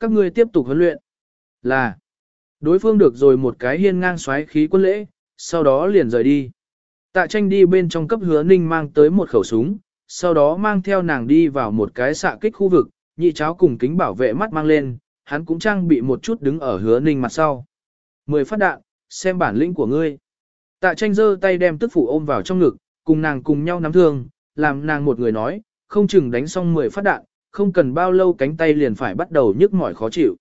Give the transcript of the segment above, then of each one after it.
các ngươi tiếp tục huấn luyện. Là, đối phương được rồi một cái hiên ngang xoáy khí quân lễ, sau đó liền rời đi. Tạ tranh đi bên trong cấp hứa ninh mang tới một khẩu súng, sau đó mang theo nàng đi vào một cái xạ kích khu vực, nhị cháo cùng kính bảo vệ mắt mang lên, hắn cũng trang bị một chút đứng ở hứa ninh mặt sau. Mười phát đạn, xem bản lĩnh của ngươi. Tạ tranh giơ tay đem tức phụ ôm vào trong ngực, cùng nàng cùng nhau nắm thương, làm nàng một người nói, không chừng đánh xong 10 phát đạn, không cần bao lâu cánh tay liền phải bắt đầu nhức mỏi khó chịu.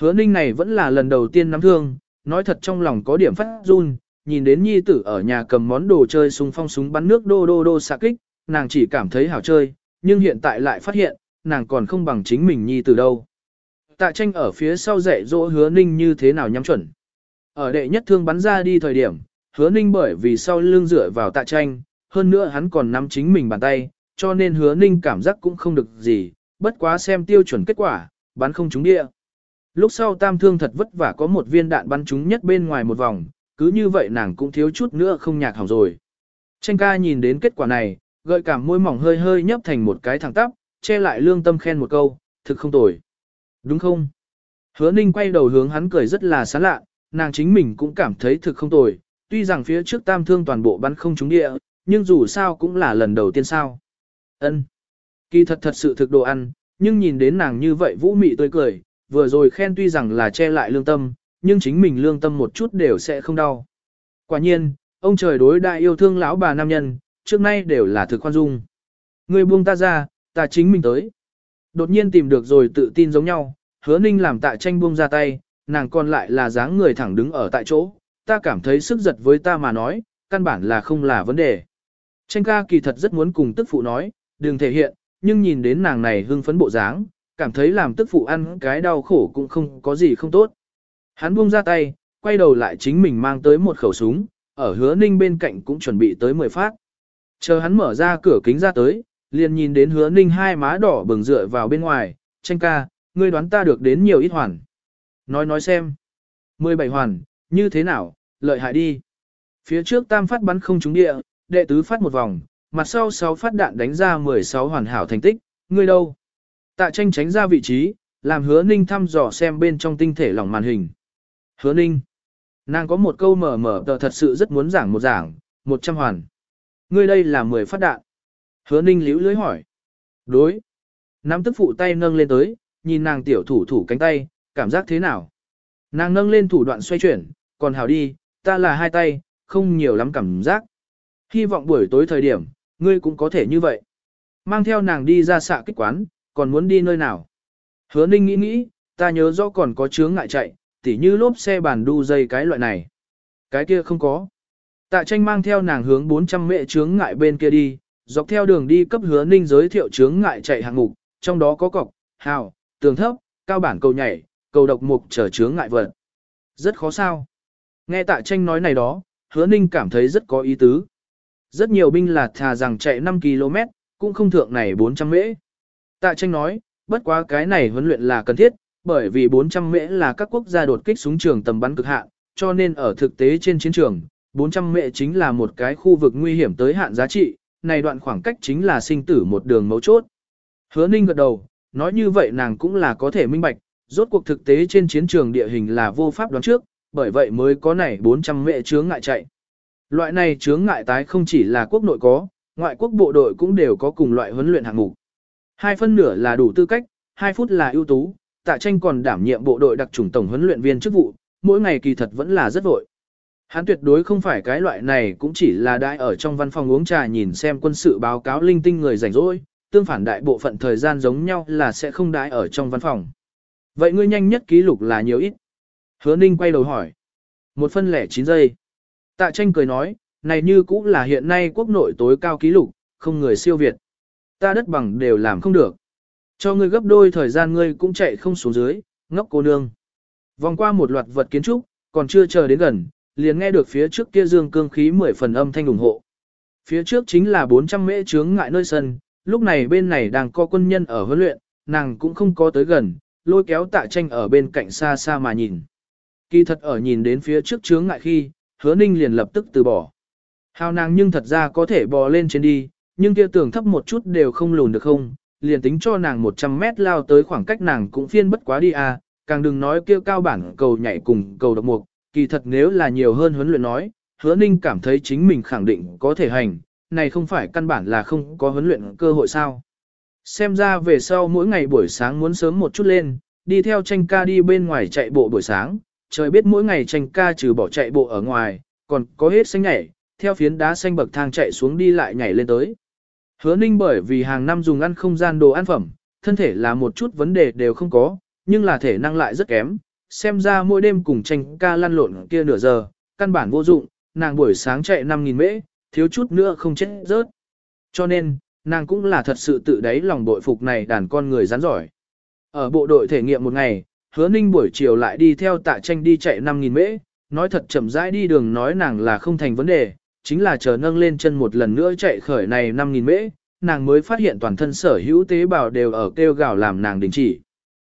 Hứa ninh này vẫn là lần đầu tiên nắm thương, nói thật trong lòng có điểm phát run, nhìn đến nhi tử ở nhà cầm món đồ chơi súng phong súng bắn nước đô đô đô xạ kích, nàng chỉ cảm thấy hảo chơi, nhưng hiện tại lại phát hiện, nàng còn không bằng chính mình nhi tử đâu. Tạ tranh ở phía sau dạy dỗ hứa ninh như thế nào nhắm chuẩn. Ở đệ nhất thương bắn ra đi thời điểm, hứa ninh bởi vì sau lưng dựa vào tạ tranh, hơn nữa hắn còn nắm chính mình bàn tay, cho nên hứa ninh cảm giác cũng không được gì, bất quá xem tiêu chuẩn kết quả, bắn không trúng địa. Lúc sau tam thương thật vất vả có một viên đạn bắn trúng nhất bên ngoài một vòng, cứ như vậy nàng cũng thiếu chút nữa không nhạc hỏng rồi. Tranh ca nhìn đến kết quả này, gợi cảm môi mỏng hơi hơi nhấp thành một cái thẳng tắp, che lại lương tâm khen một câu, thực không tồi. Đúng không? Hứa ninh quay đầu hướng hắn cười rất là sán lạ, nàng chính mình cũng cảm thấy thực không tồi, tuy rằng phía trước tam thương toàn bộ bắn không trúng địa, nhưng dù sao cũng là lần đầu tiên sao. Ân, Kỳ thật thật sự thực đồ ăn, nhưng nhìn đến nàng như vậy vũ mị tươi cười, vừa rồi khen tuy rằng là che lại lương tâm, nhưng chính mình lương tâm một chút đều sẽ không đau. Quả nhiên, ông trời đối đại yêu thương lão bà nam nhân, trước nay đều là thực khoan dung. Người buông ta ra, ta chính mình tới. Đột nhiên tìm được rồi tự tin giống nhau, hứa ninh làm tạ tranh buông ra tay, nàng còn lại là dáng người thẳng đứng ở tại chỗ, ta cảm thấy sức giật với ta mà nói, căn bản là không là vấn đề. Tranh ca kỳ thật rất muốn cùng tức phụ nói, đừng thể hiện, nhưng nhìn đến nàng này hưng phấn bộ dáng, cảm thấy làm tức phụ ăn cái đau khổ cũng không có gì không tốt. Hắn buông ra tay, quay đầu lại chính mình mang tới một khẩu súng, ở hứa ninh bên cạnh cũng chuẩn bị tới 10 phát. Chờ hắn mở ra cửa kính ra tới, liền nhìn đến hứa ninh hai má đỏ bừng dựa vào bên ngoài, tranh ca, ngươi đoán ta được đến nhiều ít hoàn. Nói nói xem. 17 hoàn, như thế nào, lợi hại đi. Phía trước tam phát bắn không trúng địa, đệ tứ phát một vòng, mặt sau 6 phát đạn đánh ra 16 hoàn hảo thành tích, ngươi đâu? Tạ tranh tránh ra vị trí, làm hứa ninh thăm dò xem bên trong tinh thể lỏng màn hình. Hứa ninh. Nàng có một câu mở mở tờ thật sự rất muốn giảng một giảng, 100 hoàn. Ngươi đây là 10 phát đạn. Hứa ninh liễu lưới hỏi. Đối. Nắm tức phụ tay nâng lên tới, nhìn nàng tiểu thủ thủ cánh tay, cảm giác thế nào? Nàng nâng lên thủ đoạn xoay chuyển, còn hào đi, ta là hai tay, không nhiều lắm cảm giác. Hy vọng buổi tối thời điểm, ngươi cũng có thể như vậy. Mang theo nàng đi ra xạ kích quán, còn muốn đi nơi nào? Hứa ninh nghĩ nghĩ, ta nhớ rõ còn có chướng ngại chạy, tỉ như lốp xe bàn đu dây cái loại này. Cái kia không có. Tạ tranh mang theo nàng hướng 400 mệ chướng ngại bên kia đi, dọc theo đường đi cấp hứa ninh giới thiệu chướng ngại chạy hạng mục, trong đó có cọc, hào, tường thấp, cao bản cầu nhảy, cầu độc mục trở chướng ngại vật. Rất khó sao. Nghe tạ tranh nói này đó, hứa ninh cảm thấy rất có ý tứ. Rất nhiều binh là thà rằng chạy 5 km, cũng không thượng này 400 mễ. Tạ tranh nói, bất quá cái này huấn luyện là cần thiết, bởi vì 400 mễ là các quốc gia đột kích súng trường tầm bắn cực hạn, cho nên ở thực tế trên chiến trường, 400 mễ chính là một cái khu vực nguy hiểm tới hạn giá trị, này đoạn khoảng cách chính là sinh tử một đường mấu chốt. Hứa Ninh gật đầu, nói như vậy nàng cũng là có thể minh bạch, rốt cuộc thực tế trên chiến trường địa hình là vô pháp đoán trước, bởi vậy mới có này 400 mễ chướng ngại chạy. Loại này chướng ngại tái không chỉ là quốc nội có, ngoại quốc bộ đội cũng đều có cùng loại huấn luyện hạng mục. Hai phân nửa là đủ tư cách, hai phút là ưu tú, tạ tranh còn đảm nhiệm bộ đội đặc trùng tổng huấn luyện viên chức vụ, mỗi ngày kỳ thật vẫn là rất vội. Hắn tuyệt đối không phải cái loại này cũng chỉ là đại ở trong văn phòng uống trà nhìn xem quân sự báo cáo linh tinh người rảnh rỗi, tương phản đại bộ phận thời gian giống nhau là sẽ không đại ở trong văn phòng. Vậy ngươi nhanh nhất ký lục là nhiều ít? Hứa Ninh quay đầu hỏi. Một phân lẻ chín giây. Tạ tranh cười nói, này như cũng là hiện nay quốc nội tối cao ký lục, không người siêu việt. Ta đất bằng đều làm không được. Cho ngươi gấp đôi thời gian ngươi cũng chạy không xuống dưới, ngốc cô nương. Vòng qua một loạt vật kiến trúc, còn chưa chờ đến gần, liền nghe được phía trước kia dương cương khí 10 phần âm thanh ủng hộ. Phía trước chính là 400 mễ chướng ngại nơi sân, lúc này bên này đang có quân nhân ở huấn luyện, nàng cũng không có tới gần, lôi kéo tạ tranh ở bên cạnh xa xa mà nhìn. Kỳ thật ở nhìn đến phía trước chướng ngại khi, hứa ninh liền lập tức từ bỏ. Hào nàng nhưng thật ra có thể bò lên trên đi, nhưng kia tường thấp một chút đều không lùn được không, liền tính cho nàng 100 mét lao tới khoảng cách nàng cũng phiên bất quá đi à, càng đừng nói kêu cao bản cầu nhảy cùng cầu độc mục, kỳ thật nếu là nhiều hơn huấn luyện nói, hứa ninh cảm thấy chính mình khẳng định có thể hành, này không phải căn bản là không có huấn luyện cơ hội sao. Xem ra về sau mỗi ngày buổi sáng muốn sớm một chút lên, đi theo tranh ca đi bên ngoài chạy bộ buổi sáng, trời biết mỗi ngày tranh ca trừ bỏ chạy bộ ở ngoài, còn có hết xanh nhảy, theo phiến đá xanh bậc thang chạy xuống đi lại nhảy lên tới. Hứa ninh bởi vì hàng năm dùng ăn không gian đồ ăn phẩm, thân thể là một chút vấn đề đều không có, nhưng là thể năng lại rất kém, xem ra mỗi đêm cùng tranh ca lăn lộn kia nửa giờ, căn bản vô dụng, nàng buổi sáng chạy 5.000 mễ, thiếu chút nữa không chết rớt. Cho nên, nàng cũng là thật sự tự đáy lòng bội phục này đàn con người rắn giỏi. Ở bộ đội thể nghiệm một ngày, hứa ninh buổi chiều lại đi theo tạ tranh đi chạy 5.000 mễ, nói thật chậm rãi đi đường nói nàng là không thành vấn đề, chính là chờ nâng lên chân một lần nữa chạy khởi này 5.000 mễ, nàng mới phát hiện toàn thân sở hữu tế bào đều ở kêu gào làm nàng đình chỉ.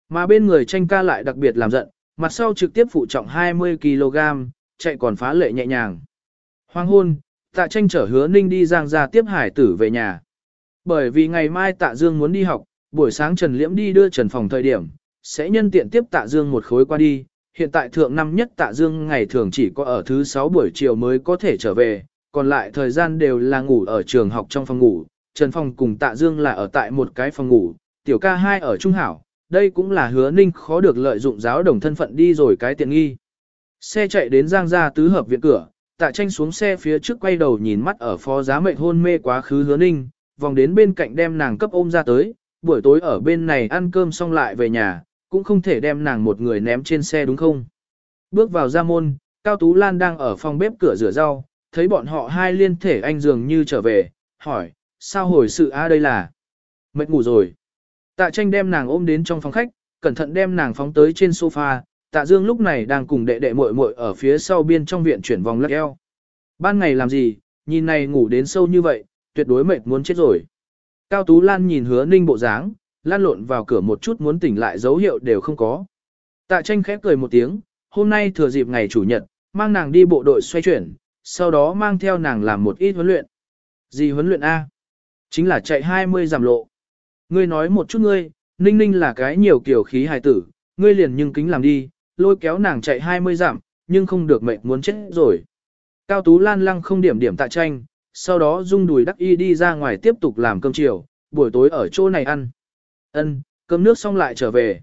Mà bên người tranh ca lại đặc biệt làm giận, mặt sau trực tiếp phụ trọng 20kg, chạy còn phá lệ nhẹ nhàng. Hoàng hôn, tạ tranh chở hứa ninh đi giang ra tiếp hải tử về nhà. Bởi vì ngày mai tạ dương muốn đi học, buổi sáng Trần Liễm đi đưa Trần Phòng thời điểm, sẽ nhân tiện tiếp tạ dương một khối qua đi. Hiện tại thượng năm nhất tạ dương ngày thường chỉ có ở thứ 6 buổi chiều mới có thể trở về, còn lại thời gian đều là ngủ ở trường học trong phòng ngủ. Trần Phong cùng tạ dương là ở tại một cái phòng ngủ, tiểu ca hai ở trung hảo, đây cũng là hứa ninh khó được lợi dụng giáo đồng thân phận đi rồi cái tiện nghi. Xe chạy đến giang Gia tứ hợp viện cửa, tạ tranh xuống xe phía trước quay đầu nhìn mắt ở phó giá mệnh hôn mê quá khứ hứa ninh, vòng đến bên cạnh đem nàng cấp ôm ra tới, buổi tối ở bên này ăn cơm xong lại về nhà, cũng không thể đem nàng một người ném trên xe đúng không? Bước vào ra môn, Cao Tú Lan đang ở phòng bếp cửa rửa rau, thấy bọn họ hai liên thể anh dường như trở về, hỏi, sao hồi sự a đây là? Mệt ngủ rồi. Tạ tranh đem nàng ôm đến trong phòng khách, cẩn thận đem nàng phóng tới trên sofa, tạ dương lúc này đang cùng đệ đệ muội muội ở phía sau biên trong viện chuyển vòng lắc eo. Ban ngày làm gì, nhìn này ngủ đến sâu như vậy, tuyệt đối mệt muốn chết rồi. Cao Tú Lan nhìn hứa ninh bộ dáng, lan lộn vào cửa một chút muốn tỉnh lại dấu hiệu đều không có. Tạ tranh khép cười một tiếng, hôm nay thừa dịp ngày chủ nhật, mang nàng đi bộ đội xoay chuyển, sau đó mang theo nàng làm một ít huấn luyện. Gì huấn luyện A? Chính là chạy 20 giảm lộ. Ngươi nói một chút ngươi, ninh ninh là cái nhiều kiểu khí hài tử, ngươi liền nhưng kính làm đi, lôi kéo nàng chạy 20 giảm, nhưng không được mệnh muốn chết rồi. Cao Tú Lan lăng không điểm điểm tạ tranh, sau đó dung đùi đắc y đi ra ngoài tiếp tục làm cơm chiều, buổi tối ở chỗ này ăn. Ân, cơm nước xong lại trở về.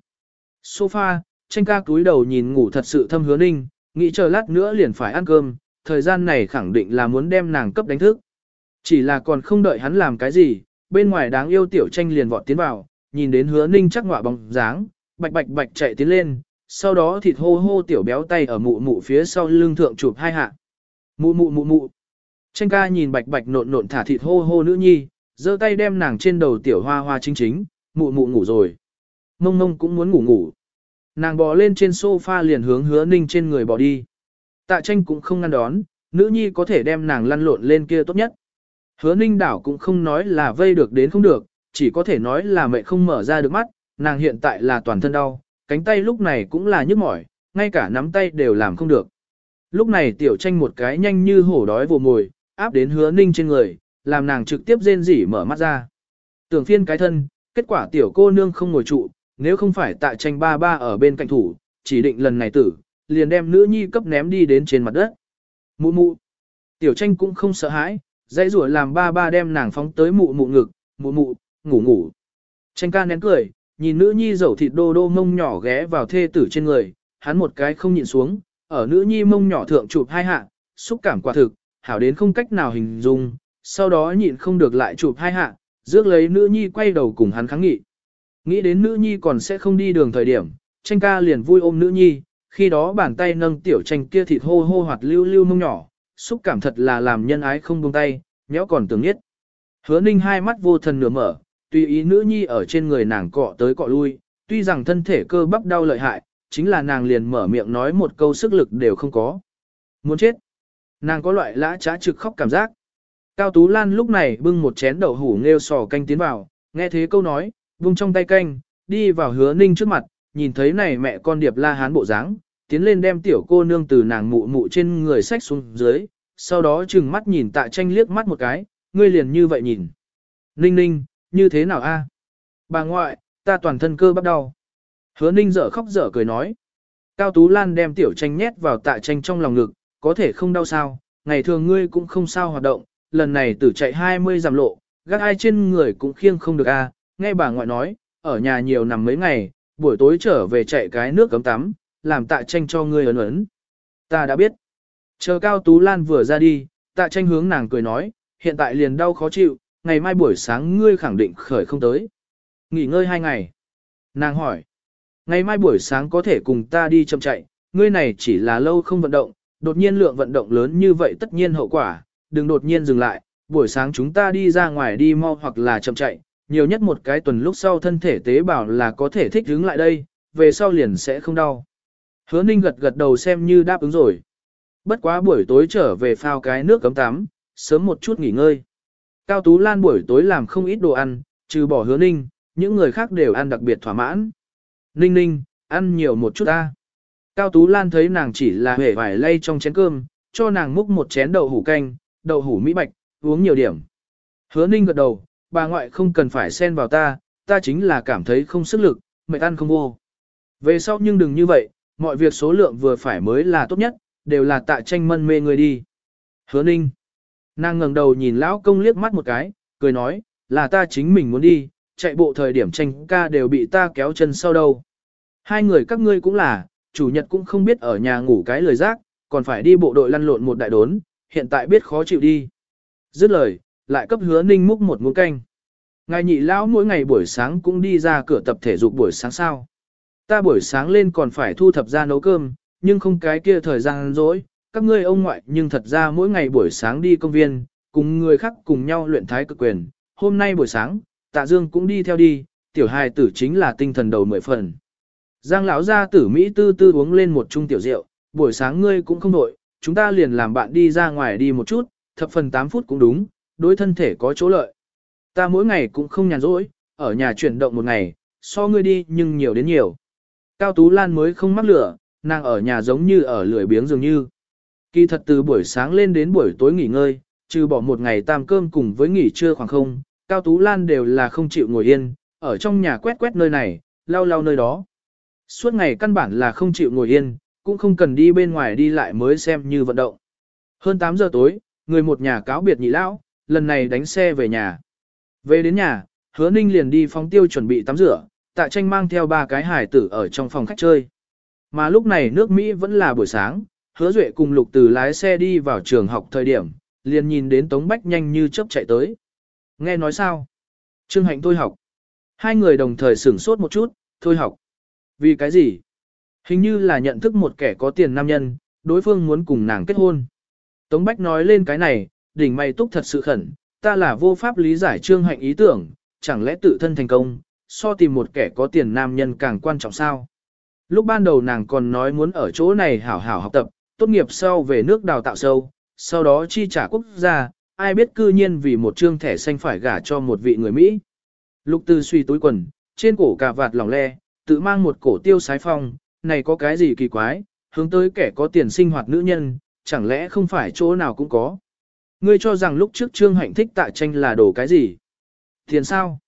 Sofa, tranh ca cúi đầu nhìn ngủ thật sự thâm hứa ninh, nghĩ chờ lát nữa liền phải ăn cơm, thời gian này khẳng định là muốn đem nàng cấp đánh thức. Chỉ là còn không đợi hắn làm cái gì, bên ngoài đáng yêu tiểu tranh liền vọt tiến vào, nhìn đến hứa ninh chắc ngọa bóng dáng, bạch bạch bạch chạy tiến lên, sau đó thịt hô hô tiểu béo tay ở mụ mụ phía sau lưng thượng chụp hai hạ. Mụ mụ mụ mụ. Tranh ca nhìn bạch bạch nộn nộn thả thịt hô hô nữ nhi, giơ tay đem nàng trên đầu tiểu hoa hoa chính chính, mụ mụ ngủ rồi. Mông mông cũng muốn ngủ ngủ. Nàng bò lên trên sofa liền hướng hứa ninh trên người bò đi. Tạ tranh cũng không ngăn đón, nữ nhi có thể đem nàng lăn lộn lên kia tốt nhất. Hứa ninh đảo cũng không nói là vây được đến không được, chỉ có thể nói là mẹ không mở ra được mắt, nàng hiện tại là toàn thân đau, cánh tay lúc này cũng là nhức mỏi, ngay cả nắm tay đều làm không được. Lúc này tiểu tranh một cái nhanh như hổ đói vồ mồi, áp đến hứa ninh trên người, làm nàng trực tiếp rên rỉ mở mắt ra. Tưởng phiên cái thân, kết quả tiểu cô nương không ngồi trụ, nếu không phải tại tranh ba ba ở bên cạnh thủ, chỉ định lần này tử, liền đem nữ nhi cấp ném đi đến trên mặt đất. Mụ mụ. Tiểu tranh cũng không sợ hãi, dãy rủa làm ba ba đem nàng phóng tới mụ mụ ngực, mụ mụ, ngủ ngủ. Tranh ca nén cười, nhìn nữ nhi dầu thịt đô đô mông nhỏ ghé vào thê tử trên người, hắn một cái không nhìn xuống, ở nữ nhi mông nhỏ thượng chụp hai hạ, xúc cảm quả thực, hảo đến không cách nào hình dung, sau đó nhịn không được lại chụp hai hạ, rước lấy nữ nhi quay đầu cùng hắn kháng nghị. Nghĩ đến nữ nhi còn sẽ không đi đường thời điểm, tranh ca liền vui ôm nữ nhi, khi đó bàn tay nâng tiểu tranh kia thịt hô hô hoạt lưu lưu mông nhỏ, xúc cảm thật là làm nhân ái không buông tay, nhéo còn tưởng nhất. Hứa ninh hai mắt vô thần nửa mở, tùy ý nữ nhi ở trên người nàng cọ tới cọ lui, tuy rằng thân thể cơ bắp đau lợi hại, chính là nàng liền mở miệng nói một câu sức lực đều không có. Muốn chết. Nàng có loại lã trá trực khóc cảm giác. Cao Tú Lan lúc này bưng một chén đậu hủ nghêu sò canh tiến vào, nghe thế câu nói, vung trong tay canh, đi vào hứa ninh trước mặt, nhìn thấy này mẹ con điệp la hán bộ dáng, tiến lên đem tiểu cô nương từ nàng mụ mụ trên người sách xuống dưới, sau đó chừng mắt nhìn tạ tranh liếc mắt một cái, ngươi liền như vậy nhìn. Ninh ninh, như thế nào a? Bà ngoại, ta toàn thân cơ bắp đau. Hứa ninh dở khóc dở cười nói. Cao Tú Lan đem tiểu tranh nhét vào tạ tranh trong lòng ngực, có thể không đau sao, ngày thường ngươi cũng không sao hoạt động, lần này tử chạy 20 giảm lộ, gác ai trên người cũng khiêng không được a. À. nghe bà ngoại nói, ở nhà nhiều nằm mấy ngày, buổi tối trở về chạy cái nước cấm tắm, làm tạ tranh cho ngươi ấn ấn. Ta đã biết. Chờ Cao Tú Lan vừa ra đi, tạ tranh hướng nàng cười nói, hiện tại liền đau khó chịu, ngày mai buổi sáng ngươi khẳng định khởi không tới. Nghỉ ngơi hai ngày. Nàng hỏi, ngày mai buổi sáng có thể cùng ta đi chậm chạy, ngươi này chỉ là lâu không vận động, đột nhiên lượng vận động lớn như vậy tất nhiên hậu quả, đừng đột nhiên dừng lại, buổi sáng chúng ta đi ra ngoài đi mau hoặc là chậm chạy, nhiều nhất một cái tuần lúc sau thân thể tế bào là có thể thích ứng lại đây, về sau liền sẽ không đau. Hứa ninh gật gật đầu xem như đáp ứng rồi. Bất quá buổi tối trở về phao cái nước cấm tắm, sớm một chút nghỉ ngơi. Cao Tú Lan buổi tối làm không ít đồ ăn, trừ bỏ hứa ninh, những người khác đều ăn đặc biệt thỏa mãn. Ninh ninh, ăn nhiều một chút ta. Cao Tú Lan thấy nàng chỉ là hề vải lay trong chén cơm, cho nàng múc một chén đậu hủ canh, đậu hủ mỹ bạch, uống nhiều điểm. Hứa ninh gật đầu, bà ngoại không cần phải xen vào ta, ta chính là cảm thấy không sức lực, mệt ăn không vô. Về sau nhưng đừng như vậy, mọi việc số lượng vừa phải mới là tốt nhất, đều là tạ tranh mân mê người đi. Hứa ninh. Nàng ngẩng đầu nhìn lão công liếc mắt một cái, cười nói, là ta chính mình muốn đi, chạy bộ thời điểm tranh ca đều bị ta kéo chân sau đâu. Hai người các ngươi cũng là, chủ nhật cũng không biết ở nhà ngủ cái lời giác, còn phải đi bộ đội lăn lộn một đại đốn, hiện tại biết khó chịu đi. Dứt lời, lại cấp hứa ninh múc một muỗng canh. Ngài nhị lão mỗi ngày buổi sáng cũng đi ra cửa tập thể dục buổi sáng sao. Ta buổi sáng lên còn phải thu thập ra nấu cơm, nhưng không cái kia thời gian rỗi, các ngươi ông ngoại nhưng thật ra mỗi ngày buổi sáng đi công viên, cùng người khác cùng nhau luyện thái cực quyền. Hôm nay buổi sáng, tạ dương cũng đi theo đi, tiểu hài tử chính là tinh thần đầu mười phần. Giang lão gia tử Mỹ tư tư uống lên một chung tiểu rượu, buổi sáng ngươi cũng không đổi, chúng ta liền làm bạn đi ra ngoài đi một chút, thập phần 8 phút cũng đúng, đối thân thể có chỗ lợi. Ta mỗi ngày cũng không nhàn rỗi, ở nhà chuyển động một ngày, so ngươi đi nhưng nhiều đến nhiều. Cao Tú Lan mới không mắc lửa, nàng ở nhà giống như ở lười biếng dường như. Kỳ thật từ buổi sáng lên đến buổi tối nghỉ ngơi, trừ bỏ một ngày tam cơm cùng với nghỉ trưa khoảng không, Cao Tú Lan đều là không chịu ngồi yên, ở trong nhà quét quét nơi này, lau lau nơi đó. Suốt ngày căn bản là không chịu ngồi yên, cũng không cần đi bên ngoài đi lại mới xem như vận động. Hơn 8 giờ tối, người một nhà cáo biệt nhị lão, lần này đánh xe về nhà. Về đến nhà, hứa ninh liền đi phóng tiêu chuẩn bị tắm rửa, tạ tranh mang theo ba cái hải tử ở trong phòng khách chơi. Mà lúc này nước Mỹ vẫn là buổi sáng, hứa duệ cùng lục từ lái xe đi vào trường học thời điểm, liền nhìn đến Tống Bách nhanh như chớp chạy tới. Nghe nói sao? Trương Hạnh thôi học. Hai người đồng thời sửng sốt một chút, thôi học. Vì cái gì? Hình như là nhận thức một kẻ có tiền nam nhân, đối phương muốn cùng nàng kết hôn. Tống Bách nói lên cái này, đỉnh mày túc thật sự khẩn, ta là vô pháp lý giải trương hạnh ý tưởng, chẳng lẽ tự thân thành công, so tìm một kẻ có tiền nam nhân càng quan trọng sao? Lúc ban đầu nàng còn nói muốn ở chỗ này hảo hảo học tập, tốt nghiệp sau về nước đào tạo sâu, sau đó chi trả quốc gia, ai biết cư nhiên vì một trương thẻ xanh phải gả cho một vị người Mỹ. Lục Tư suy túi quần, trên cổ cà vạt lỏng le, tự mang một cổ tiêu sái phong, này có cái gì kỳ quái, hướng tới kẻ có tiền sinh hoạt nữ nhân, chẳng lẽ không phải chỗ nào cũng có. Ngươi cho rằng lúc trước Trương Hạnh thích tạ tranh là đồ cái gì? Tiền sao?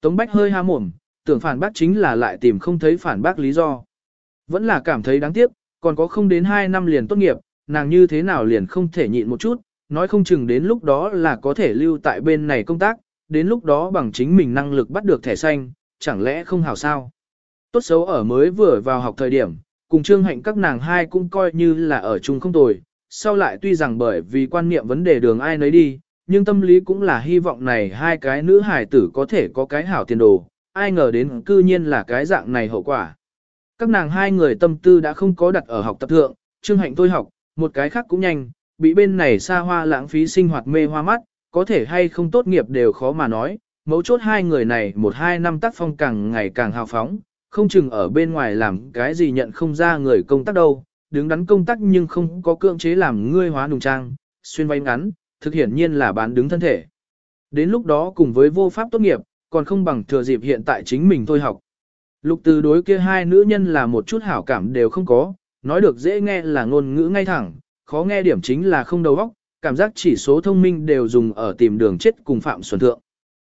Tống Bách hơi ha mồm, tưởng phản bác chính là lại tìm không thấy phản bác lý do. Vẫn là cảm thấy đáng tiếc, còn có không đến 2 năm liền tốt nghiệp, nàng như thế nào liền không thể nhịn một chút, nói không chừng đến lúc đó là có thể lưu tại bên này công tác, đến lúc đó bằng chính mình năng lực bắt được thẻ xanh, chẳng lẽ không hảo sao? Tốt xấu ở mới vừa vào học thời điểm, cùng Trương Hạnh các nàng hai cũng coi như là ở chung không tồi, sau lại tuy rằng bởi vì quan niệm vấn đề đường ai nấy đi, nhưng tâm lý cũng là hy vọng này hai cái nữ hải tử có thể có cái hảo tiền đồ, ai ngờ đến cư nhiên là cái dạng này hậu quả. Các nàng hai người tâm tư đã không có đặt ở học tập thượng, Trương Hạnh tôi học, một cái khác cũng nhanh, bị bên này xa hoa lãng phí sinh hoạt mê hoa mắt, có thể hay không tốt nghiệp đều khó mà nói, mấu chốt hai người này một hai năm tác phong càng ngày càng hào phóng, không chừng ở bên ngoài làm cái gì nhận không ra người công tác đâu, đứng đắn công tác nhưng không có cưỡng chế làm ngươi hóa nùng trang, xuyên váy ngắn, thực hiển nhiên là bán đứng thân thể. Đến lúc đó cùng với vô pháp tốt nghiệp, còn không bằng thừa dịp hiện tại chính mình thôi học. Lục từ đối kia hai nữ nhân là một chút hảo cảm đều không có, nói được dễ nghe là ngôn ngữ ngay thẳng, khó nghe điểm chính là không đầu óc, cảm giác chỉ số thông minh đều dùng ở tìm đường chết cùng Phạm Xuân Thượng.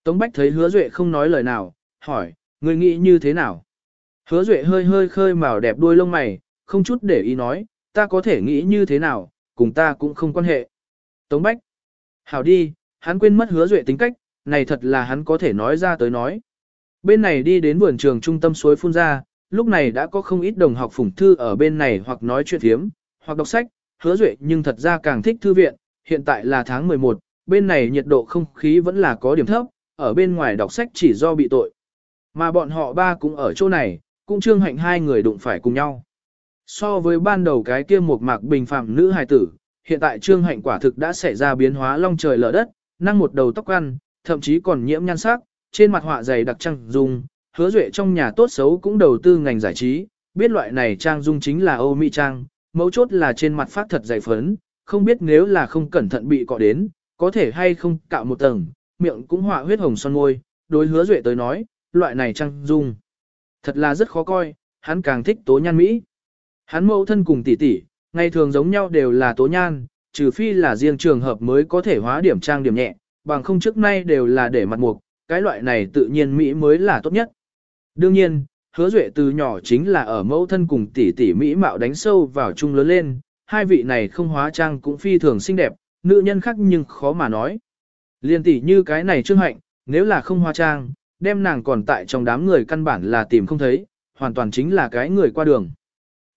Tống Bách thấy hứa duệ không nói lời nào, hỏi, người nghĩ như thế nào? Hứa Duệ hơi hơi khơi màu đẹp đuôi lông mày, không chút để ý nói, ta có thể nghĩ như thế nào, cùng ta cũng không quan hệ. Tống Bách. Hảo đi, hắn quên mất hứa Duệ tính cách, này thật là hắn có thể nói ra tới nói. Bên này đi đến vườn trường trung tâm suối phun ra, lúc này đã có không ít đồng học phủng thư ở bên này hoặc nói chuyện thiếm, hoặc đọc sách, hứa Duệ nhưng thật ra càng thích thư viện, hiện tại là tháng 11, bên này nhiệt độ không khí vẫn là có điểm thấp, ở bên ngoài đọc sách chỉ do bị tội. Mà bọn họ ba cũng ở chỗ này, cũng trương hạnh hai người đụng phải cùng nhau. So với ban đầu cái kia một mạc bình phạm nữ hài tử, hiện tại trương hạnh quả thực đã xảy ra biến hóa long trời lở đất, năng một đầu tóc ăn, thậm chí còn nhiễm nhan sắc, trên mặt họa dày đặc trăng dung, hứa duệ trong nhà tốt xấu cũng đầu tư ngành giải trí, biết loại này trang dung chính là Âu Mỹ trang, mấu chốt là trên mặt phát thật dày phấn, không biết nếu là không cẩn thận bị cọ đến, có thể hay không cạo một tầng, miệng cũng họa huyết hồng son môi, đối hứa duệ tới nói, loại này trang dung. Thật là rất khó coi, hắn càng thích tố nhan Mỹ. Hắn mẫu thân cùng tỷ tỷ, ngày thường giống nhau đều là tố nhan, trừ phi là riêng trường hợp mới có thể hóa điểm trang điểm nhẹ, bằng không trước nay đều là để mặt mục, cái loại này tự nhiên Mỹ mới là tốt nhất. Đương nhiên, hứa duệ từ nhỏ chính là ở mẫu thân cùng tỷ tỷ Mỹ mạo đánh sâu vào chung lớn lên, hai vị này không hóa trang cũng phi thường xinh đẹp, nữ nhân khác nhưng khó mà nói. Liên tỷ như cái này trương hạnh, nếu là không hóa trang, đem nàng còn tại trong đám người căn bản là tìm không thấy, hoàn toàn chính là cái người qua đường.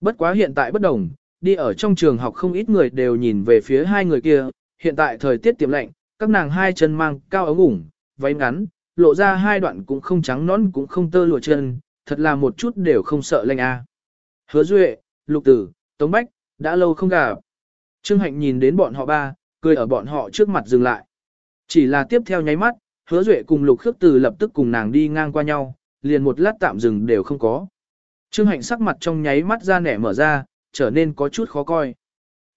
Bất quá hiện tại bất đồng, đi ở trong trường học không ít người đều nhìn về phía hai người kia, hiện tại thời tiết tiệm lạnh, các nàng hai chân mang cao ống ủng, váy ngắn, lộ ra hai đoạn cũng không trắng nón cũng không tơ lụa chân, thật là một chút đều không sợ lạnh a. Hứa Duệ, Lục Tử, Tống Bách, đã lâu không gặp. Trương Hạnh nhìn đến bọn họ ba, cười ở bọn họ trước mặt dừng lại. Chỉ là tiếp theo nháy mắt, Hứa Duệ cùng Lục Khước Từ lập tức cùng nàng đi ngang qua nhau, liền một lát tạm dừng đều không có. Trương Hạnh sắc mặt trong nháy mắt ra nẻ mở ra, trở nên có chút khó coi.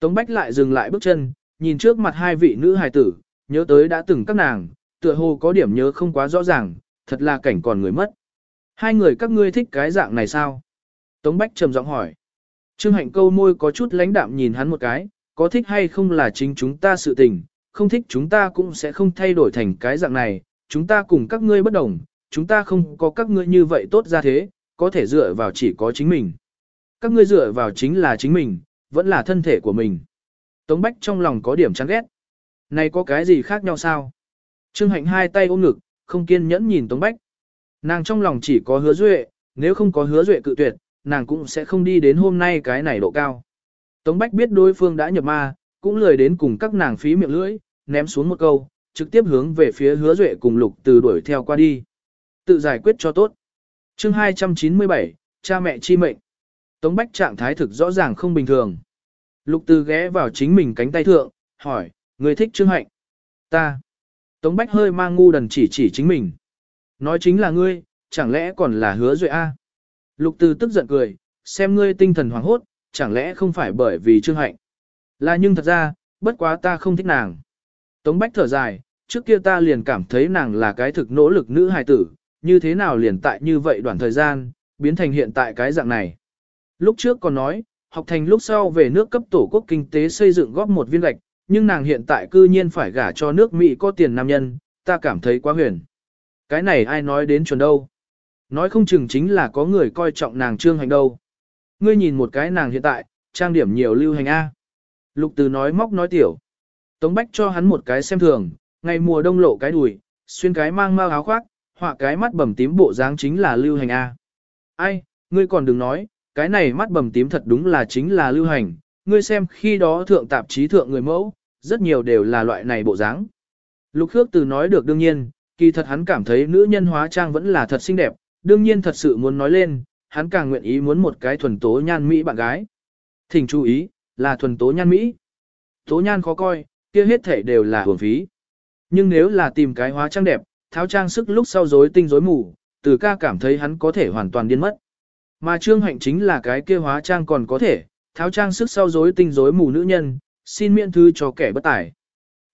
Tống Bách lại dừng lại bước chân, nhìn trước mặt hai vị nữ hài tử, nhớ tới đã từng các nàng, tựa hồ có điểm nhớ không quá rõ ràng, thật là cảnh còn người mất. Hai người các ngươi thích cái dạng này sao? Tống Bách trầm giọng hỏi. Trương Hạnh câu môi có chút lãnh đạm nhìn hắn một cái, có thích hay không là chính chúng ta sự tình, không thích chúng ta cũng sẽ không thay đổi thành cái dạng này, chúng ta cùng các ngươi bất đồng, chúng ta không có các ngươi như vậy tốt ra thế, có thể dựa vào chỉ có chính mình. Các ngươi dựa vào chính là chính mình, vẫn là thân thể của mình. Tống Bách trong lòng có điểm chán ghét. Này có cái gì khác nhau sao? Trương Hạnh hai tay ôm ngực, không kiên nhẫn nhìn Tống Bách. Nàng trong lòng chỉ có hứa duệ, nếu không có hứa duệ cự tuyệt, nàng cũng sẽ không đi đến hôm nay cái này độ cao. Tống Bách biết đối phương đã nhập ma, cũng lười đến cùng các nàng phí miệng lưỡi, ném xuống một câu, trực tiếp hướng về phía hứa duệ cùng lục từ đuổi theo qua đi. Tự giải quyết cho tốt. chương 297, cha mẹ chi mệnh. Tống Bách trạng thái thực rõ ràng không bình thường. Lục từ ghé vào chính mình cánh tay thượng, hỏi, người thích Trương Hạnh? Ta. Tống Bách hơi mang ngu đần chỉ chỉ chính mình. Nói chính là ngươi, chẳng lẽ còn là hứa duệ A? Lục từ tức giận cười, xem ngươi tinh thần hoảng hốt, chẳng lẽ không phải bởi vì Trương Hạnh? Là nhưng thật ra, bất quá ta không thích nàng. Tống Bách thở dài, trước kia ta liền cảm thấy nàng là cái thực nỗ lực nữ hài tử, như thế nào liền tại như vậy đoạn thời gian, biến thành hiện tại cái dạng này. Lúc trước còn nói, học thành lúc sau về nước cấp tổ quốc kinh tế xây dựng góp một viên gạch, nhưng nàng hiện tại cư nhiên phải gả cho nước Mỹ có tiền nam nhân, ta cảm thấy quá huyền. Cái này ai nói đến chuẩn đâu. Nói không chừng chính là có người coi trọng nàng trương hành đâu. Ngươi nhìn một cái nàng hiện tại, trang điểm nhiều lưu hành A. Lục từ nói móc nói tiểu. Tống Bách cho hắn một cái xem thường, ngày mùa đông lộ cái đùi, xuyên cái mang mau áo khoác, họa cái mắt bầm tím bộ dáng chính là lưu hành A. Ai, ngươi còn đừng nói, cái này mắt bầm tím thật đúng là chính là lưu hành, ngươi xem khi đó thượng tạp chí thượng người mẫu, rất nhiều đều là loại này bộ dáng. Lục Khước từ nói được đương nhiên, kỳ thật hắn cảm thấy nữ nhân hóa trang vẫn là thật xinh đẹp, đương nhiên thật sự muốn nói lên, hắn càng nguyện ý muốn một cái thuần tố nhan mỹ bạn gái. Thỉnh chú ý, là thuần tố nhan mỹ. Tố nhan khó coi, kia hết thể đều là hưởng phí. Nhưng nếu là tìm cái hóa trang đẹp, tháo trang sức lúc sau rối tinh rối mù, từ ca cảm thấy hắn có thể hoàn toàn điên mất. Mà trương hạnh chính là cái kia hóa trang còn có thể, tháo trang sức sau rối tinh rối mù nữ nhân, xin miễn thư cho kẻ bất tài.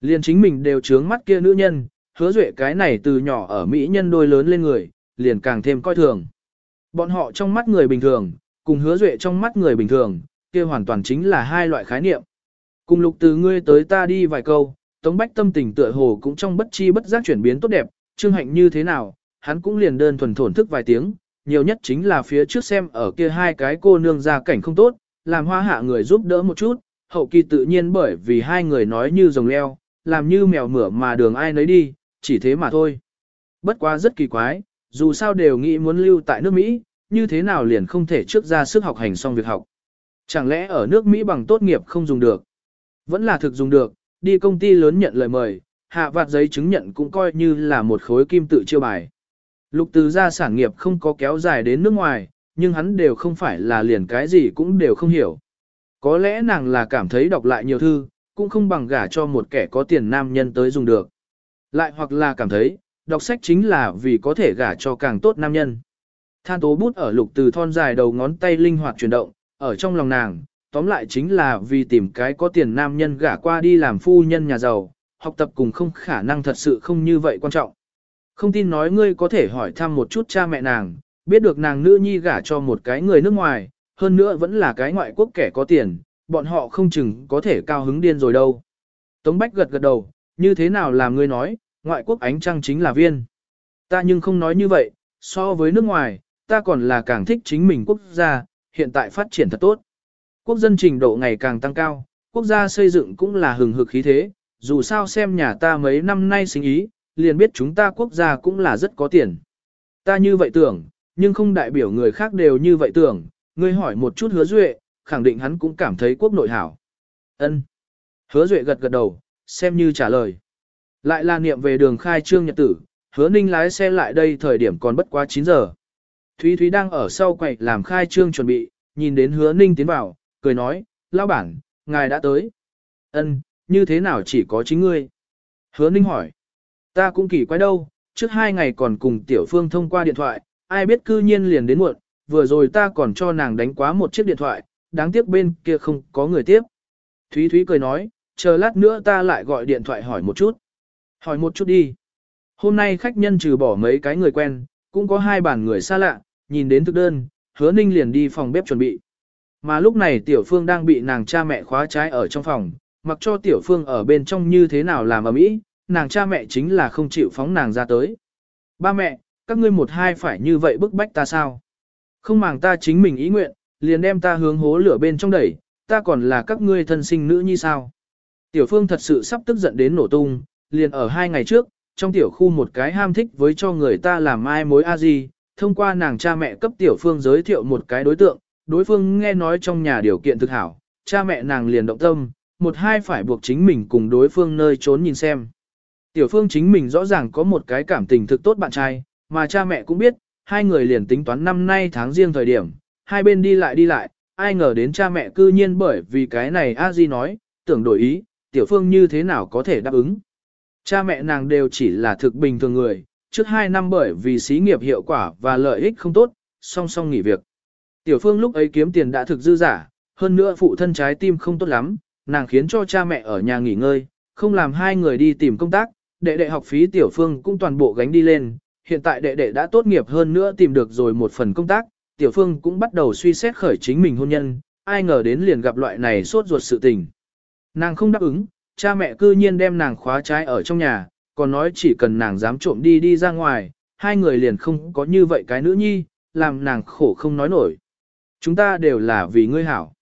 Liền chính mình đều trướng mắt kia nữ nhân, hứa duệ cái này từ nhỏ ở Mỹ nhân đôi lớn lên người, liền càng thêm coi thường. Bọn họ trong mắt người bình thường, cùng hứa duệ trong mắt người bình thường, kia hoàn toàn chính là hai loại khái niệm. Cùng lục từ ngươi tới ta đi vài câu, Tống Bách tâm tình tựa hồ cũng trong bất chi bất giác chuyển biến tốt đẹp, Trương Hạnh như thế nào, hắn cũng liền đơn thuần thổn thức vài tiếng, nhiều nhất chính là phía trước xem ở kia hai cái cô nương ra cảnh không tốt, làm hoa hạ người giúp đỡ một chút, hậu kỳ tự nhiên bởi vì hai người nói như rồng leo, làm như mèo mửa mà đường ai nấy đi, chỉ thế mà thôi. Bất quá rất kỳ quái, dù sao đều nghĩ muốn lưu tại nước Mỹ, như thế nào liền không thể trước ra sức học hành xong việc học. Chẳng lẽ ở nước Mỹ bằng tốt nghiệp không dùng được? Vẫn là thực dùng được, đi công ty lớn nhận lời mời, hạ vạt giấy chứng nhận cũng coi như là một khối kim tự chiêu bài. Lục từ ra sản nghiệp không có kéo dài đến nước ngoài, nhưng hắn đều không phải là liền cái gì cũng đều không hiểu. Có lẽ nàng là cảm thấy đọc lại nhiều thư, cũng không bằng gả cho một kẻ có tiền nam nhân tới dùng được. Lại hoặc là cảm thấy, đọc sách chính là vì có thể gả cho càng tốt nam nhân. Than tố bút ở lục từ thon dài đầu ngón tay linh hoạt chuyển động, ở trong lòng nàng, tóm lại chính là vì tìm cái có tiền nam nhân gả qua đi làm phu nhân nhà giàu, học tập cùng không khả năng thật sự không như vậy quan trọng. Không tin nói ngươi có thể hỏi thăm một chút cha mẹ nàng, biết được nàng nữ nhi gả cho một cái người nước ngoài, hơn nữa vẫn là cái ngoại quốc kẻ có tiền, bọn họ không chừng có thể cao hứng điên rồi đâu. Tống Bách gật gật đầu, như thế nào làm ngươi nói, ngoại quốc ánh trăng chính là viên. Ta nhưng không nói như vậy, so với nước ngoài, ta còn là càng thích chính mình quốc gia, hiện tại phát triển thật tốt. Quốc dân trình độ ngày càng tăng cao, quốc gia xây dựng cũng là hừng hực khí thế, dù sao xem nhà ta mấy năm nay sinh ý, liền biết chúng ta quốc gia cũng là rất có tiền. Ta như vậy tưởng, nhưng không đại biểu người khác đều như vậy tưởng, ngươi hỏi một chút hứa duệ, khẳng định hắn cũng cảm thấy quốc nội hảo. Ân. Hứa duệ gật gật đầu, xem như trả lời. Lại là niệm về đường khai trương nhật tử, hứa ninh lái xe lại đây thời điểm còn bất quá 9 giờ. Thúy Thúy đang ở sau quầy làm khai trương chuẩn bị, nhìn đến hứa ninh tiến vào, cười nói, lao bản, ngài đã tới. Ân, như thế nào chỉ có chính ngươi? Hứa ninh hỏi. Ta cũng kỳ quái đâu, trước hai ngày còn cùng tiểu phương thông qua điện thoại, ai biết cư nhiên liền đến muộn, vừa rồi ta còn cho nàng đánh quá một chiếc điện thoại, đáng tiếc bên kia không có người tiếp. Thúy Thúy cười nói, chờ lát nữa ta lại gọi điện thoại hỏi một chút. Hỏi một chút đi. Hôm nay khách nhân trừ bỏ mấy cái người quen, cũng có hai bản người xa lạ, nhìn đến thực đơn, hứa ninh liền đi phòng bếp chuẩn bị. Mà lúc này tiểu phương đang bị nàng cha mẹ khóa trái ở trong phòng, mặc cho tiểu phương ở bên trong như thế nào làm ở mỹ, nàng cha mẹ chính là không chịu phóng nàng ra tới. Ba mẹ, các ngươi một hai phải như vậy bức bách ta sao? Không màng ta chính mình ý nguyện, liền đem ta hướng hố lửa bên trong đẩy, ta còn là các ngươi thân sinh nữ như sao? Tiểu phương thật sự sắp tức giận đến nổ tung, liền ở hai ngày trước, trong tiểu khu một cái ham thích với cho người ta làm ai mối a gì, thông qua nàng cha mẹ cấp tiểu phương giới thiệu một cái đối tượng, đối phương nghe nói trong nhà điều kiện thực hảo, cha mẹ nàng liền động tâm, một hai phải buộc chính mình cùng đối phương nơi trốn nhìn xem. Tiểu phương chính mình rõ ràng có một cái cảm tình thực tốt bạn trai, mà cha mẹ cũng biết, hai người liền tính toán năm nay tháng riêng thời điểm, hai bên đi lại đi lại, ai ngờ đến cha mẹ cư nhiên bởi vì cái này a di nói, tưởng đổi ý, tiểu phương như thế nào có thể đáp ứng. Cha mẹ nàng đều chỉ là thực bình thường người, trước hai năm bởi vì xí nghiệp hiệu quả và lợi ích không tốt, song song nghỉ việc. Tiểu phương lúc ấy kiếm tiền đã thực dư giả, hơn nữa phụ thân trái tim không tốt lắm, nàng khiến cho cha mẹ ở nhà nghỉ ngơi, không làm hai người đi tìm công tác, đệ đệ học phí tiểu phương cũng toàn bộ gánh đi lên, hiện tại đệ đệ đã tốt nghiệp hơn nữa tìm được rồi một phần công tác, tiểu phương cũng bắt đầu suy xét khởi chính mình hôn nhân, ai ngờ đến liền gặp loại này sốt ruột sự tình. Nàng không đáp ứng, cha mẹ cư nhiên đem nàng khóa trái ở trong nhà, còn nói chỉ cần nàng dám trộm đi đi ra ngoài, hai người liền không có như vậy cái nữ nhi, làm nàng khổ không nói nổi. Chúng ta đều là vì ngươi hảo.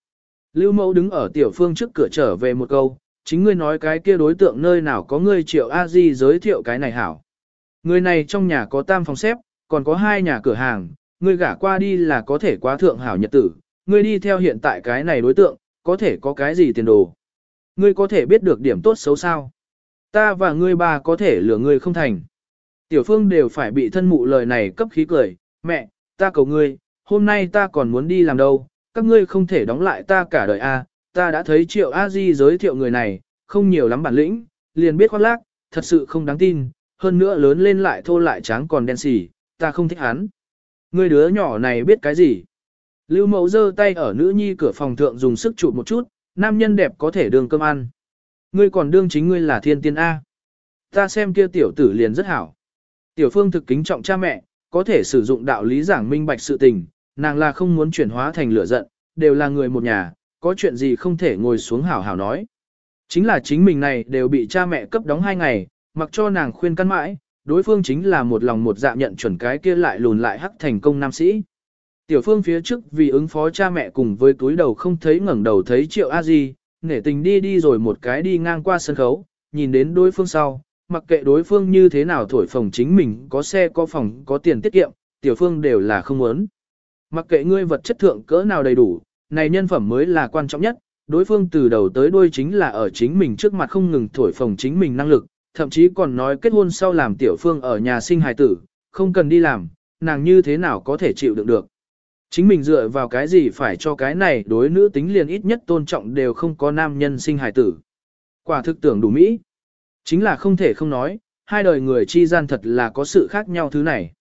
Lưu mẫu đứng ở tiểu phương trước cửa trở về một câu, chính ngươi nói cái kia đối tượng nơi nào có ngươi triệu a di giới thiệu cái này hảo. Người này trong nhà có tam phòng xếp, còn có hai nhà cửa hàng, ngươi gả qua đi là có thể quá thượng hảo nhật tử, ngươi đi theo hiện tại cái này đối tượng, có thể có cái gì tiền đồ. Ngươi có thể biết được điểm tốt xấu sao. Ta và ngươi bà có thể lừa ngươi không thành. Tiểu phương đều phải bị thân mụ lời này cấp khí cười, mẹ, ta cầu ngươi, hôm nay ta còn muốn đi làm đâu, các ngươi không thể đóng lại ta cả đời a. ta đã thấy triệu a di giới thiệu người này, không nhiều lắm bản lĩnh, liền biết khoác lác, thật sự không đáng tin, hơn nữa lớn lên lại thô lại trắng còn đen xỉ, ta không thích hắn. Ngươi đứa nhỏ này biết cái gì? Lưu mẫu giơ tay ở nữ nhi cửa phòng thượng dùng sức chụp một chút, nam nhân đẹp có thể đường cơm ăn. Ngươi còn đương chính ngươi là thiên tiên A. Ta xem kia tiểu tử liền rất hảo. Tiểu phương thực kính trọng cha mẹ, có thể sử dụng đạo lý giảng minh bạch sự tình, nàng là không muốn chuyển hóa thành lửa giận, đều là người một nhà, có chuyện gì không thể ngồi xuống hảo hảo nói. Chính là chính mình này đều bị cha mẹ cấp đóng hai ngày, mặc cho nàng khuyên căn mãi, đối phương chính là một lòng một dạ nhận chuẩn cái kia lại lùn lại hắc thành công nam sĩ. Tiểu phương phía trước vì ứng phó cha mẹ cùng với túi đầu không thấy ngẩng đầu thấy triệu a di, nể tình đi đi rồi một cái đi ngang qua sân khấu, nhìn đến đối phương sau, mặc kệ đối phương như thế nào thổi phồng chính mình có xe có phòng có tiền tiết kiệm, tiểu phương đều là không muốn. Mặc kệ ngươi vật chất thượng cỡ nào đầy đủ, này nhân phẩm mới là quan trọng nhất, đối phương từ đầu tới đuôi chính là ở chính mình trước mặt không ngừng thổi phồng chính mình năng lực, thậm chí còn nói kết hôn sau làm tiểu phương ở nhà sinh hài tử, không cần đi làm, nàng như thế nào có thể chịu đựng được. Chính mình dựa vào cái gì phải cho cái này đối nữ tính liền ít nhất tôn trọng đều không có nam nhân sinh hài tử. Quả thực tưởng đủ mỹ. Chính là không thể không nói, hai đời người chi gian thật là có sự khác nhau thứ này.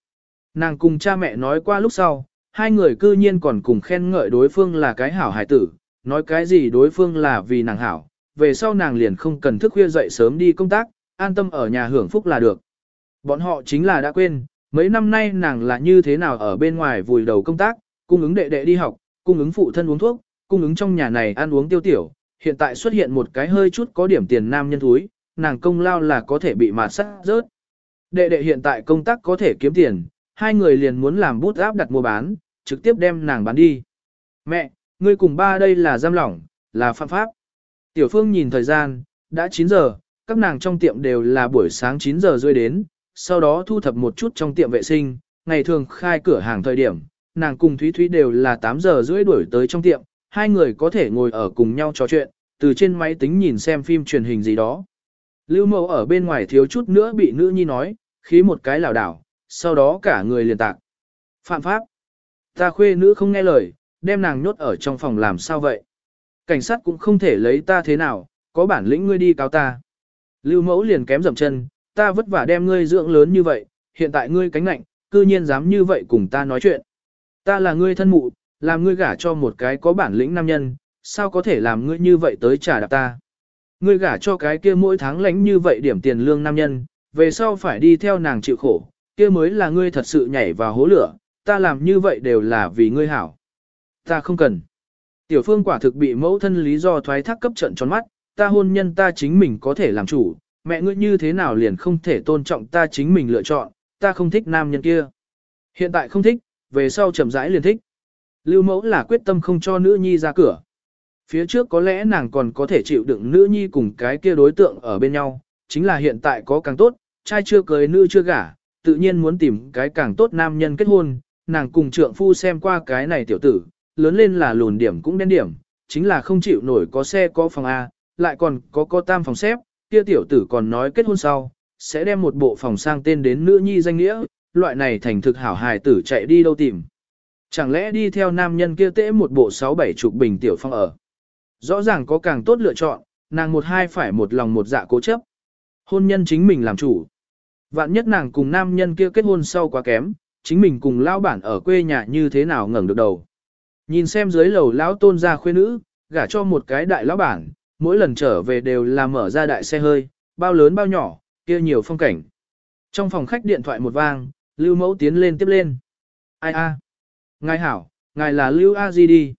Nàng cùng cha mẹ nói qua lúc sau, hai người cư nhiên còn cùng khen ngợi đối phương là cái hảo hài tử, nói cái gì đối phương là vì nàng hảo, về sau nàng liền không cần thức khuya dậy sớm đi công tác, an tâm ở nhà hưởng phúc là được. Bọn họ chính là đã quên, mấy năm nay nàng là như thế nào ở bên ngoài vùi đầu công tác, cung ứng đệ đệ đi học, cung ứng phụ thân uống thuốc, cung ứng trong nhà này ăn uống tiêu tiểu, hiện tại xuất hiện một cái hơi chút có điểm tiền nam nhân thúi, nàng công lao là có thể bị mạt sắt rớt. Đệ đệ hiện tại công tác có thể kiếm tiền, hai người liền muốn làm bút áp đặt mua bán, trực tiếp đem nàng bán đi. Mẹ, ngươi cùng ba đây là giam lỏng, là phạm pháp. Tiểu Phương nhìn thời gian, đã 9 giờ, các nàng trong tiệm đều là buổi sáng 9 giờ rơi đến, sau đó thu thập một chút trong tiệm vệ sinh, ngày thường khai cửa hàng thời điểm, nàng cùng Thúy Thúy đều là 8 giờ rưỡi đuổi tới trong tiệm, hai người có thể ngồi ở cùng nhau trò chuyện, từ trên máy tính nhìn xem phim truyền hình gì đó. Lưu mẫu ở bên ngoài thiếu chút nữa bị nữ nhi nói, khí một cái lảo đảo, sau đó cả người liền tạc. Phạm pháp. Ta khuê nữ không nghe lời, đem nàng nhốt ở trong phòng làm sao vậy? Cảnh sát cũng không thể lấy ta thế nào, có bản lĩnh ngươi đi cáo ta. Lưu mẫu liền kém dậm chân, ta vất vả đem ngươi dưỡng lớn như vậy, hiện tại ngươi cánh lạnh, cư nhiên dám như vậy cùng ta nói chuyện. Ta là ngươi thân mụ, làm ngươi gả cho một cái có bản lĩnh nam nhân, sao có thể làm ngươi như vậy tới trả đạp ta. Ngươi gả cho cái kia mỗi tháng lãnh như vậy điểm tiền lương nam nhân, về sau phải đi theo nàng chịu khổ, kia mới là ngươi thật sự nhảy vào hố lửa, ta làm như vậy đều là vì ngươi hảo. Ta không cần. Tiểu phương quả thực bị mẫu thân lý do thoái thác cấp trận tròn mắt, ta hôn nhân ta chính mình có thể làm chủ, mẹ ngươi như thế nào liền không thể tôn trọng ta chính mình lựa chọn, ta không thích nam nhân kia. Hiện tại không thích, về sau chậm rãi liền thích. Lưu mẫu là quyết tâm không cho nữ nhi ra cửa. Phía trước có lẽ nàng còn có thể chịu đựng nữ nhi cùng cái kia đối tượng ở bên nhau, chính là hiện tại có càng tốt, trai chưa cưới nữ chưa gả, tự nhiên muốn tìm cái càng tốt nam nhân kết hôn, nàng cùng trượng phu xem qua cái này tiểu tử, lớn lên là lùn điểm cũng đen điểm, chính là không chịu nổi có xe có phòng A, lại còn có có tam phòng xếp, kia tiểu tử còn nói kết hôn sau, sẽ đem một bộ phòng sang tên đến nữ nhi danh nghĩa, loại này thành thực hảo hài tử chạy đi đâu tìm. Chẳng lẽ đi theo nam nhân kia tễ một bộ sáu bảy chục bình tiểu phong ở. Rõ ràng có càng tốt lựa chọn, nàng một hai phải một lòng một dạ cố chấp. Hôn nhân chính mình làm chủ. Vạn nhất nàng cùng nam nhân kia kết hôn sau quá kém, chính mình cùng lão bản ở quê nhà như thế nào ngẩng được đầu. Nhìn xem dưới lầu lão tôn gia khuê nữ, gả cho một cái đại lão bản, mỗi lần trở về đều là mở ra đại xe hơi, bao lớn bao nhỏ, kia nhiều phong cảnh. Trong phòng khách điện thoại một vang, Lưu Mẫu tiến lên tiếp lên. Ai a? Ngài hảo, ngài là Lưu A Di đi.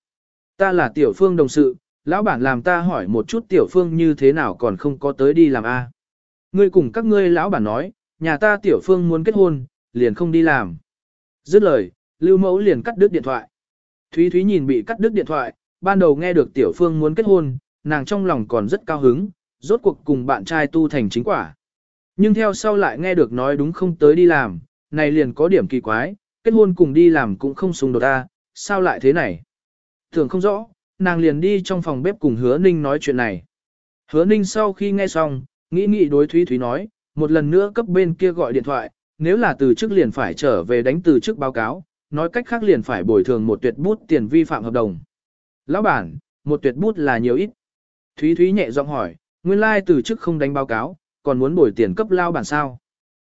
Ta là Tiểu Phương đồng sự, lão bản làm ta hỏi một chút Tiểu Phương như thế nào còn không có tới đi làm A. Ngươi cùng các ngươi lão bản nói, nhà ta Tiểu Phương muốn kết hôn, liền không đi làm. Dứt lời, Lưu Mẫu liền cắt đứt điện thoại. Thúy Thúy nhìn bị cắt đứt điện thoại, ban đầu nghe được Tiểu Phương muốn kết hôn, nàng trong lòng còn rất cao hứng, rốt cuộc cùng bạn trai tu thành chính quả. Nhưng theo sau lại nghe được nói đúng không tới đi làm, này liền có điểm kỳ quái, kết hôn cùng đi làm cũng không xung đột ta, sao lại thế này? Thường không rõ, nàng liền đi trong phòng bếp cùng hứa ninh nói chuyện này. Hứa ninh sau khi nghe xong, nghĩ nghĩ đối Thúy Thúy nói, một lần nữa cấp bên kia gọi điện thoại, nếu là từ chức liền phải trở về đánh từ chức báo cáo, nói cách khác liền phải bồi thường một tuyệt bút tiền vi phạm hợp đồng. Lão bản, một tuyệt bút là nhiều ít. Thúy Thúy nhẹ giọng hỏi, nguyên lai từ chức không đánh báo cáo, còn muốn bồi tiền cấp lao bản sao.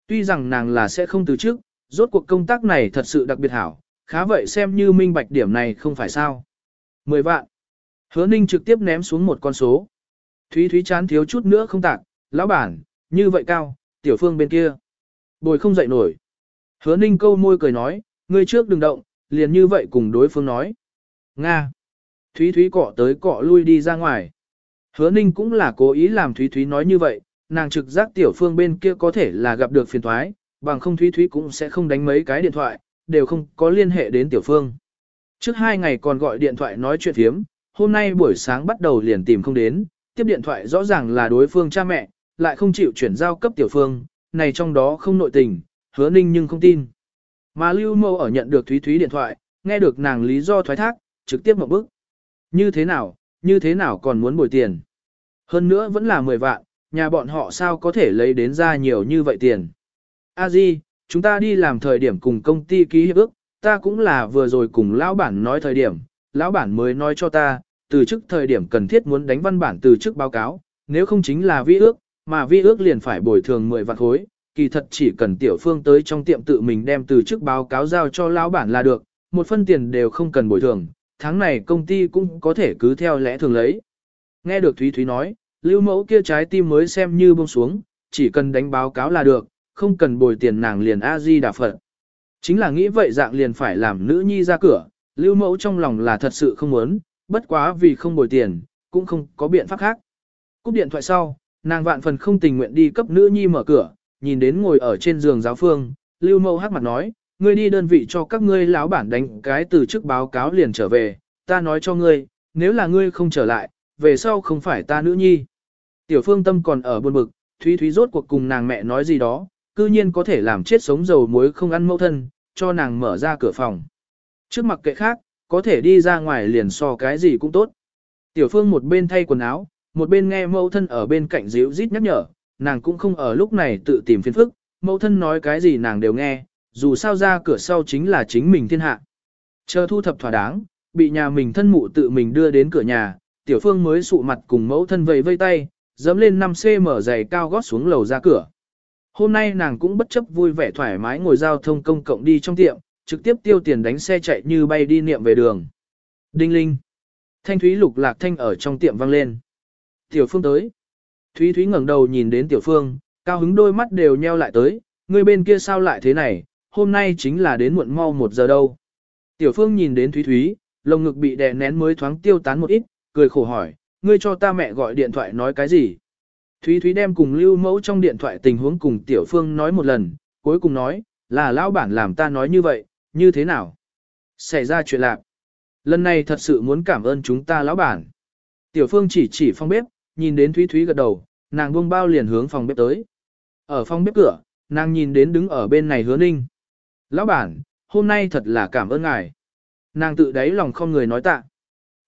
Tuy rằng nàng là sẽ không từ chức, rốt cuộc công tác này thật sự đặc biệt hảo, khá vậy xem như minh bạch điểm này không phải sao. 10 vạn. Hứa ninh trực tiếp ném xuống một con số. Thúy Thúy chán thiếu chút nữa không tạc, lão bản, như vậy cao, tiểu phương bên kia. Bồi không dậy nổi. Hứa ninh câu môi cười nói, ngươi trước đừng động, liền như vậy cùng đối phương nói. Nga. Thúy Thúy cọ tới cọ lui đi ra ngoài. Hứa ninh cũng là cố ý làm Thúy Thúy nói như vậy, nàng trực giác tiểu phương bên kia có thể là gặp được phiền thoái, bằng không Thúy Thúy cũng sẽ không đánh mấy cái điện thoại, đều không có liên hệ đến Tiểu Phương. Trước hai ngày còn gọi điện thoại nói chuyện thiếm, hôm nay buổi sáng bắt đầu liền tìm không đến, tiếp điện thoại rõ ràng là đối phương cha mẹ, lại không chịu chuyển giao cấp Tiểu Phương, này trong đó không nội tình, hứa ninh nhưng không tin. Mà Lưu Mâu ở nhận được Thúy Thúy điện thoại, nghe được nàng lý do thoái thác, trực tiếp một bước. Như thế nào, như thế nào còn muốn bồi tiền. Hơn nữa vẫn là 10 vạn, nhà bọn họ sao có thể lấy đến ra nhiều như vậy tiền. A Di, chúng ta đi làm thời điểm cùng công ty ký hiệp ước, ta cũng là vừa rồi cùng lão bản nói thời điểm, lão bản mới nói cho ta, từ chức thời điểm cần thiết muốn đánh văn bản từ chức báo cáo, nếu không chính là vi ước, mà vi ước liền phải bồi thường 10 vạn khối, kỳ thật chỉ cần tiểu phương tới trong tiệm tự mình đem từ chức báo cáo giao cho lão bản là được, một phân tiền đều không cần bồi thường, tháng này công ty cũng có thể cứ theo lẽ thường lấy. Nghe được Thúy Thúy nói, lưu mẫu kia trái tim mới xem như bông xuống, chỉ cần đánh báo cáo là được, không cần bồi tiền nàng liền A-di đà phật. Chính là nghĩ vậy dạng liền phải làm nữ nhi ra cửa, lưu mẫu trong lòng là thật sự không muốn, bất quá vì không bồi tiền, cũng không có biện pháp khác. Cúp điện thoại sau, nàng vạn phần không tình nguyện đi cấp nữ nhi mở cửa, nhìn đến ngồi ở trên giường giáo phương, lưu mâu hắc mặt nói, ngươi đi đơn vị cho các ngươi lão bản đánh cái từ trước báo cáo liền trở về, ta nói cho ngươi, nếu là ngươi không trở lại, về sau không phải ta nữ nhi. Tiểu phương tâm còn ở buồn bực, Thúy Thúy rốt cuộc cùng nàng mẹ nói gì đó, cư nhiên có thể làm chết sống dầu muối không ăn mẫu thân, cho nàng mở ra cửa phòng. Trước mặt kệ khác, có thể đi ra ngoài liền so cái gì cũng tốt. Tiểu phương một bên thay quần áo, một bên nghe mẫu thân ở bên cạnh díu rít nhắc nhở, nàng cũng không ở lúc này tự tìm phiền phức, mẫu thân nói cái gì nàng đều nghe, dù sao ra cửa sau chính là chính mình thiên hạ. Chờ thu thập thỏa đáng, bị nhà mình thân mụ tự mình đưa đến cửa nhà, tiểu phương mới sụ mặt cùng mẫu thân vẫy vây tay, dẫm lên 5cm giày cao gót xuống lầu ra cửa. Hôm nay nàng cũng bất chấp vui vẻ thoải mái ngồi giao thông công cộng đi trong tiệm, trực tiếp tiêu tiền đánh xe chạy như bay đi niệm về đường. Đinh linh. Thanh thúy lục lạc thanh ở trong tiệm vang lên. Tiểu phương tới. Thúy thúy ngẩng đầu nhìn đến tiểu phương, cao hứng đôi mắt đều nheo lại tới, người bên kia sao lại thế này, hôm nay chính là đến muộn mau một giờ đâu. Tiểu phương nhìn đến thúy thúy, lồng ngực bị đè nén mới thoáng tiêu tán một ít, cười khổ hỏi, ngươi cho ta mẹ gọi điện thoại nói cái gì? Thúy Thúy đem cùng lưu mẫu trong điện thoại tình huống cùng Tiểu Phương nói một lần, cuối cùng nói, là lão bản làm ta nói như vậy, như thế nào? Xảy ra chuyện lạc. Lần này thật sự muốn cảm ơn chúng ta lão bản. Tiểu Phương chỉ chỉ phong bếp, nhìn đến Thúy Thúy gật đầu, nàng buông bao liền hướng phòng bếp tới. Ở phòng bếp cửa, nàng nhìn đến đứng ở bên này hứa ninh. Lão bản, hôm nay thật là cảm ơn ngài. Nàng tự đáy lòng không người nói tạ.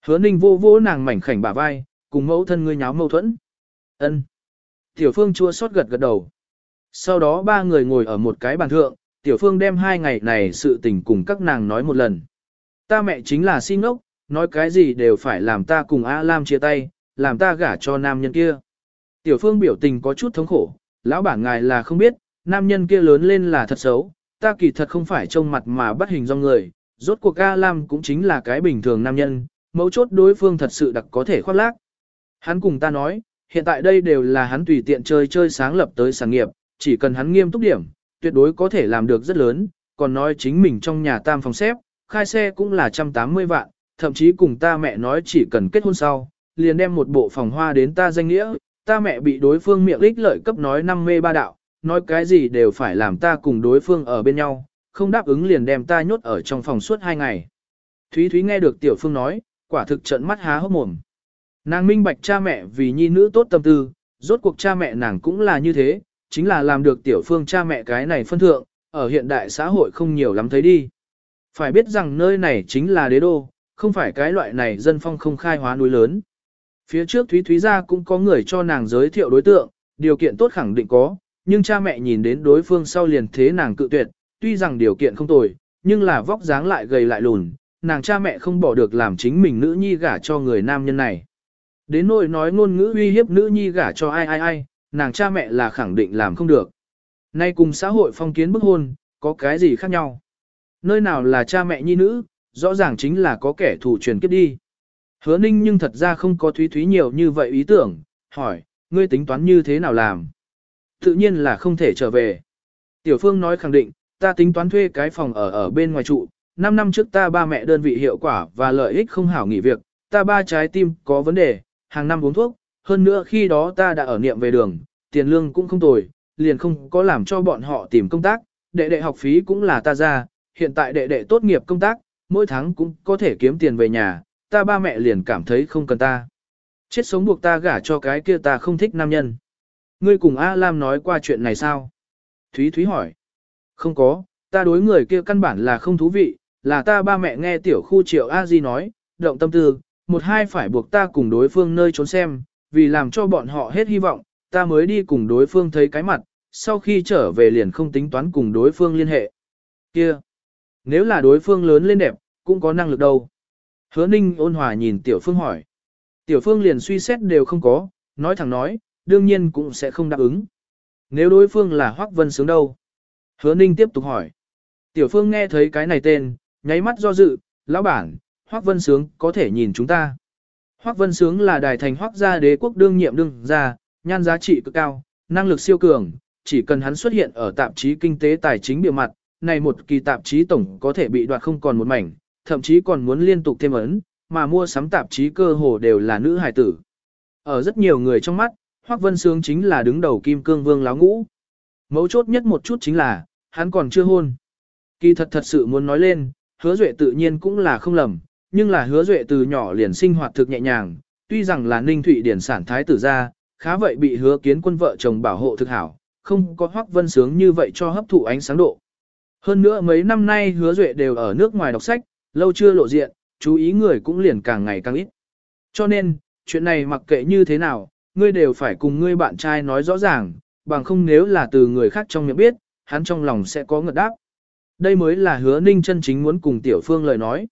Hứa ninh vô vô nàng mảnh khảnh bả vai, cùng mẫu thân ngươi nháo mâu thuẫn. ân Tiểu Phương chua xót gật gật đầu. Sau đó ba người ngồi ở một cái bàn thượng, Tiểu Phương đem hai ngày này sự tình cùng các nàng nói một lần. Ta mẹ chính là si ngốc, nói cái gì đều phải làm ta cùng A Lam chia tay, làm ta gả cho nam nhân kia. Tiểu Phương biểu tình có chút thống khổ, lão bản ngài là không biết, nam nhân kia lớn lên là thật xấu, ta kỳ thật không phải trông mặt mà bắt hình do người, rốt cuộc A Lam cũng chính là cái bình thường nam nhân, mấu chốt đối phương thật sự đặc có thể khoác lác. Hắn cùng ta nói, hiện tại đây đều là hắn tùy tiện chơi chơi sáng lập tới sản nghiệp, chỉ cần hắn nghiêm túc điểm, tuyệt đối có thể làm được rất lớn, còn nói chính mình trong nhà tam phòng xếp, khai xe cũng là 180 vạn, thậm chí cùng ta mẹ nói chỉ cần kết hôn sau, liền đem một bộ phòng hoa đến ta danh nghĩa, ta mẹ bị đối phương miệng lích lợi cấp nói năm mê ba đạo, nói cái gì đều phải làm ta cùng đối phương ở bên nhau, không đáp ứng liền đem ta nhốt ở trong phòng suốt hai ngày. Thúy Thúy nghe được Tiểu Phương nói, quả thực trận mắt há hốc mồm. Nàng minh bạch cha mẹ vì nhi nữ tốt tâm tư, rốt cuộc cha mẹ nàng cũng là như thế, chính là làm được tiểu phương cha mẹ cái này phân thượng, ở hiện đại xã hội không nhiều lắm thấy đi. Phải biết rằng nơi này chính là đế đô, không phải cái loại này dân phong không khai hóa núi lớn. Phía trước Thúy Thúy ra cũng có người cho nàng giới thiệu đối tượng, điều kiện tốt khẳng định có, nhưng cha mẹ nhìn đến đối phương sau liền thế nàng cự tuyệt, tuy rằng điều kiện không tồi, nhưng là vóc dáng lại gầy lại lùn, nàng cha mẹ không bỏ được làm chính mình nữ nhi gả cho người nam nhân này. Đến nỗi nói ngôn ngữ uy hiếp nữ nhi gả cho ai ai ai, nàng cha mẹ là khẳng định làm không được. Nay cùng xã hội phong kiến bức hôn, có cái gì khác nhau? Nơi nào là cha mẹ nhi nữ, rõ ràng chính là có kẻ thù truyền kiếp đi. Hứa ninh nhưng thật ra không có thúy thúy nhiều như vậy ý tưởng, hỏi, ngươi tính toán như thế nào làm? Tự nhiên là không thể trở về. Tiểu phương nói khẳng định, ta tính toán thuê cái phòng ở ở bên ngoài trụ, 5 năm trước ta ba mẹ đơn vị hiệu quả và lợi ích không hảo nghỉ việc, ta ba trái tim có vấn đề, hàng năm uống thuốc, hơn nữa khi đó ta đã ở niệm về đường, tiền lương cũng không tồi, liền không có làm cho bọn họ tìm công tác, đệ đệ học phí cũng là ta ra, hiện tại đệ đệ tốt nghiệp công tác, mỗi tháng cũng có thể kiếm tiền về nhà, ta ba mẹ liền cảm thấy không cần ta. Chết sống buộc ta gả cho cái kia ta không thích nam nhân. Ngươi cùng A Lam nói qua chuyện này sao? Thúy Thúy hỏi. Không có, ta đối người kia căn bản là không thú vị, là ta ba mẹ nghe tiểu khu triệu A Di nói, động tâm tư, một hai phải buộc ta cùng đối phương nơi trốn xem, vì làm cho bọn họ hết hy vọng, ta mới đi cùng đối phương thấy cái mặt, sau khi trở về liền không tính toán cùng đối phương liên hệ. Kia, nếu là đối phương lớn lên đẹp, cũng có năng lực đâu. Hứa ninh ôn hòa nhìn tiểu phương hỏi. Tiểu phương liền suy xét đều không có, nói thẳng nói, đương nhiên cũng sẽ không đáp ứng. Nếu đối phương là Hoắc Vân Sướng đâu? Hứa ninh tiếp tục hỏi. Tiểu phương nghe thấy cái này tên, nháy mắt do dự, lão bản, Hoắc Vân Sướng có thể nhìn chúng ta. Hoắc Vân Sướng là đài thành Hoắc gia đế quốc đương nhiệm đương gia, nhan giá trị cực cao, năng lực siêu cường, chỉ cần hắn xuất hiện ở tạp chí kinh tế tài chính biểu mặt, này một kỳ tạp chí tổng có thể bị đoạt không còn một mảnh, thậm chí còn muốn liên tục thêm ấn, mà mua sắm tạp chí cơ hồ đều là nữ hài tử. Ở rất nhiều người trong mắt, Hoắc Vân Sướng chính là đứng đầu kim cương vương láo ngũ. Mấu chốt nhất một chút chính là, hắn còn chưa hôn. Kỳ thật thật sự muốn nói lên, hứa duệ tự nhiên cũng là không lầm, nhưng là hứa duệ từ nhỏ liền sinh hoạt thực nhẹ nhàng, tuy rằng là ninh thụy điển sản thái tử ra, khá vậy bị hứa kiến quân vợ chồng bảo hộ thực hảo, không có hoắc vân sướng như vậy cho hấp thụ ánh sáng độ. Hơn nữa mấy năm nay hứa duệ đều ở nước ngoài đọc sách, lâu chưa lộ diện, chú ý người cũng liền càng ngày càng ít. Cho nên, chuyện này mặc kệ như thế nào, ngươi đều phải cùng ngươi bạn trai nói rõ ràng, bằng không nếu là từ người khác trong miệng biết, hắn trong lòng sẽ có ngợt đáp. Đây mới là hứa ninh chân chính muốn cùng Tiểu Phương lời nói.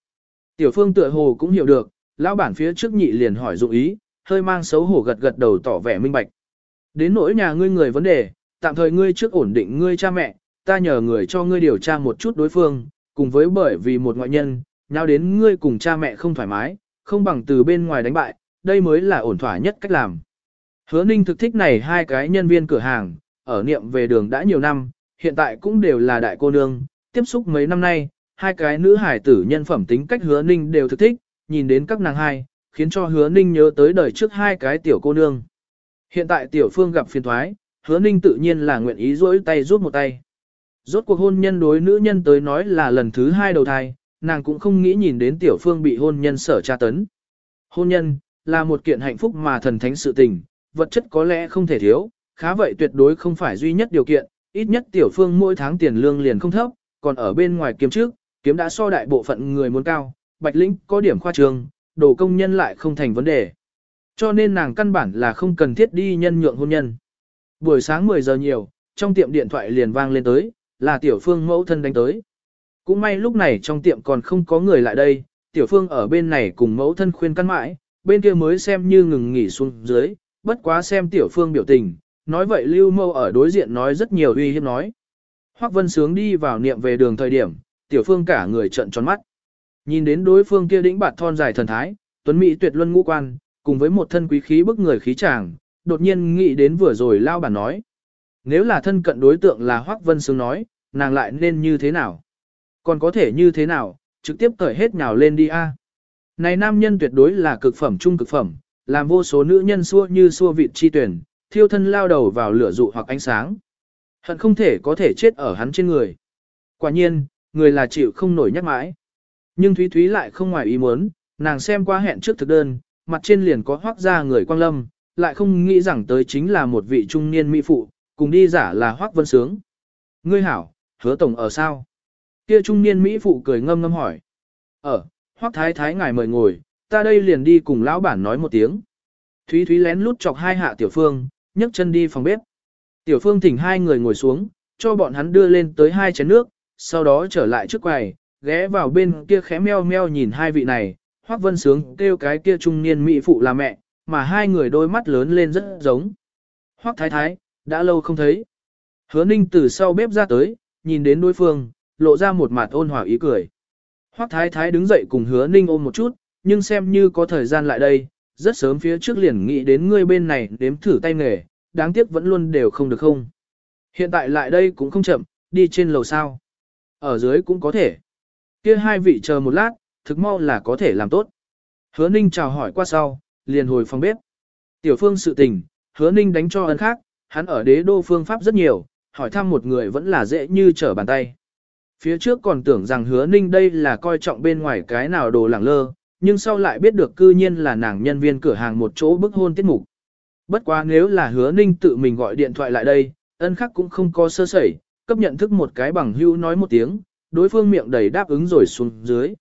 Tiểu Phương tựa hồ cũng hiểu được, lão bản phía trước nhị liền hỏi dụng ý, hơi mang xấu hổ gật gật đầu tỏ vẻ minh bạch. Đến nỗi nhà ngươi người vấn đề, tạm thời ngươi trước ổn định ngươi cha mẹ, ta nhờ người cho ngươi điều tra một chút đối phương, cùng với bởi vì một ngoại nhân, nhau đến ngươi cùng cha mẹ không thoải mái, không bằng từ bên ngoài đánh bại, đây mới là ổn thỏa nhất cách làm. Hứa ninh thực thích này hai cái nhân viên cửa hàng, ở niệm về đường đã nhiều năm, hiện tại cũng đều là đại cô nương, tiếp xúc mấy năm nay, hai cái nữ hải tử nhân phẩm tính cách hứa ninh đều thực thích, nhìn đến các nàng hai, khiến cho hứa ninh nhớ tới đời trước hai cái tiểu cô nương. Hiện tại tiểu phương gặp phiền thoái, hứa ninh tự nhiên là nguyện ý rỗi tay rút một tay. Rốt cuộc hôn nhân đối nữ nhân tới nói là lần thứ hai đầu thai, nàng cũng không nghĩ nhìn đến tiểu phương bị hôn nhân sở tra tấn. Hôn nhân, là một kiện hạnh phúc mà thần thánh sự tình, vật chất có lẽ không thể thiếu, khá vậy tuyệt đối không phải duy nhất điều kiện, ít nhất tiểu phương mỗi tháng tiền lương liền không thấp, còn ở bên ngoài kiếm trước, kiếm đã so đại bộ phận người muốn cao, bạch lĩnh có điểm khoa trường, đồ công nhân lại không thành vấn đề. Cho nên nàng căn bản là không cần thiết đi nhân nhượng hôn nhân. Buổi sáng 10 giờ nhiều, trong tiệm điện thoại liền vang lên tới, là tiểu phương mẫu thân đánh tới. Cũng may lúc này trong tiệm còn không có người lại đây, tiểu phương ở bên này cùng mẫu thân khuyên căn mãi, bên kia mới xem như ngừng nghỉ xuống dưới, bất quá xem tiểu phương biểu tình, nói vậy lưu mâu ở đối diện nói rất nhiều uy hiếp nói. Hoắc Vân Sướng đi vào niệm về đường thời điểm, tiểu phương cả người trợn tròn mắt. Nhìn đến đối phương kia đĩnh bạt thon dài thần thái, tuấn mỹ tuyệt luân ngũ quan, cùng với một thân quý khí bức người khí chàng, đột nhiên nghĩ đến vừa rồi lao bản nói. Nếu là thân cận đối tượng là Hoắc Vân Sướng nói, nàng lại nên như thế nào? Còn có thể như thế nào, trực tiếp cởi hết nhào lên đi a. Này nam nhân tuyệt đối là cực phẩm trung cực phẩm, làm vô số nữ nhân xua như xua vịt chi tuyển, thiêu thân lao đầu vào lửa dụ hoặc ánh sáng. Hận không thể có thể chết ở hắn trên người. Quả nhiên, người là chịu không nổi nhắc mãi. Nhưng Thúy Thúy lại không ngoài ý muốn, nàng xem qua hẹn trước thực đơn, mặt trên liền có hoác ra người quang lâm, lại không nghĩ rằng tới chính là một vị trung niên mỹ phụ, cùng đi giả là hoác vân sướng. Ngươi hảo, hứa tổng ở sao? Kia trung niên mỹ phụ cười ngâm ngâm hỏi. Ở, hoác thái thái ngài mời ngồi, ta đây liền đi cùng lão bản nói một tiếng. Thúy Thúy lén lút chọc hai hạ tiểu phương, nhấc chân đi phòng bếp. Tiểu phương thỉnh hai người ngồi xuống, cho bọn hắn đưa lên tới hai chén nước, sau đó trở lại trước quầy, ghé vào bên kia khẽ meo meo nhìn hai vị này, Hoắc Vân Sướng kêu cái kia trung niên mỹ phụ là mẹ, mà hai người đôi mắt lớn lên rất giống. Hoắc Thái Thái, đã lâu không thấy. Hứa Ninh từ sau bếp ra tới, nhìn đến đối phương, lộ ra một mặt ôn hòa ý cười. Hoắc Thái Thái đứng dậy cùng Hứa Ninh ôm một chút, nhưng xem như có thời gian lại đây, rất sớm phía trước liền nghĩ đến ngươi bên này đếm thử tay nghề, đáng tiếc vẫn luôn đều không được không. Hiện tại lại đây cũng không chậm, đi trên lầu sao. Ở dưới cũng có thể. Kia hai vị chờ một lát, thực mau là có thể làm tốt. Hứa Ninh chào hỏi qua sau, liền hồi phòng bếp. Tiểu phương sự tình, hứa Ninh đánh cho ấn khác, hắn ở đế đô phương pháp rất nhiều, hỏi thăm một người vẫn là dễ như trở bàn tay. Phía trước còn tưởng rằng hứa ninh đây là coi trọng bên ngoài cái nào đồ lẳng lơ, nhưng sau lại biết được cư nhiên là nàng nhân viên cửa hàng một chỗ bức hôn tiết mục. Bất quá nếu là hứa ninh tự mình gọi điện thoại lại đây, ân khắc cũng không có sơ sẩy, cấp nhận thức một cái bằng hữu nói một tiếng, đối phương miệng đầy đáp ứng rồi xuống dưới.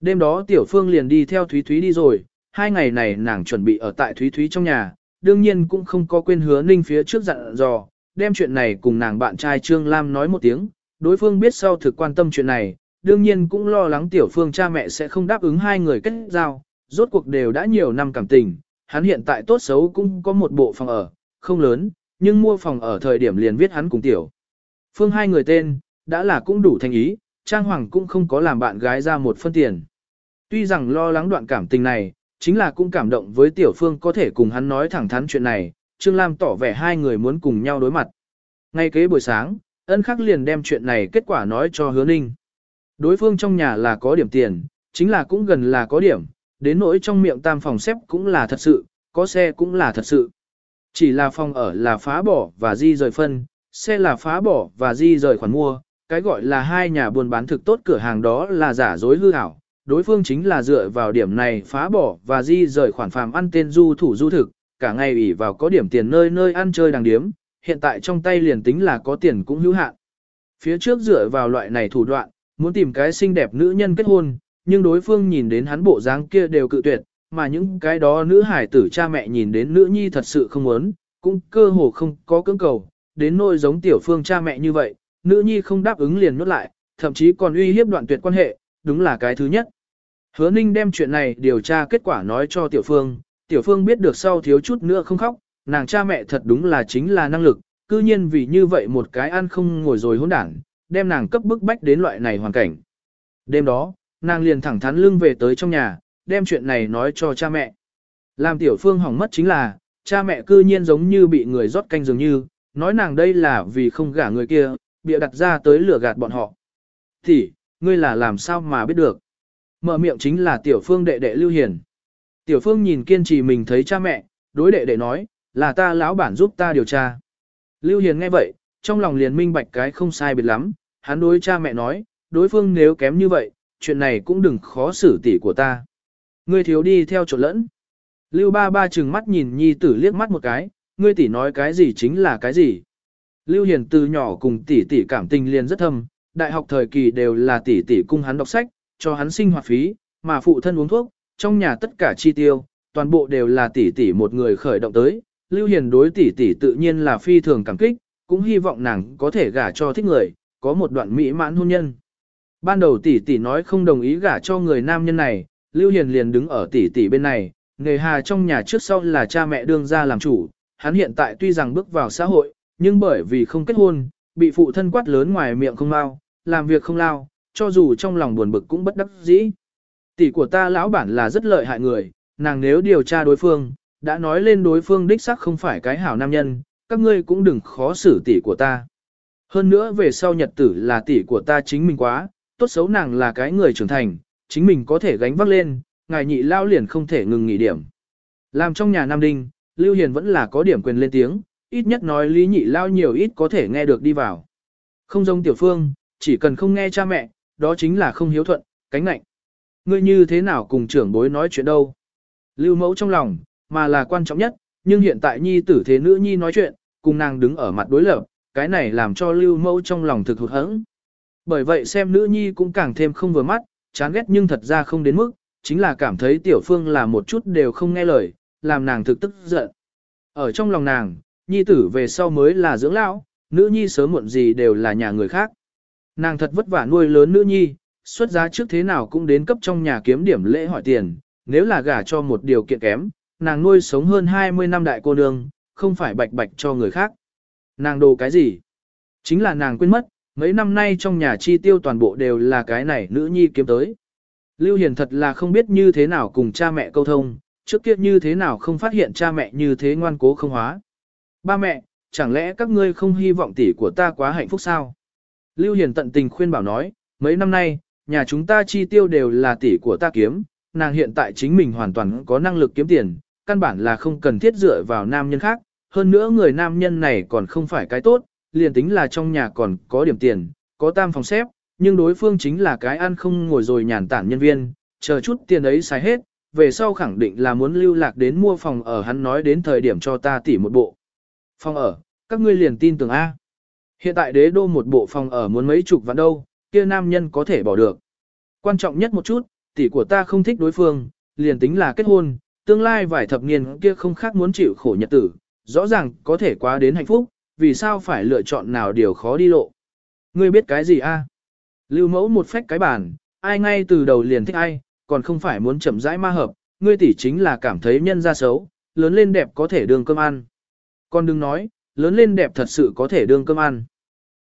Đêm đó tiểu phương liền đi theo Thúy Thúy đi rồi, hai ngày này nàng chuẩn bị ở tại Thúy Thúy trong nhà, đương nhiên cũng không có quên hứa ninh phía trước dặn dò, đem chuyện này cùng nàng bạn trai Trương Lam nói một tiếng, đối phương biết sau thực quan tâm chuyện này, đương nhiên cũng lo lắng tiểu phương cha mẹ sẽ không đáp ứng hai người kết giao, rốt cuộc đều đã nhiều năm cảm tình, hắn hiện tại tốt xấu cũng có một bộ phòng ở, không lớn, nhưng mua phòng ở thời điểm liền viết hắn cùng tiểu. Phương hai người tên, đã là cũng đủ thành ý, Trang Hoàng cũng không có làm bạn gái ra một phân tiền. Tuy rằng lo lắng đoạn cảm tình này, chính là cũng cảm động với Tiểu Phương có thể cùng hắn nói thẳng thắn chuyện này, Trương Lam tỏ vẻ hai người muốn cùng nhau đối mặt. Ngay kế buổi sáng, ân khắc liền đem chuyện này kết quả nói cho hứa ninh. Đối phương trong nhà là có điểm tiền, chính là cũng gần là có điểm, đến nỗi trong miệng tam phòng xếp cũng là thật sự, có xe cũng là thật sự. Chỉ là phòng ở là phá bỏ và di rời phân, xe là phá bỏ và di rời khoản mua, cái gọi là hai nhà buôn bán thực tốt cửa hàng đó là giả dối hư ảo. Đối phương chính là dựa vào điểm này phá bỏ và di rời khoản phàm ăn tên du thủ du thực, cả ngày ủy vào có điểm tiền nơi nơi ăn chơi đàng điếm, hiện tại trong tay liền tính là có tiền cũng hữu hạn. Phía trước dựa vào loại này thủ đoạn, muốn tìm cái xinh đẹp nữ nhân kết hôn, nhưng đối phương nhìn đến hắn bộ dáng kia đều cự tuyệt, mà những cái đó nữ hải tử cha mẹ nhìn đến nữ nhi thật sự không muốn, cũng cơ hồ không có cưỡng cầu, đến nỗi giống tiểu phương cha mẹ như vậy, nữ nhi không đáp ứng liền nuốt lại, thậm chí còn uy hiếp đoạn tuyệt quan hệ, đúng là cái thứ nhất. Hứa Ninh đem chuyện này điều tra kết quả nói cho tiểu phương, tiểu phương biết được sau thiếu chút nữa không khóc, nàng cha mẹ thật đúng là chính là năng lực, cư nhiên vì như vậy một cái ăn không ngồi rồi hỗn đảng, đem nàng cấp bức bách đến loại này hoàn cảnh. Đêm đó, nàng liền thẳng thắn lưng về tới trong nhà, đem chuyện này nói cho cha mẹ. Làm tiểu phương hỏng mất chính là, cha mẹ cư nhiên giống như bị người rót canh dường như, nói nàng đây là vì không gả người kia, bịa đặt ra tới lừa gạt bọn họ. Thì, ngươi là làm sao mà biết được? Mở miệng chính là tiểu phương đệ đệ Lưu Hiền. Tiểu phương nhìn kiên trì mình thấy cha mẹ, đối đệ đệ nói, là ta lão bản giúp ta điều tra. Lưu Hiền nghe vậy, trong lòng liền minh bạch cái không sai biệt lắm, hắn đối cha mẹ nói, đối phương nếu kém như vậy, chuyện này cũng đừng khó xử tỷ của ta. Ngươi thiếu đi theo trộn lẫn. Lưu ba ba chừng mắt nhìn nhi tử liếc mắt một cái, ngươi tỷ nói cái gì chính là cái gì. Lưu Hiền từ nhỏ cùng tỷ tỷ cảm tình liền rất thâm, đại học thời kỳ đều là tỷ tỷ cung hắn đọc sách, cho hắn sinh hoạt phí, mà phụ thân uống thuốc, trong nhà tất cả chi tiêu, toàn bộ đều là tỷ tỷ một người khởi động tới. Lưu Hiền đối tỷ tỷ tự nhiên là phi thường cảm kích, cũng hy vọng nàng có thể gả cho thích người, có một đoạn mỹ mãn hôn nhân. Ban đầu tỷ tỷ nói không đồng ý gả cho người nam nhân này, Lưu Hiền liền đứng ở tỷ tỷ bên này, nghề hà trong nhà trước sau là cha mẹ đương ra làm chủ, hắn hiện tại tuy rằng bước vào xã hội, nhưng bởi vì không kết hôn, bị phụ thân quát lớn ngoài miệng không mau, làm việc không lao, cho dù trong lòng buồn bực cũng bất đắc dĩ. Tỷ của ta lão bản là rất lợi hại người, nàng nếu điều tra đối phương, đã nói lên đối phương đích xác không phải cái hảo nam nhân, các ngươi cũng đừng khó xử tỷ của ta. Hơn nữa về sau nhật tử là tỷ của ta chính mình quá, tốt xấu nàng là cái người trưởng thành, chính mình có thể gánh vác lên, ngài nhị lao liền không thể ngừng nghỉ điểm. Làm trong nhà Nam Đinh, Lưu Hiền vẫn là có điểm quyền lên tiếng, ít nhất nói lý nhị lao nhiều ít có thể nghe được đi vào. Không giống tiểu phương, chỉ cần không nghe cha mẹ, đó chính là không hiếu thuận, cánh nạnh. Ngươi như thế nào cùng trưởng bối nói chuyện đâu? Lưu mẫu trong lòng, mà là quan trọng nhất, nhưng hiện tại nhi tử thế nữ nhi nói chuyện, cùng nàng đứng ở mặt đối lập, cái này làm cho lưu mẫu trong lòng thực hụt hẫng. Bởi vậy xem nữ nhi cũng càng thêm không vừa mắt, chán ghét nhưng thật ra không đến mức, chính là cảm thấy tiểu phương là một chút đều không nghe lời, làm nàng thực tức giận. Ở trong lòng nàng, nhi tử về sau mới là dưỡng lão, nữ nhi sớm muộn gì đều là nhà người khác. Nàng thật vất vả nuôi lớn nữ nhi, xuất giá trước thế nào cũng đến cấp trong nhà kiếm điểm lễ hỏi tiền, nếu là gả cho một điều kiện kém, nàng nuôi sống hơn 20 năm đại cô nương, không phải bạch bạch cho người khác. Nàng đồ cái gì? Chính là nàng quên mất, mấy năm nay trong nhà chi tiêu toàn bộ đều là cái này nữ nhi kiếm tới. Lưu Hiền thật là không biết như thế nào cùng cha mẹ câu thông, trước kia như thế nào không phát hiện cha mẹ như thế ngoan cố không hóa. Ba mẹ, chẳng lẽ các ngươi không hy vọng tỷ của ta quá hạnh phúc sao? Lưu Hiền tận tình khuyên bảo nói, mấy năm nay, nhà chúng ta chi tiêu đều là tỷ của ta kiếm, nàng hiện tại chính mình hoàn toàn có năng lực kiếm tiền, căn bản là không cần thiết dựa vào nam nhân khác, hơn nữa người nam nhân này còn không phải cái tốt, liền tính là trong nhà còn có điểm tiền, có tam phòng xếp, nhưng đối phương chính là cái ăn không ngồi rồi nhàn tản nhân viên, chờ chút tiền ấy xài hết, về sau khẳng định là muốn lưu lạc đến mua phòng ở hắn nói đến thời điểm cho ta tỉ một bộ. Phòng ở, các ngươi liền tin tưởng A. Hiện tại đế đô một bộ phòng ở muốn mấy chục vạn đâu, kia nam nhân có thể bỏ được. Quan trọng nhất một chút, tỷ của ta không thích đối phương, liền tính là kết hôn, tương lai vài thập niên kia không khác muốn chịu khổ nhật tử, rõ ràng có thể quá đến hạnh phúc, vì sao phải lựa chọn nào điều khó đi lộ. Ngươi biết cái gì a? Lưu mẫu một phách cái bản, ai ngay từ đầu liền thích ai, còn không phải muốn chậm rãi ma hợp, ngươi tỷ chính là cảm thấy nhân ra xấu, lớn lên đẹp có thể đương cơm ăn. Con đừng nói, lớn lên đẹp thật sự có thể đương cơm ăn.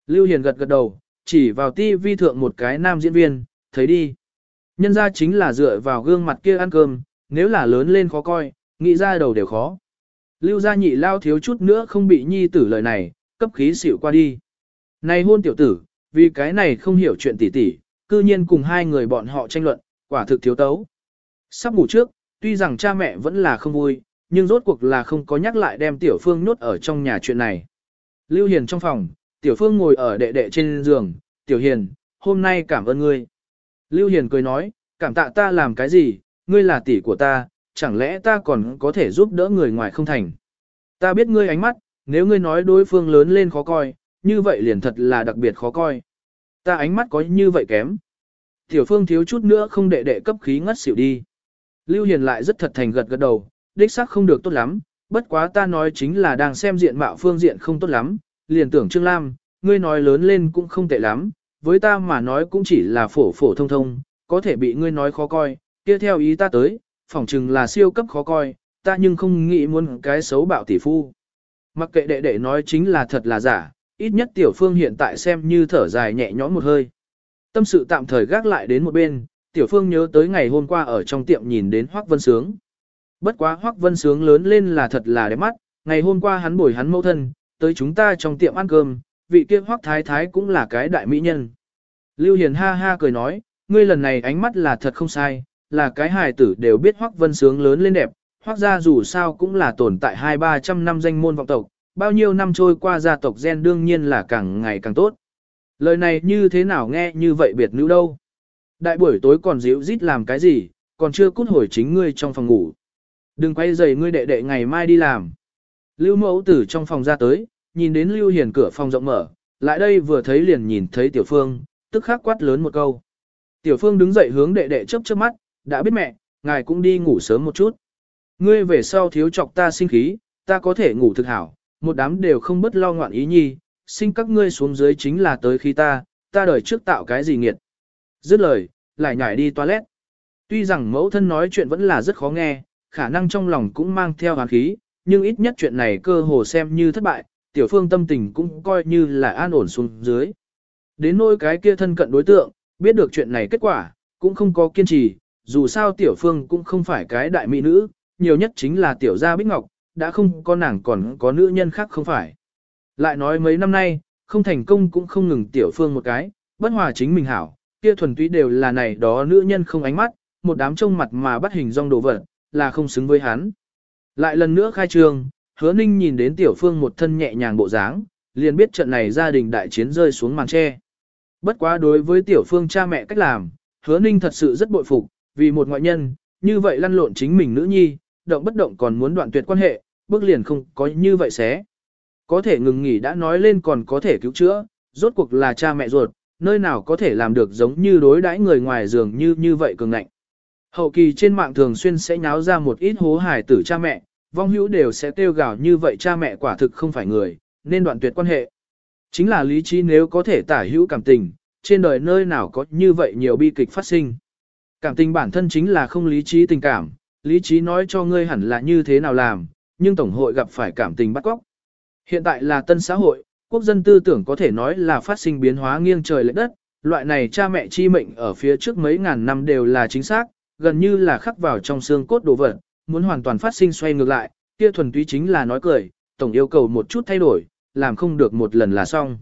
Lưu Hiền gật gật đầu, chỉ vào ti vi thượng một cái nam diễn viên, thấy đi. Nhân ra chính là dựa vào gương mặt kia ăn cơm, nếu là lớn lên khó coi, nghĩ ra đầu đều khó. Lưu gia nhị lao thiếu chút nữa không bị nhi tử lời này, cấp khí xỉu qua đi. Này hôn tiểu tử, vì cái này không hiểu chuyện tỉ tỉ, cư nhiên cùng hai người bọn họ tranh luận, quả thực thiếu tấu. Sắp ngủ trước, tuy rằng cha mẹ vẫn là không vui, nhưng rốt cuộc là không có nhắc lại đem tiểu phương nốt ở trong nhà chuyện này. Lưu Hiền trong phòng, tiểu phương ngồi ở đệ đệ trên giường, tiểu hiền, hôm nay cảm ơn ngươi. Lưu Hiền cười nói, cảm tạ ta làm cái gì, ngươi là tỷ của ta, chẳng lẽ ta còn có thể giúp đỡ người ngoài không thành. Ta biết ngươi ánh mắt, nếu ngươi nói đối phương lớn lên khó coi, như vậy liền thật là đặc biệt khó coi. Ta ánh mắt có như vậy kém. Tiểu phương thiếu chút nữa không đệ đệ cấp khí ngất xỉu đi. Lưu Hiền lại rất thật thành gật gật đầu, đích xác không được tốt lắm, bất quá ta nói chính là đang xem diện mạo phương diện không tốt lắm, liền tưởng Trương Lam, ngươi nói lớn lên cũng không tệ lắm, với ta mà nói cũng chỉ là phổ phổ thông thông, có thể bị ngươi nói khó coi, kia theo ý ta tới, phỏng chừng là siêu cấp khó coi, ta nhưng không nghĩ muốn cái xấu bạo tỷ phu. Mặc kệ đệ đệ nói chính là thật là giả, ít nhất tiểu phương hiện tại xem như thở dài nhẹ nhõm một hơi. Tâm sự tạm thời gác lại đến một bên, tiểu phương nhớ tới ngày hôm qua ở trong tiệm nhìn đến Hoác Vân Sướng. Bất quá Hoác Vân Sướng lớn lên là thật là đẹp mắt, ngày hôm qua hắn bồi hắn mẫu thân, tới chúng ta trong tiệm ăn cơm, vị kia Hoác Thái Thái cũng là cái đại mỹ nhân. Lưu Hiền ha ha cười nói, ngươi lần này ánh mắt là thật không sai, là cái hài tử đều biết Hoắc Vân Sướng lớn lên đẹp, Hoắc gia dù sao cũng là tồn tại hai ba trăm năm danh môn vọng tộc, bao nhiêu năm trôi qua gia tộc gen đương nhiên là càng ngày càng tốt. Lời này như thế nào nghe như vậy biệt nữ đâu. Đại buổi tối còn dịu rít làm cái gì, còn chưa cút hồi chính ngươi trong phòng ngủ. Đừng quay giày ngươi đệ đệ ngày mai đi làm. Lưu mẫu tử trong phòng ra tới, nhìn đến Lưu Hiền cửa phòng rộng mở, lại đây vừa thấy liền nhìn thấy Tiểu Phương, tức khắc quát lớn một câu. Tiểu Phương đứng dậy hướng đệ đệ chớp chớp mắt, đã biết mẹ, ngài cũng đi ngủ sớm một chút. Ngươi về sau thiếu chọc ta sinh khí, ta có thể ngủ thực hảo, một đám đều không bất lo ngoạn ý nhi, sinh các ngươi xuống dưới chính là tới khi ta, ta đời trước tạo cái gì nghiệt. Dứt lời, lại nhảy đi toilet. Tuy rằng mẫu thân nói chuyện vẫn là rất khó nghe, khả năng trong lòng cũng mang theo hàn khí, nhưng ít nhất chuyện này cơ hồ xem như thất bại, tiểu phương tâm tình cũng coi như là an ổn xuống dưới. Đến nỗi cái kia thân cận đối tượng, biết được chuyện này kết quả, cũng không có kiên trì, dù sao tiểu phương cũng không phải cái đại mỹ nữ, nhiều nhất chính là tiểu gia bích ngọc, đã không có nàng còn có nữ nhân khác không phải. Lại nói mấy năm nay, không thành công cũng không ngừng tiểu phương một cái, bất hòa chính mình hảo, kia thuần túy đều là này đó nữ nhân không ánh mắt, một đám trông mặt mà bắt hình dong đồ vật, là không xứng với hắn. Lại lần nữa khai trương, hứa ninh nhìn đến tiểu phương một thân nhẹ nhàng bộ dáng, liền biết trận này gia đình đại chiến rơi xuống màn tre. Bất quá đối với tiểu phương cha mẹ cách làm, hứa ninh thật sự rất bội phục, vì một ngoại nhân, như vậy lăn lộn chính mình nữ nhi, động bất động còn muốn đoạn tuyệt quan hệ, bước liền không có như vậy xé. Có thể ngừng nghỉ đã nói lên còn có thể cứu chữa, rốt cuộc là cha mẹ ruột, nơi nào có thể làm được giống như đối đãi người ngoài giường như như vậy cường ngạnh. Hậu kỳ trên mạng thường xuyên sẽ nháo ra một ít hố hài tử cha mẹ, vong hữu đều sẽ tiêu gào như vậy cha mẹ quả thực không phải người, nên đoạn tuyệt quan hệ. Chính là lý trí nếu có thể tả hữu cảm tình, trên đời nơi nào có như vậy nhiều bi kịch phát sinh. Cảm tình bản thân chính là không lý trí tình cảm, lý trí nói cho ngươi hẳn là như thế nào làm, nhưng Tổng hội gặp phải cảm tình bắt cóc. Hiện tại là tân xã hội, quốc dân tư tưởng có thể nói là phát sinh biến hóa nghiêng trời lệch đất, loại này cha mẹ chi mệnh ở phía trước mấy ngàn năm đều là chính xác, gần như là khắc vào trong xương cốt đồ vật, muốn hoàn toàn phát sinh xoay ngược lại, kia thuần túy chính là nói cười, tổng yêu cầu một chút thay đổi, làm không được một lần là xong.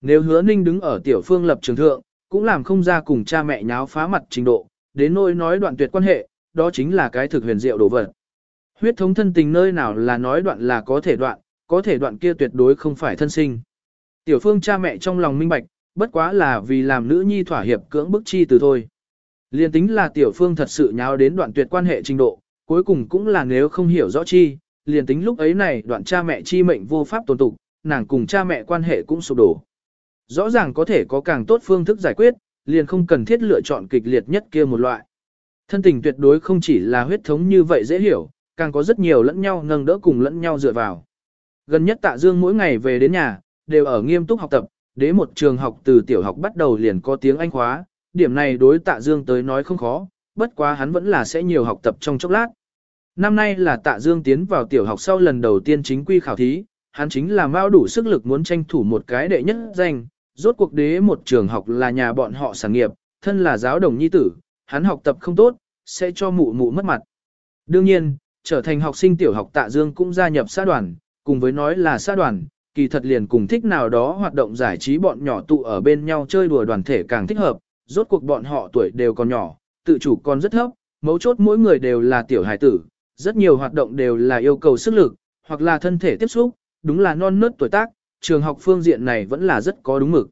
Nếu hứa ninh đứng ở tiểu phương lập trường thượng, cũng làm không ra cùng cha mẹ nháo phá mặt trình độ, đến nỗi nói đoạn tuyệt quan hệ, đó chính là cái thực huyền diệu đồ vật. Huyết thống thân tình nơi nào là nói đoạn là có thể đoạn, có thể đoạn kia tuyệt đối không phải thân sinh. Tiểu phương cha mẹ trong lòng minh bạch, bất quá là vì làm nữ nhi thỏa hiệp cưỡng bức chi từ thôi. Liên tính là tiểu phương thật sự nháo đến đoạn tuyệt quan hệ trình độ, cuối cùng cũng là nếu không hiểu rõ chi, liền tính lúc ấy này đoạn cha mẹ chi mệnh vô pháp tồn tục, nàng cùng cha mẹ quan hệ cũng sụp đổ. Rõ ràng có thể có càng tốt phương thức giải quyết, liền không cần thiết lựa chọn kịch liệt nhất kia một loại. Thân tình tuyệt đối không chỉ là huyết thống như vậy dễ hiểu, càng có rất nhiều lẫn nhau nâng đỡ cùng lẫn nhau dựa vào. Gần nhất tạ dương mỗi ngày về đến nhà, đều ở nghiêm túc học tập, đế một trường học từ tiểu học bắt đầu liền có tiếng Anh khóa, điểm này đối tạ dương tới nói không khó, bất quá hắn vẫn là sẽ nhiều học tập trong chốc lát. Năm nay là tạ dương tiến vào tiểu học sau lần đầu tiên chính quy khảo thí, hắn chính là mau đủ sức lực muốn tranh thủ một cái đệ nhất danh, rốt cuộc đế một trường học là nhà bọn họ sản nghiệp, thân là giáo đồng nhi tử, hắn học tập không tốt, sẽ cho mụ mụ mất mặt. Đương nhiên, trở thành học sinh tiểu học tạ dương cũng gia nhập xã đoàn, cùng với nói là xã đoàn, kỳ thật liền cùng thích nào đó hoạt động giải trí bọn nhỏ tụ ở bên nhau chơi đùa đoàn thể càng thích hợp, rốt cuộc bọn họ tuổi đều còn nhỏ, tự chủ còn rất thấp, mấu chốt mỗi người đều là tiểu hải tử, rất nhiều hoạt động đều là yêu cầu sức lực, hoặc là thân thể tiếp xúc, đúng là non nớt tuổi tác, trường học phương diện này vẫn là rất có đúng mực.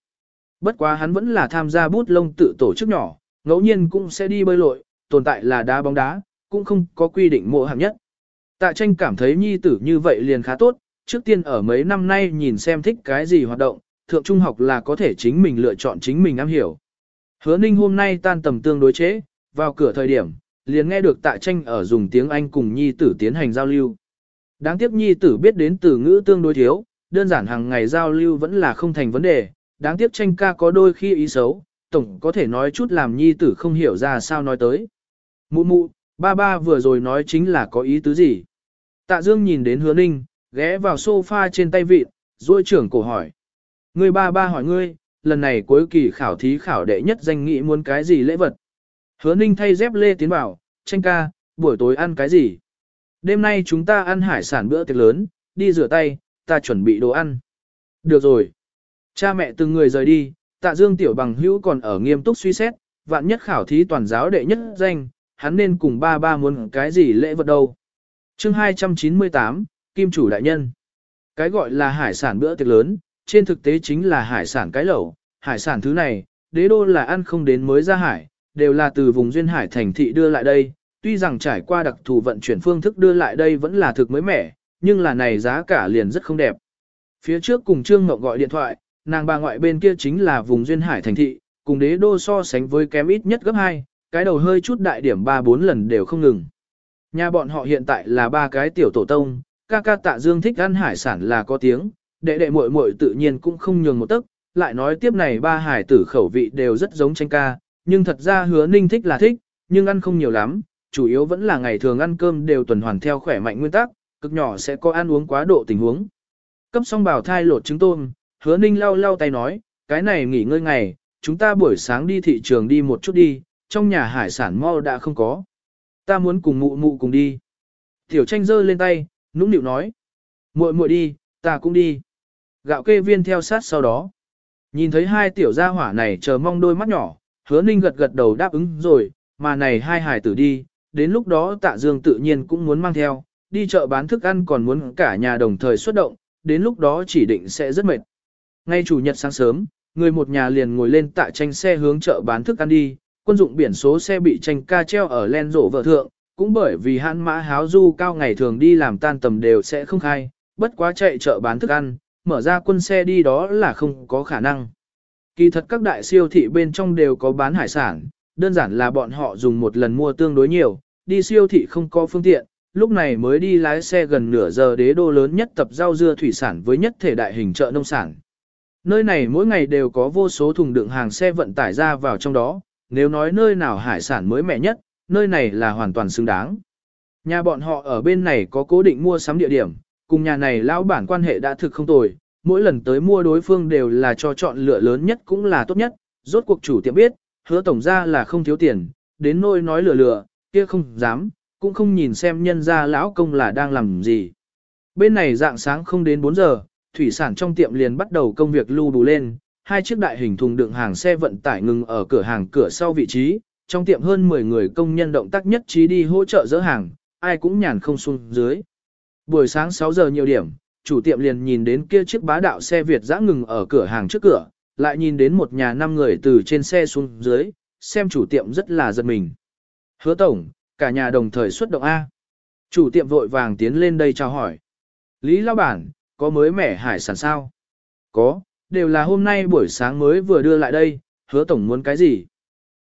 Bất quá hắn vẫn là tham gia bút lông tự tổ chức nhỏ, ngẫu nhiên cũng sẽ đi bơi lội, tồn tại là đá bóng đá, cũng không có quy định mộ hạng nhất. Tạ tranh cảm thấy nhi tử như vậy liền khá tốt, trước tiên ở mấy năm nay nhìn xem thích cái gì hoạt động, thượng trung học là có thể chính mình lựa chọn chính mình am hiểu. Hứa ninh hôm nay tan tầm tương đối chế, vào cửa thời điểm, liền nghe được tạ tranh ở dùng tiếng Anh cùng nhi tử tiến hành giao lưu. Đáng tiếc nhi tử biết đến từ ngữ tương đối thiếu, đơn giản hàng ngày giao lưu vẫn là không thành vấn đề, đáng tiếc tranh ca có đôi khi ý xấu, tổng có thể nói chút làm nhi tử không hiểu ra sao nói tới. Mụ mụ, ba ba vừa rồi nói chính là có ý tứ gì. Tạ Dương nhìn đến hứa ninh, ghé vào sofa trên tay vịt, duỗi trưởng cổ hỏi. Ngươi ba ba hỏi ngươi, lần này cuối kỳ khảo thí khảo đệ nhất danh nghị muốn cái gì lễ vật. Hứa ninh thay dép lê tiến bảo, tranh ca, buổi tối ăn cái gì? Đêm nay chúng ta ăn hải sản bữa tiệc lớn, đi rửa tay, ta chuẩn bị đồ ăn. Được rồi. Cha mẹ từng người rời đi, tạ dương tiểu bằng hữu còn ở nghiêm túc suy xét, vạn nhất khảo thí toàn giáo đệ nhất danh, hắn nên cùng ba ba muốn cái gì lễ vật đâu. chương 298, Kim chủ đại nhân. Cái gọi là hải sản bữa tiệc lớn, trên thực tế chính là hải sản cái lẩu. Hải sản thứ này, đế đô là ăn không đến mới ra hải, đều là từ vùng duyên hải thành thị đưa lại đây. Tuy rằng trải qua đặc thù vận chuyển phương thức đưa lại đây vẫn là thực mới mẻ, nhưng là này giá cả liền rất không đẹp. Phía trước cùng Trương Ngọc gọi điện thoại, nàng bà ngoại bên kia chính là vùng duyên hải thành thị, cùng đế đô so sánh với kém ít nhất gấp 2, cái đầu hơi chút đại điểm 3-4 lần đều không ngừng. Nhà bọn họ hiện tại là ba cái tiểu tổ tông, ca ca tạ dương thích ăn hải sản là có tiếng, đệ đệ muội muội tự nhiên cũng không nhường một tấc, lại nói tiếp này ba hải tử khẩu vị đều rất giống tranh ca, nhưng thật ra hứa ninh thích là thích, nhưng ăn không nhiều lắm, chủ yếu vẫn là ngày thường ăn cơm đều tuần hoàn theo khỏe mạnh nguyên tắc, cực nhỏ sẽ có ăn uống quá độ tình huống. Cấp xong bảo thai lột trứng tôm, hứa ninh lau lau tay nói, cái này nghỉ ngơi ngày, chúng ta buổi sáng đi thị trường đi một chút đi, trong nhà hải sản mau đã không có. Ta muốn cùng mụ mụ cùng đi. Tiểu tranh giơ lên tay, nũng nịu nói. muội muội đi, ta cũng đi. Gạo kê viên theo sát sau đó. Nhìn thấy hai tiểu gia hỏa này chờ mong đôi mắt nhỏ, hứa ninh gật gật đầu đáp ứng rồi, mà này hai hải tử đi, đến lúc đó tạ dương tự nhiên cũng muốn mang theo, đi chợ bán thức ăn còn muốn cả nhà đồng thời xuất động, đến lúc đó chỉ định sẽ rất mệt. Ngay chủ nhật sáng sớm, người một nhà liền ngồi lên tạ tranh xe hướng chợ bán thức ăn đi, quân dụng biển số xe bị tranh ca treo ở len rổ vợ thượng, cũng bởi vì hãn mã háo du cao ngày thường đi làm tan tầm đều sẽ không khai, bất quá chạy chợ bán thức ăn, mở ra quân xe đi đó là không có khả năng. Kỳ thật các đại siêu thị bên trong đều có bán hải sản, đơn giản là bọn họ dùng một lần mua tương đối nhiều, đi siêu thị không có phương tiện, lúc này mới đi lái xe gần nửa giờ đế đô lớn nhất tập rau dưa thủy sản với nhất thể đại hình chợ nông sản. Nơi này mỗi ngày đều có vô số thùng đựng hàng xe vận tải ra vào trong đó, nếu nói nơi nào hải sản mới mẻ nhất, nơi này là hoàn toàn xứng đáng. Nhà bọn họ ở bên này có cố định mua sắm địa điểm, cùng nhà này lão bản quan hệ đã thực không tồi, mỗi lần tới mua đối phương đều là cho chọn lựa lớn nhất cũng là tốt nhất, rốt cuộc chủ tiệm biết, hứa tổng ra là không thiếu tiền, đến nôi nói lừa lừa, kia không dám, cũng không nhìn xem nhân ra lão công là đang làm gì. Bên này dạng sáng không đến 4 giờ, thủy sản trong tiệm liền bắt đầu công việc lưu đủ lên, hai chiếc đại hình thùng đựng hàng xe vận tải ngừng ở cửa hàng cửa sau vị trí, trong tiệm hơn 10 người công nhân động tác nhất trí đi hỗ trợ dỡ hàng, ai cũng nhàn không xuống dưới. Buổi sáng 6 giờ nhiều điểm, chủ tiệm liền nhìn đến kia chiếc bá đạo xe Việt dã ngừng ở cửa hàng trước cửa, lại nhìn đến một nhà năm người từ trên xe xuống dưới, xem chủ tiệm rất là giật mình. Hứa tổng, cả nhà đồng thời xuất động A. Chủ tiệm vội vàng tiến lên đây chào hỏi. Lý lao bản, có mới mẻ hải sản sao? Có, đều là hôm nay buổi sáng mới vừa đưa lại đây, hứa tổng muốn cái gì?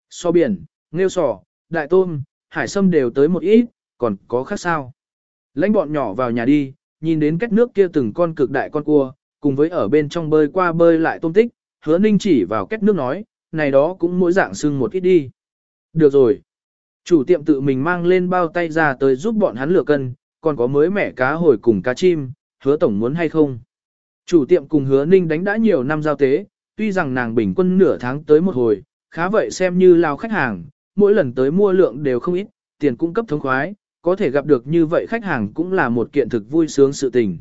So biển, nghêu sò, đại tôm, hải sâm đều tới một ít, còn có khác sao? Lãnh bọn nhỏ vào nhà đi, nhìn đến cách nước kia từng con cực đại con cua, cùng với ở bên trong bơi qua bơi lại tôm tích, hứa ninh chỉ vào cách nước nói, này đó cũng mỗi dạng sưng một ít đi. Được rồi. Chủ tiệm tự mình mang lên bao tay ra tới giúp bọn hắn lựa cân, còn có mới mẻ cá hồi cùng cá chim, hứa tổng muốn hay không. Chủ tiệm cùng hứa ninh đánh đã nhiều năm giao tế, tuy rằng nàng bình quân nửa tháng tới một hồi, khá vậy xem như lao khách hàng, mỗi lần tới mua lượng đều không ít, tiền cung cấp thống khoái, có thể gặp được như vậy khách hàng cũng là một kiện thực vui sướng sự tình.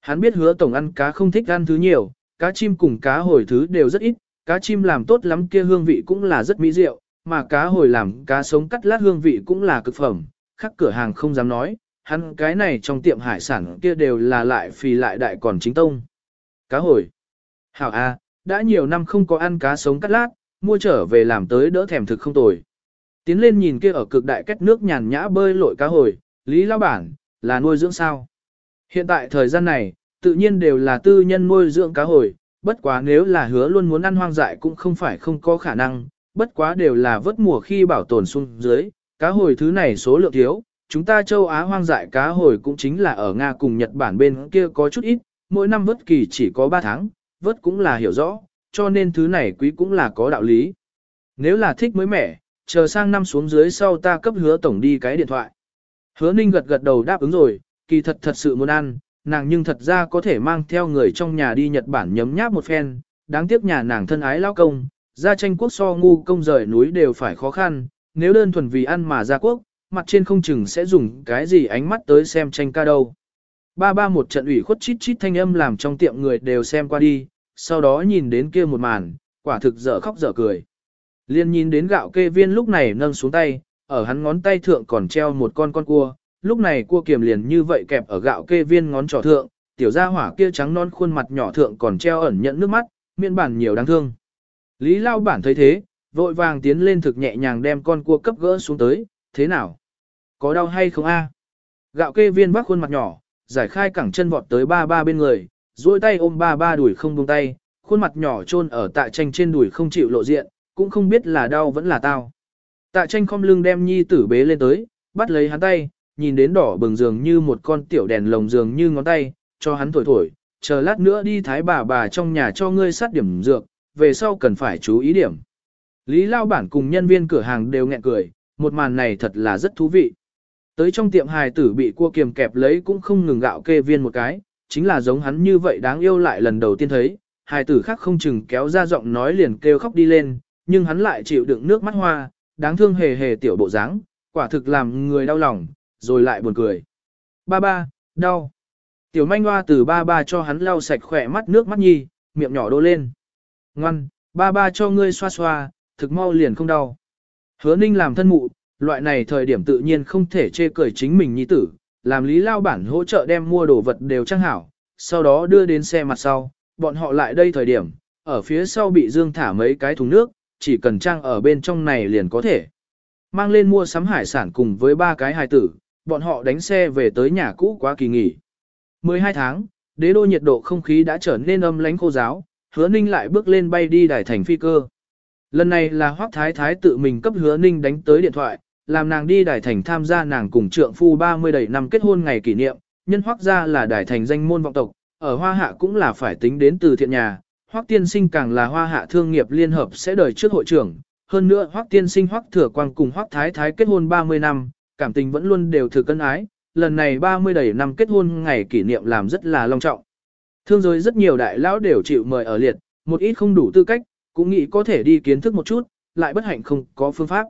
Hắn biết hứa tổng ăn cá không thích ăn thứ nhiều, cá chim cùng cá hồi thứ đều rất ít, cá chim làm tốt lắm kia hương vị cũng là rất mỹ diệu, mà cá hồi làm cá sống cắt lát hương vị cũng là cực phẩm, khắc cửa hàng không dám nói, hắn cái này trong tiệm hải sản kia đều là lại phì lại đại còn chính tông. Cá hồi. Hảo A, đã nhiều năm không có ăn cá sống cắt lát, mua trở về làm tới đỡ thèm thực không tồi. Tiến lên nhìn kia ở cực đại cách nước nhàn nhã bơi lội cá hồi, Lý Lao Bản, là nuôi dưỡng sao. Hiện tại thời gian này, tự nhiên đều là tư nhân nuôi dưỡng cá hồi, bất quá nếu là hứa luôn muốn ăn hoang dại cũng không phải không có khả năng, bất quá đều là vớt mùa khi bảo tồn xuống dưới, cá hồi thứ này số lượng thiếu, chúng ta châu Á hoang dại cá hồi cũng chính là ở Nga cùng Nhật Bản bên kia có chút ít, mỗi năm vớt kỳ chỉ có 3 tháng, vớt cũng là hiểu rõ, cho nên thứ này quý cũng là có đạo lý. Nếu là thích mới mẻ, chờ sang năm xuống dưới sau ta cấp hứa tổng đi cái điện thoại. Hứa ninh gật gật đầu đáp ứng rồi, kỳ thật thật sự muốn ăn, nàng nhưng thật ra có thể mang theo người trong nhà đi Nhật Bản nhấm nháp một phen, đáng tiếc nhà nàng thân ái lao công, ra tranh quốc so ngu công rời núi đều phải khó khăn, nếu đơn thuần vì ăn mà ra quốc, mặt trên không chừng sẽ dùng cái gì ánh mắt tới xem tranh ca đâu. Ba ba một trận ủy khuất chít chít thanh âm làm trong tiệm người đều xem qua đi, sau đó nhìn đến kia một màn, quả thực dở khóc dở cười. Liên nhìn đến gạo kê viên lúc này nâng xuống tay, ở hắn ngón tay thượng còn treo một con con cua, lúc này cua kiềm liền như vậy kẹp ở gạo kê viên ngón trỏ thượng, tiểu gia hỏa kia trắng non khuôn mặt nhỏ thượng còn treo ẩn nhận nước mắt, miên bản nhiều đáng thương. Lý lao bản thấy thế, vội vàng tiến lên thực nhẹ nhàng đem con cua cấp gỡ xuống tới, thế nào? Có đau hay không a? Gạo kê viên vác khuôn mặt nhỏ, giải khai cẳng chân vọt tới ba ba bên người, duỗi tay ôm ba ba đuổi không buông tay, khuôn mặt nhỏ chôn ở tạ tranh trên đùi không chịu lộ diện, cũng không biết là đau vẫn là tao. Tạ tranh không lưng đem nhi tử bế lên tới, bắt lấy hắn tay, nhìn đến đỏ bừng dường như một con tiểu đèn lồng dường như ngón tay, cho hắn thổi thổi, chờ lát nữa đi thái bà bà trong nhà cho ngươi sát điểm dược, về sau cần phải chú ý điểm. Lý Lao Bản cùng nhân viên cửa hàng đều nghẹn cười, một màn này thật là rất thú vị. Tới trong tiệm hài tử bị cua kiềm kẹp lấy cũng không ngừng gạo kê viên một cái, chính là giống hắn như vậy đáng yêu lại lần đầu tiên thấy, hài tử khác không chừng kéo ra giọng nói liền kêu khóc đi lên, nhưng hắn lại chịu đựng nước mắt hoa, đáng thương hề hề tiểu bộ dáng, quả thực làm người đau lòng, rồi lại buồn cười. Ba ba, đau. Tiểu manh hoa từ ba ba cho hắn lau sạch khỏe mắt nước mắt nhi, miệng nhỏ đô lên. Ngoan, ba ba cho ngươi xoa xoa, thực mau liền không đau. Hứa ninh làm thân mụ, loại này thời điểm tự nhiên không thể chê cười chính mình nhi tử, làm lý lao bản hỗ trợ đem mua đồ vật đều trang hảo, sau đó đưa đến xe mặt sau, bọn họ lại đây thời điểm, ở phía sau bị dương thả mấy cái thùng nước, chỉ cần trang ở bên trong này liền có thể. Mang lên mua sắm hải sản cùng với ba cái hài tử, bọn họ đánh xe về tới nhà cũ quá kỳ nghỉ. 12 tháng, đế đô nhiệt độ không khí đã trở nên âm lánh khô giáo, hứa ninh lại bước lên bay đi đài thành phi cơ. Lần này là hoác thái thái tự mình cấp hứa ninh đánh tới điện thoại, làm nàng đi đài thành tham gia nàng cùng trượng phu 30 đầy năm kết hôn ngày kỷ niệm, nhân hoác ra là đài thành danh môn vọng tộc, ở hoa hạ cũng là phải tính đến từ thiện nhà, hoác tiên sinh càng là hoa hạ thương nghiệp liên hợp sẽ đời trước hội trưởng, hơn nữa hoác tiên sinh hoác thừa quang cùng hoác thái thái kết hôn 30 năm, cảm tình vẫn luôn đều thừa cân ái, lần này 30 đầy năm kết hôn ngày kỷ niệm làm rất là long trọng. Thương giới rất nhiều đại lão đều chịu mời ở liệt, một ít không đủ tư cách, cũng nghĩ có thể đi kiến thức một chút, lại bất hạnh không có phương pháp.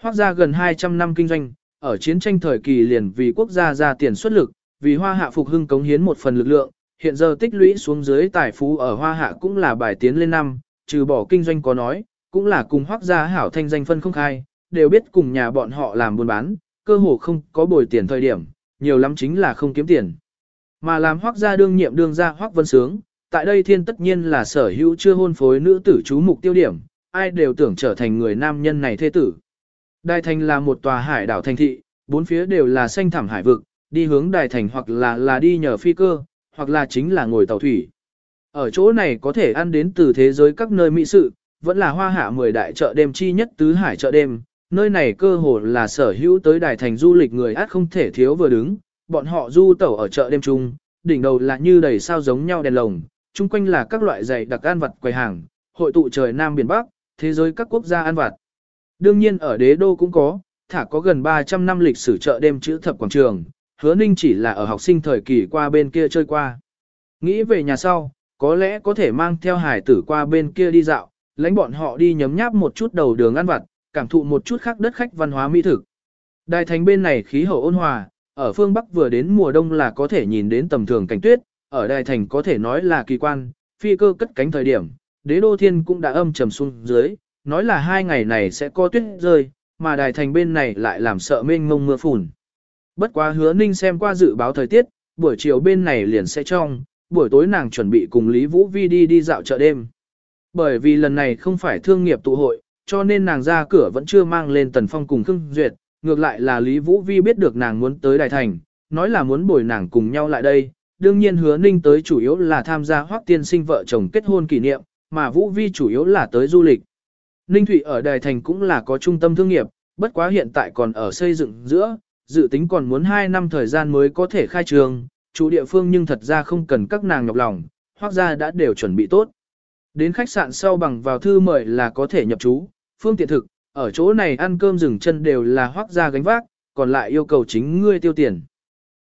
Hoác gia gần 200 năm kinh doanh, ở chiến tranh thời kỳ liền vì quốc gia ra tiền xuất lực, vì hoa hạ phục hưng cống hiến một phần lực lượng, hiện giờ tích lũy xuống dưới tài phú ở hoa hạ cũng là bài tiến lên năm, trừ bỏ kinh doanh có nói, cũng là cùng hoác gia hảo thanh danh phân không khai, đều biết cùng nhà bọn họ làm buôn bán, cơ hồ không có bồi tiền thời điểm, nhiều lắm chính là không kiếm tiền. Mà làm hoác gia đương nhiệm đương gia hoác vân sướng, tại đây thiên tất nhiên là sở hữu chưa hôn phối nữ tử chú mục tiêu điểm, ai đều tưởng trở thành người nam nhân này thế tử. Đài thành là một tòa hải đảo thành thị, bốn phía đều là xanh thẳm hải vực, đi hướng đài thành hoặc là là đi nhờ phi cơ, hoặc là chính là ngồi tàu thủy. Ở chỗ này có thể ăn đến từ thế giới các nơi mỹ sự, vẫn là hoa hạ 10 đại chợ đêm chi nhất tứ hải chợ đêm, nơi này cơ hồ là sở hữu tới đài thành du lịch người át không thể thiếu vừa đứng, bọn họ du tẩu ở chợ đêm trung đỉnh đầu là như đầy sao giống nhau đèn lồng, chung quanh là các loại giày đặc ăn vặt quầy hàng, hội tụ trời Nam Biển Bắc, thế giới các quốc gia ăn vặt. Đương nhiên ở đế đô cũng có, thả có gần 300 năm lịch sử chợ đêm chữ thập quảng trường, hứa ninh chỉ là ở học sinh thời kỳ qua bên kia chơi qua. Nghĩ về nhà sau, có lẽ có thể mang theo hải tử qua bên kia đi dạo, lãnh bọn họ đi nhấm nháp một chút đầu đường ăn vặt, cảm thụ một chút khác đất khách văn hóa mỹ thực. Đài thành bên này khí hậu ôn hòa, ở phương Bắc vừa đến mùa đông là có thể nhìn đến tầm thường cảnh tuyết, ở đài thành có thể nói là kỳ quan, phi cơ cất cánh thời điểm, đế đô thiên cũng đã âm trầm xuống dưới, nói là hai ngày này sẽ có tuyết rơi, mà đài thành bên này lại làm sợ mênh mông mưa phùn. Bất quá hứa ninh xem qua dự báo thời tiết, buổi chiều bên này liền sẽ trong, buổi tối nàng chuẩn bị cùng Lý Vũ Vi đi đi dạo chợ đêm. Bởi vì lần này không phải thương nghiệp tụ hội, cho nên nàng ra cửa vẫn chưa mang lên Tần Phong cùng Khương Duyệt, ngược lại là Lý Vũ Vi biết được nàng muốn tới Đài Thành, nói là muốn bồi nàng cùng nhau lại đây. Đương nhiên hứa ninh tới chủ yếu là tham gia hoác tiên sinh vợ chồng kết hôn kỷ niệm, mà Vũ Vi chủ yếu là tới du lịch. Ninh Thụy ở Đài Thành cũng là có trung tâm thương nghiệp, bất quá hiện tại còn ở xây dựng giữa, dự tính còn muốn 2 năm thời gian mới có thể khai trường, chủ địa phương nhưng thật ra không cần các nàng nhọc lòng, hoặc ra đã đều chuẩn bị tốt. Đến khách sạn sau bằng vào thư mời là có thể nhập trú, phương tiện thực, ở chỗ này ăn cơm rừng chân đều là hoác ra gánh vác, còn lại yêu cầu chính ngươi tiêu tiền.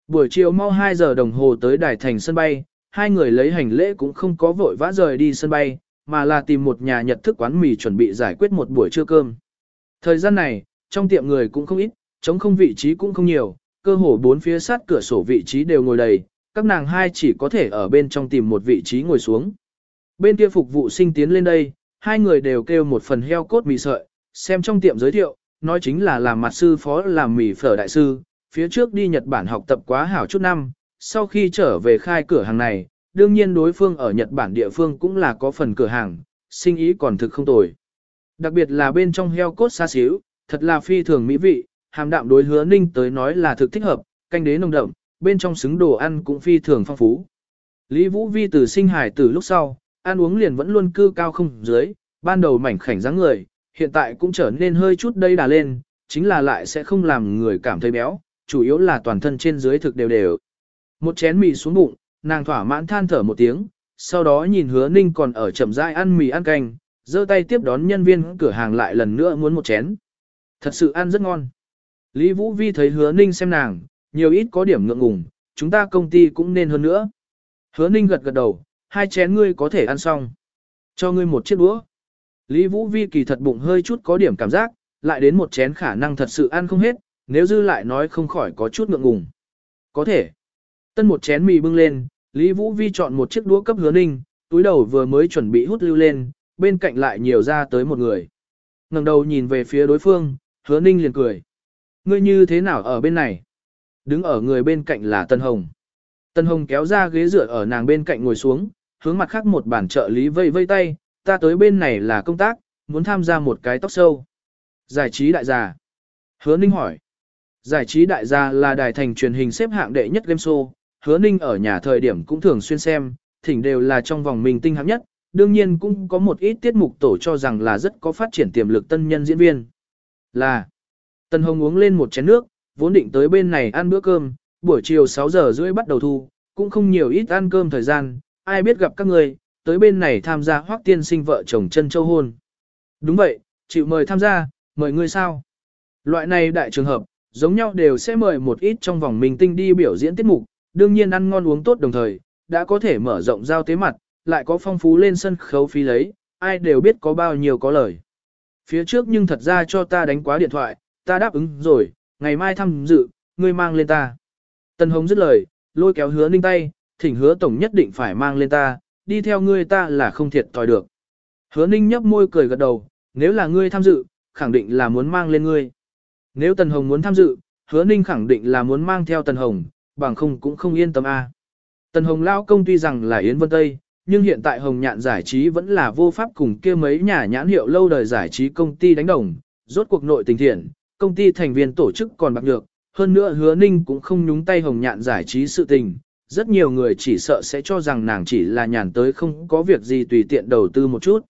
Buổi chiều mau 2 giờ đồng hồ tới đài thành sân bay, hai người lấy hành lễ cũng không có vội vã rời đi sân bay, mà là tìm một nhà nhật thức quán mì chuẩn bị giải quyết một buổi trưa cơm. Thời gian này, trong tiệm người cũng không ít, chống không vị trí cũng không nhiều, cơ hồ bốn phía sát cửa sổ vị trí đều ngồi đầy, các nàng hai chỉ có thể ở bên trong tìm một vị trí ngồi xuống. Bên kia phục vụ sinh tiến lên đây, hai người đều kêu một phần heo cốt mì sợi, xem trong tiệm giới thiệu, nói chính là làm mặt sư phó làm mì phở đại sư, phía trước đi Nhật Bản học tập quá hảo chút năm, sau khi trở về khai cửa hàng này, đương nhiên đối phương ở Nhật Bản địa phương cũng là có phần cửa hàng, sinh ý còn thực không tồi. Đặc biệt là bên trong heo cốt xa xíu, thật là phi thường mỹ vị, hàm đạm đối hứa ninh tới nói là thực thích hợp, canh đế nồng đậm, bên trong xứng đồ ăn cũng phi thường phong phú. Lý Vũ Vi từ sinh hải từ lúc sau, ăn uống liền vẫn luôn cư cao không dưới, ban đầu mảnh khảnh dáng người, hiện tại cũng trở nên hơi chút đây đà lên, chính là lại sẽ không làm người cảm thấy béo, chủ yếu là toàn thân trên dưới thực đều đều. Một chén mì xuống bụng, nàng thỏa mãn than thở một tiếng, sau đó nhìn hứa ninh còn ở chậm rãi ăn mì ăn canh, giơ tay tiếp đón nhân viên cửa hàng lại lần nữa muốn một chén. Thật sự ăn rất ngon. Lý Vũ Vi thấy hứa ninh xem nàng, nhiều ít có điểm ngượng ngùng, chúng ta công ty cũng nên hơn nữa. Hứa ninh gật gật đầu, hai chén ngươi có thể ăn xong. Cho ngươi một chiếc đũa. Lý Vũ Vi kỳ thật bụng hơi chút có điểm cảm giác, lại đến một chén khả năng thật sự ăn không hết, nếu dư lại nói không khỏi có chút ngượng ngùng. Có thể. Tân một chén mì bưng lên, Lý Vũ Vi chọn một chiếc đũa cấp hứa ninh, túi đầu vừa mới chuẩn bị hút lưu lên, bên cạnh lại nhiều ra tới một người. ngẩng đầu nhìn về phía đối phương, hứa ninh liền cười. Ngươi như thế nào ở bên này? Đứng ở người bên cạnh là Tân Hồng. Tân Hồng kéo ra ghế dựa ở nàng bên cạnh ngồi xuống, hướng mặt khác một bản trợ lý vây vây tay, ta tới bên này là công tác, muốn tham gia một cái tóc sâu. Giải trí đại gia. Hứa Ninh hỏi. Giải trí đại gia là đài thành truyền hình xếp hạng đệ nhất game show, hứa Ninh ở nhà thời điểm cũng thường xuyên xem, thỉnh đều là trong vòng mình tinh hạng nhất, đương nhiên cũng có một ít tiết mục tổ cho rằng là rất có phát triển tiềm lực tân nhân diễn viên. Là. Tân Hồng uống lên một chén nước, vốn định tới bên này ăn bữa cơm, buổi chiều 6 giờ rưỡi bắt đầu thu, cũng không nhiều ít ăn cơm thời gian, ai biết gặp các người, tới bên này tham gia hoác tiên sinh vợ chồng chân châu hôn. Đúng vậy, chịu mời tham gia, mời ngươi sao? Loại này đại trường hợp, giống nhau đều sẽ mời một ít trong vòng mình tinh đi biểu diễn tiết mục, đương nhiên ăn ngon uống tốt đồng thời, đã có thể mở rộng giao tế mặt, lại có phong phú lên sân khấu phí lấy, ai đều biết có bao nhiêu có lời. Phía trước nhưng thật ra cho ta đánh quá điện thoại, ta đáp ứng rồi, ngày mai thăm dự, ngươi mang lên ta. Tân Hồng dứt lời, lôi kéo hứa ninh tay, thỉnh hứa tổng nhất định phải mang lên ta, đi theo ngươi ta là không thiệt thòi được. Hứa ninh nhấp môi cười gật đầu, nếu là ngươi tham dự, khẳng định là muốn mang lên ngươi. Nếu Tần Hồng muốn tham dự, hứa ninh khẳng định là muốn mang theo Tần Hồng, bằng không cũng không yên tâm a. Tần Hồng Lao công tuy rằng là Yến Vân Tây, nhưng hiện tại Hồng Nhạn giải trí vẫn là vô pháp cùng kia mấy nhà nhãn hiệu lâu đời giải trí công ty đánh đồng, rốt cuộc nội tình thiện, công ty thành viên tổ chức còn bạc nhược, hơn nữa hứa ninh cũng không nhúng tay Hồng Nhạn giải trí sự tình. Rất nhiều người chỉ sợ sẽ cho rằng nàng chỉ là nhàn tới không có việc gì tùy tiện đầu tư một chút.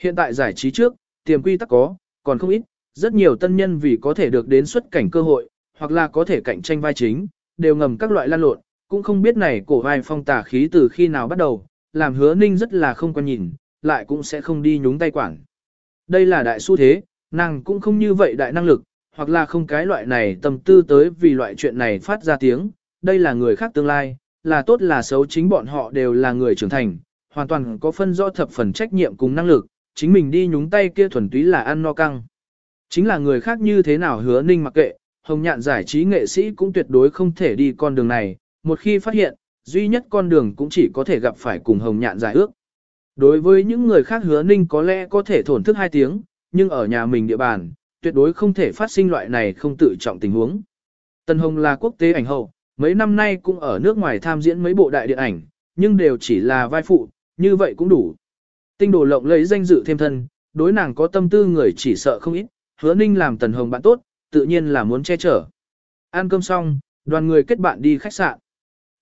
Hiện tại giải trí trước, tiềm quy tắc có, còn không ít, rất nhiều tân nhân vì có thể được đến xuất cảnh cơ hội, hoặc là có thể cạnh tranh vai chính, đều ngầm các loại lan lộn, cũng không biết này cổ vai phong tà khí từ khi nào bắt đầu, làm hứa ninh rất là không quan nhìn, lại cũng sẽ không đi nhúng tay quản. Đây là đại xu thế, nàng cũng không như vậy đại năng lực, hoặc là không cái loại này tâm tư tới vì loại chuyện này phát ra tiếng, đây là người khác tương lai, là tốt là xấu chính bọn họ đều là người trưởng thành, hoàn toàn có phân rõ thập phần trách nhiệm cùng năng lực, chính mình đi nhúng tay kia thuần túy là ăn no căng. Chính là người khác như thế nào hứa ninh mặc kệ, hồng nhạn giải trí nghệ sĩ cũng tuyệt đối không thể đi con đường này, một khi phát hiện, duy nhất con đường cũng chỉ có thể gặp phải cùng hồng nhạn giải ước. Đối với những người khác hứa ninh có lẽ có thể thổn thức hai tiếng, nhưng ở nhà mình địa bàn, tuyệt đối không thể phát sinh loại này không tự trọng tình huống. Tần Hồng là quốc tế ảnh hậu, mấy năm nay cũng ở nước ngoài tham diễn mấy bộ đại điện ảnh, nhưng đều chỉ là vai phụ, như vậy cũng đủ. Tinh đồ lộng lấy danh dự thêm thân, đối nàng có tâm tư người chỉ sợ không ít, hứa ninh làm Tần Hồng bạn tốt, tự nhiên là muốn che chở. Ăn cơm xong, đoàn người kết bạn đi khách sạn.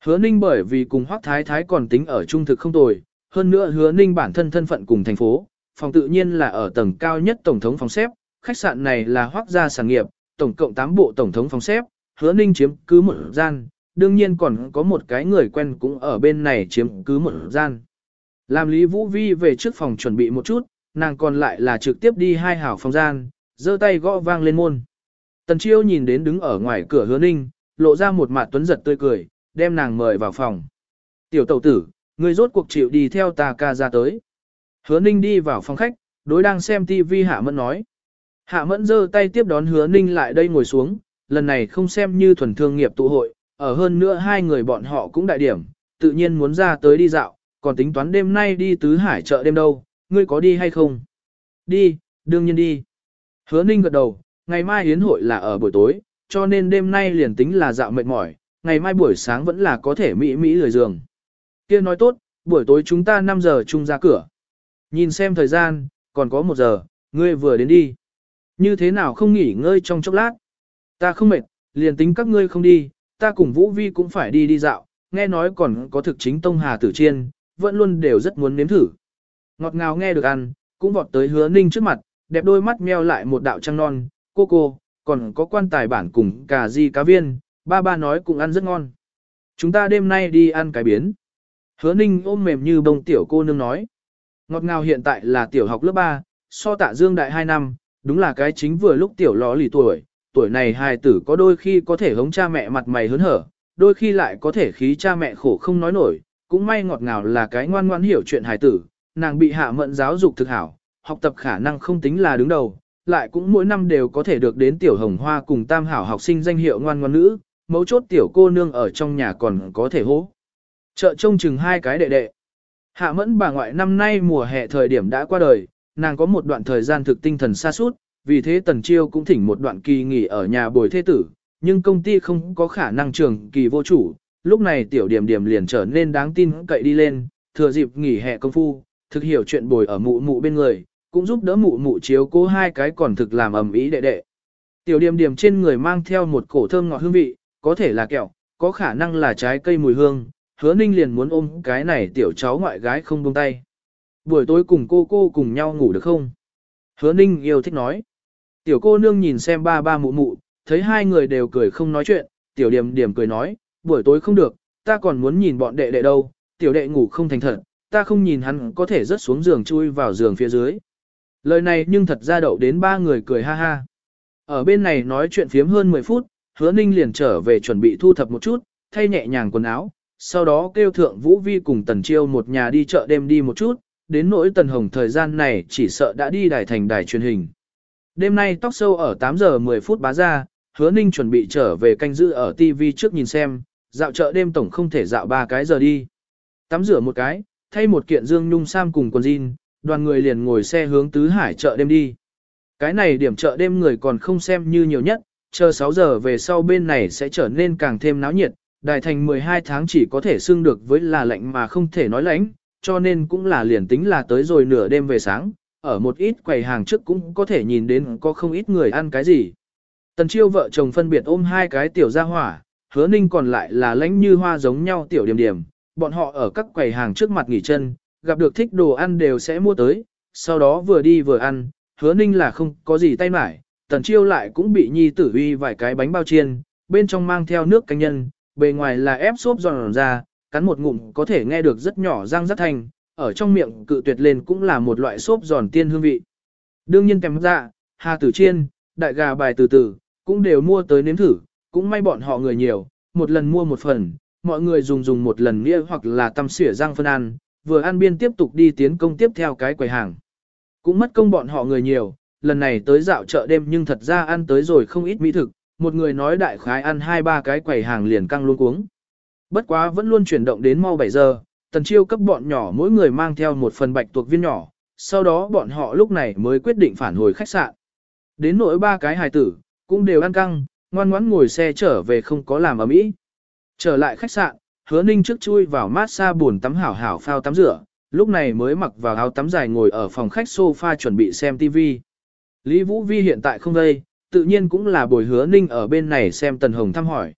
Hứa ninh bởi vì cùng Hoác Thái Thái còn tính ở trung thực không tồi, hơn nữa hứa ninh bản thân thân phận cùng thành phố, phòng tự nhiên là ở tầng cao nhất tổng thống phòng xếp, khách sạn này là Hoác gia sản nghiệp, tổng cộng 8 bộ tổng thống phòng xếp, hứa ninh chiếm cứ một gian, đương nhiên còn có một cái người quen cũng ở bên này chiếm cứ một gian. Làm Lý Vũ Vi về trước phòng chuẩn bị một chút, nàng còn lại là trực tiếp đi hai hảo phòng gian, giơ tay gõ vang lên môn. Tần Chiêu nhìn đến đứng ở ngoài cửa hứa ninh, lộ ra một mặt tuấn giật tươi cười, đem nàng mời vào phòng. Tiểu tẩu tử, người rốt cuộc chịu đi theo ta ca ra tới. Hứa ninh đi vào phòng khách, đối đang xem TV Hạ Mẫn nói. Hạ Mẫn giơ tay tiếp đón hứa ninh lại đây ngồi xuống, lần này không xem như thuần thương nghiệp tụ hội, ở hơn nữa hai người bọn họ cũng đại điểm, tự nhiên muốn ra tới đi dạo, còn tính toán đêm nay đi tứ hải chợ đêm đâu, ngươi có đi hay không? Đi, đương nhiên đi. Hứa ninh gật đầu, ngày mai yến hội là ở buổi tối, cho nên đêm nay liền tính là dạo mệt mỏi, ngày mai buổi sáng vẫn là có thể mỹ mỹ lười giường. Kia nói tốt, buổi tối chúng ta 5 giờ chung ra cửa. Nhìn xem thời gian, còn có 1 giờ, ngươi vừa đến đi. Như thế nào không nghỉ ngơi trong chốc lát? Ta không mệt, liền tính các ngươi không đi, ta cùng Vũ Vi cũng phải đi đi dạo, nghe nói còn có thực chính Tông Hà Tử Chiên, vẫn luôn đều rất muốn nếm thử. Ngọt ngào nghe được ăn, cũng vọt tới hứa ninh trước mặt, đẹp đôi mắt meo lại một đạo trăng non, cô cô, còn có quan tài bản cùng cà di cá viên, ba ba nói cũng ăn rất ngon. Chúng ta đêm nay đi ăn cái biến. Hứa ninh ôm mềm như bông tiểu cô nương nói. Ngọt ngào hiện tại là tiểu học lớp 3, so tạ dương đại 2 năm, đúng là cái chính vừa lúc tiểu ló lì tuổi. Tuổi này hài tử có đôi khi có thể hống cha mẹ mặt mày hớn hở, đôi khi lại có thể khí cha mẹ khổ không nói nổi. Cũng may ngọt ngào là cái ngoan ngoan hiểu chuyện hài tử, nàng bị hạ mận giáo dục thực hảo, học tập khả năng không tính là đứng đầu, lại cũng mỗi năm đều có thể được đến tiểu hồng hoa cùng tam hảo học sinh danh hiệu ngoan ngoan nữ, mấu chốt tiểu cô nương ở trong nhà còn có thể hố. Chợ trông chừng hai cái đệ đệ. Hạ mẫn bà ngoại năm nay mùa hè thời điểm đã qua đời, nàng có một đoạn thời gian thực tinh thần xa suốt, vì thế tần chiêu cũng thỉnh một đoạn kỳ nghỉ ở nhà bồi thế tử, nhưng công ty không có khả năng trường kỳ vô chủ, lúc này tiểu điểm điểm liền trở nên đáng tin cậy đi lên, thừa dịp nghỉ hè công phu, thực hiểu chuyện bồi ở mụ mụ bên người, cũng giúp đỡ mụ mụ chiếu cố hai cái còn thực làm ầm ý đệ đệ. Tiểu điểm điểm trên người mang theo một cổ thơm ngọt hương vị, có thể là kẹo, có khả năng là trái cây mùi hương, hứa ninh liền muốn ôm cái này tiểu cháu ngoại gái không buông tay. Buổi tối cùng cô cô cùng nhau ngủ được không? Hứa ninh yêu thích nói. Tiểu cô nương nhìn xem ba ba mụ mụ, thấy hai người đều cười không nói chuyện, tiểu điểm điểm cười nói, buổi tối không được, ta còn muốn nhìn bọn đệ đệ đâu, tiểu đệ ngủ không thành thật, ta không nhìn hắn có thể rớt xuống giường chui vào giường phía dưới. Lời này nhưng thật ra đậu đến ba người cười ha ha. Ở bên này nói chuyện phiếm hơn 10 phút, hứa ninh liền trở về chuẩn bị thu thập một chút, thay nhẹ nhàng quần áo, sau đó kêu thượng Vũ Vi cùng Tần Chiêu một nhà đi chợ đêm đi một chút, đến nỗi Tần Hồng thời gian này chỉ sợ đã đi đài thành đài truyền hình. Đêm nay tóc sâu ở 8 giờ 10 phút bá ra, hứa ninh chuẩn bị trở về canh giữ ở TV trước nhìn xem, dạo chợ đêm tổng không thể dạo ba cái giờ đi. Tắm rửa một cái, thay một kiện dương nhung sam cùng quần jean, đoàn người liền ngồi xe hướng tứ hải chợ đêm đi. Cái này điểm chợ đêm người còn không xem như nhiều nhất, chờ 6 giờ về sau bên này sẽ trở nên càng thêm náo nhiệt, đài thành 12 tháng chỉ có thể xưng được với là lạnh mà không thể nói lạnh, cho nên cũng là liền tính là tới rồi nửa đêm về sáng, ở một ít quầy hàng trước cũng có thể nhìn đến có không ít người ăn cái gì. Tần chiêu vợ chồng phân biệt ôm hai cái tiểu gia hỏa, hứa ninh còn lại là lãnh như hoa giống nhau tiểu điểm điểm, bọn họ ở các quầy hàng trước mặt nghỉ chân, gặp được thích đồ ăn đều sẽ mua tới, sau đó vừa đi vừa ăn, hứa ninh là không có gì tay mải, tần chiêu lại cũng bị nhi tử uy vài cái bánh bao chiên, bên trong mang theo nước canh nhân, bề ngoài là ép xốp giòn ra, cắn một ngụm có thể nghe được rất nhỏ răng rất thanh, ở trong miệng cự tuyệt lên cũng là một loại xốp giòn tiên hương vị. Đương nhiên kèm dạ, hà tử chiên, đại gà bài từ từ, cũng đều mua tới nếm thử, cũng may bọn họ người nhiều, một lần mua một phần, mọi người dùng dùng một lần nghĩa hoặc là tăm xỉa răng phân ăn, vừa ăn biên tiếp tục đi tiến công tiếp theo cái quầy hàng. Cũng mất công bọn họ người nhiều, lần này tới dạo chợ đêm nhưng thật ra ăn tới rồi không ít mỹ thực, một người nói đại khái ăn hai ba cái quầy hàng liền căng luôn cuống. Bất quá vẫn luôn chuyển động đến mau 7 giờ, tần chiêu cấp bọn nhỏ mỗi người mang theo một phần bạch tuộc viên nhỏ, sau đó bọn họ lúc này mới quyết định phản hồi khách sạn. Đến nỗi ba cái hài tử, cũng đều ăn căng, ngoan ngoãn ngồi xe trở về không có làm ở mỹ. Trở lại khách sạn, hứa ninh trước chui vào mát xa buồn tắm hảo hảo phao tắm rửa, lúc này mới mặc vào áo tắm dài ngồi ở phòng khách sofa chuẩn bị xem TV. Lý Vũ Vi hiện tại không đây, tự nhiên cũng là buổi hứa ninh ở bên này xem Tần Hồng thăm hỏi.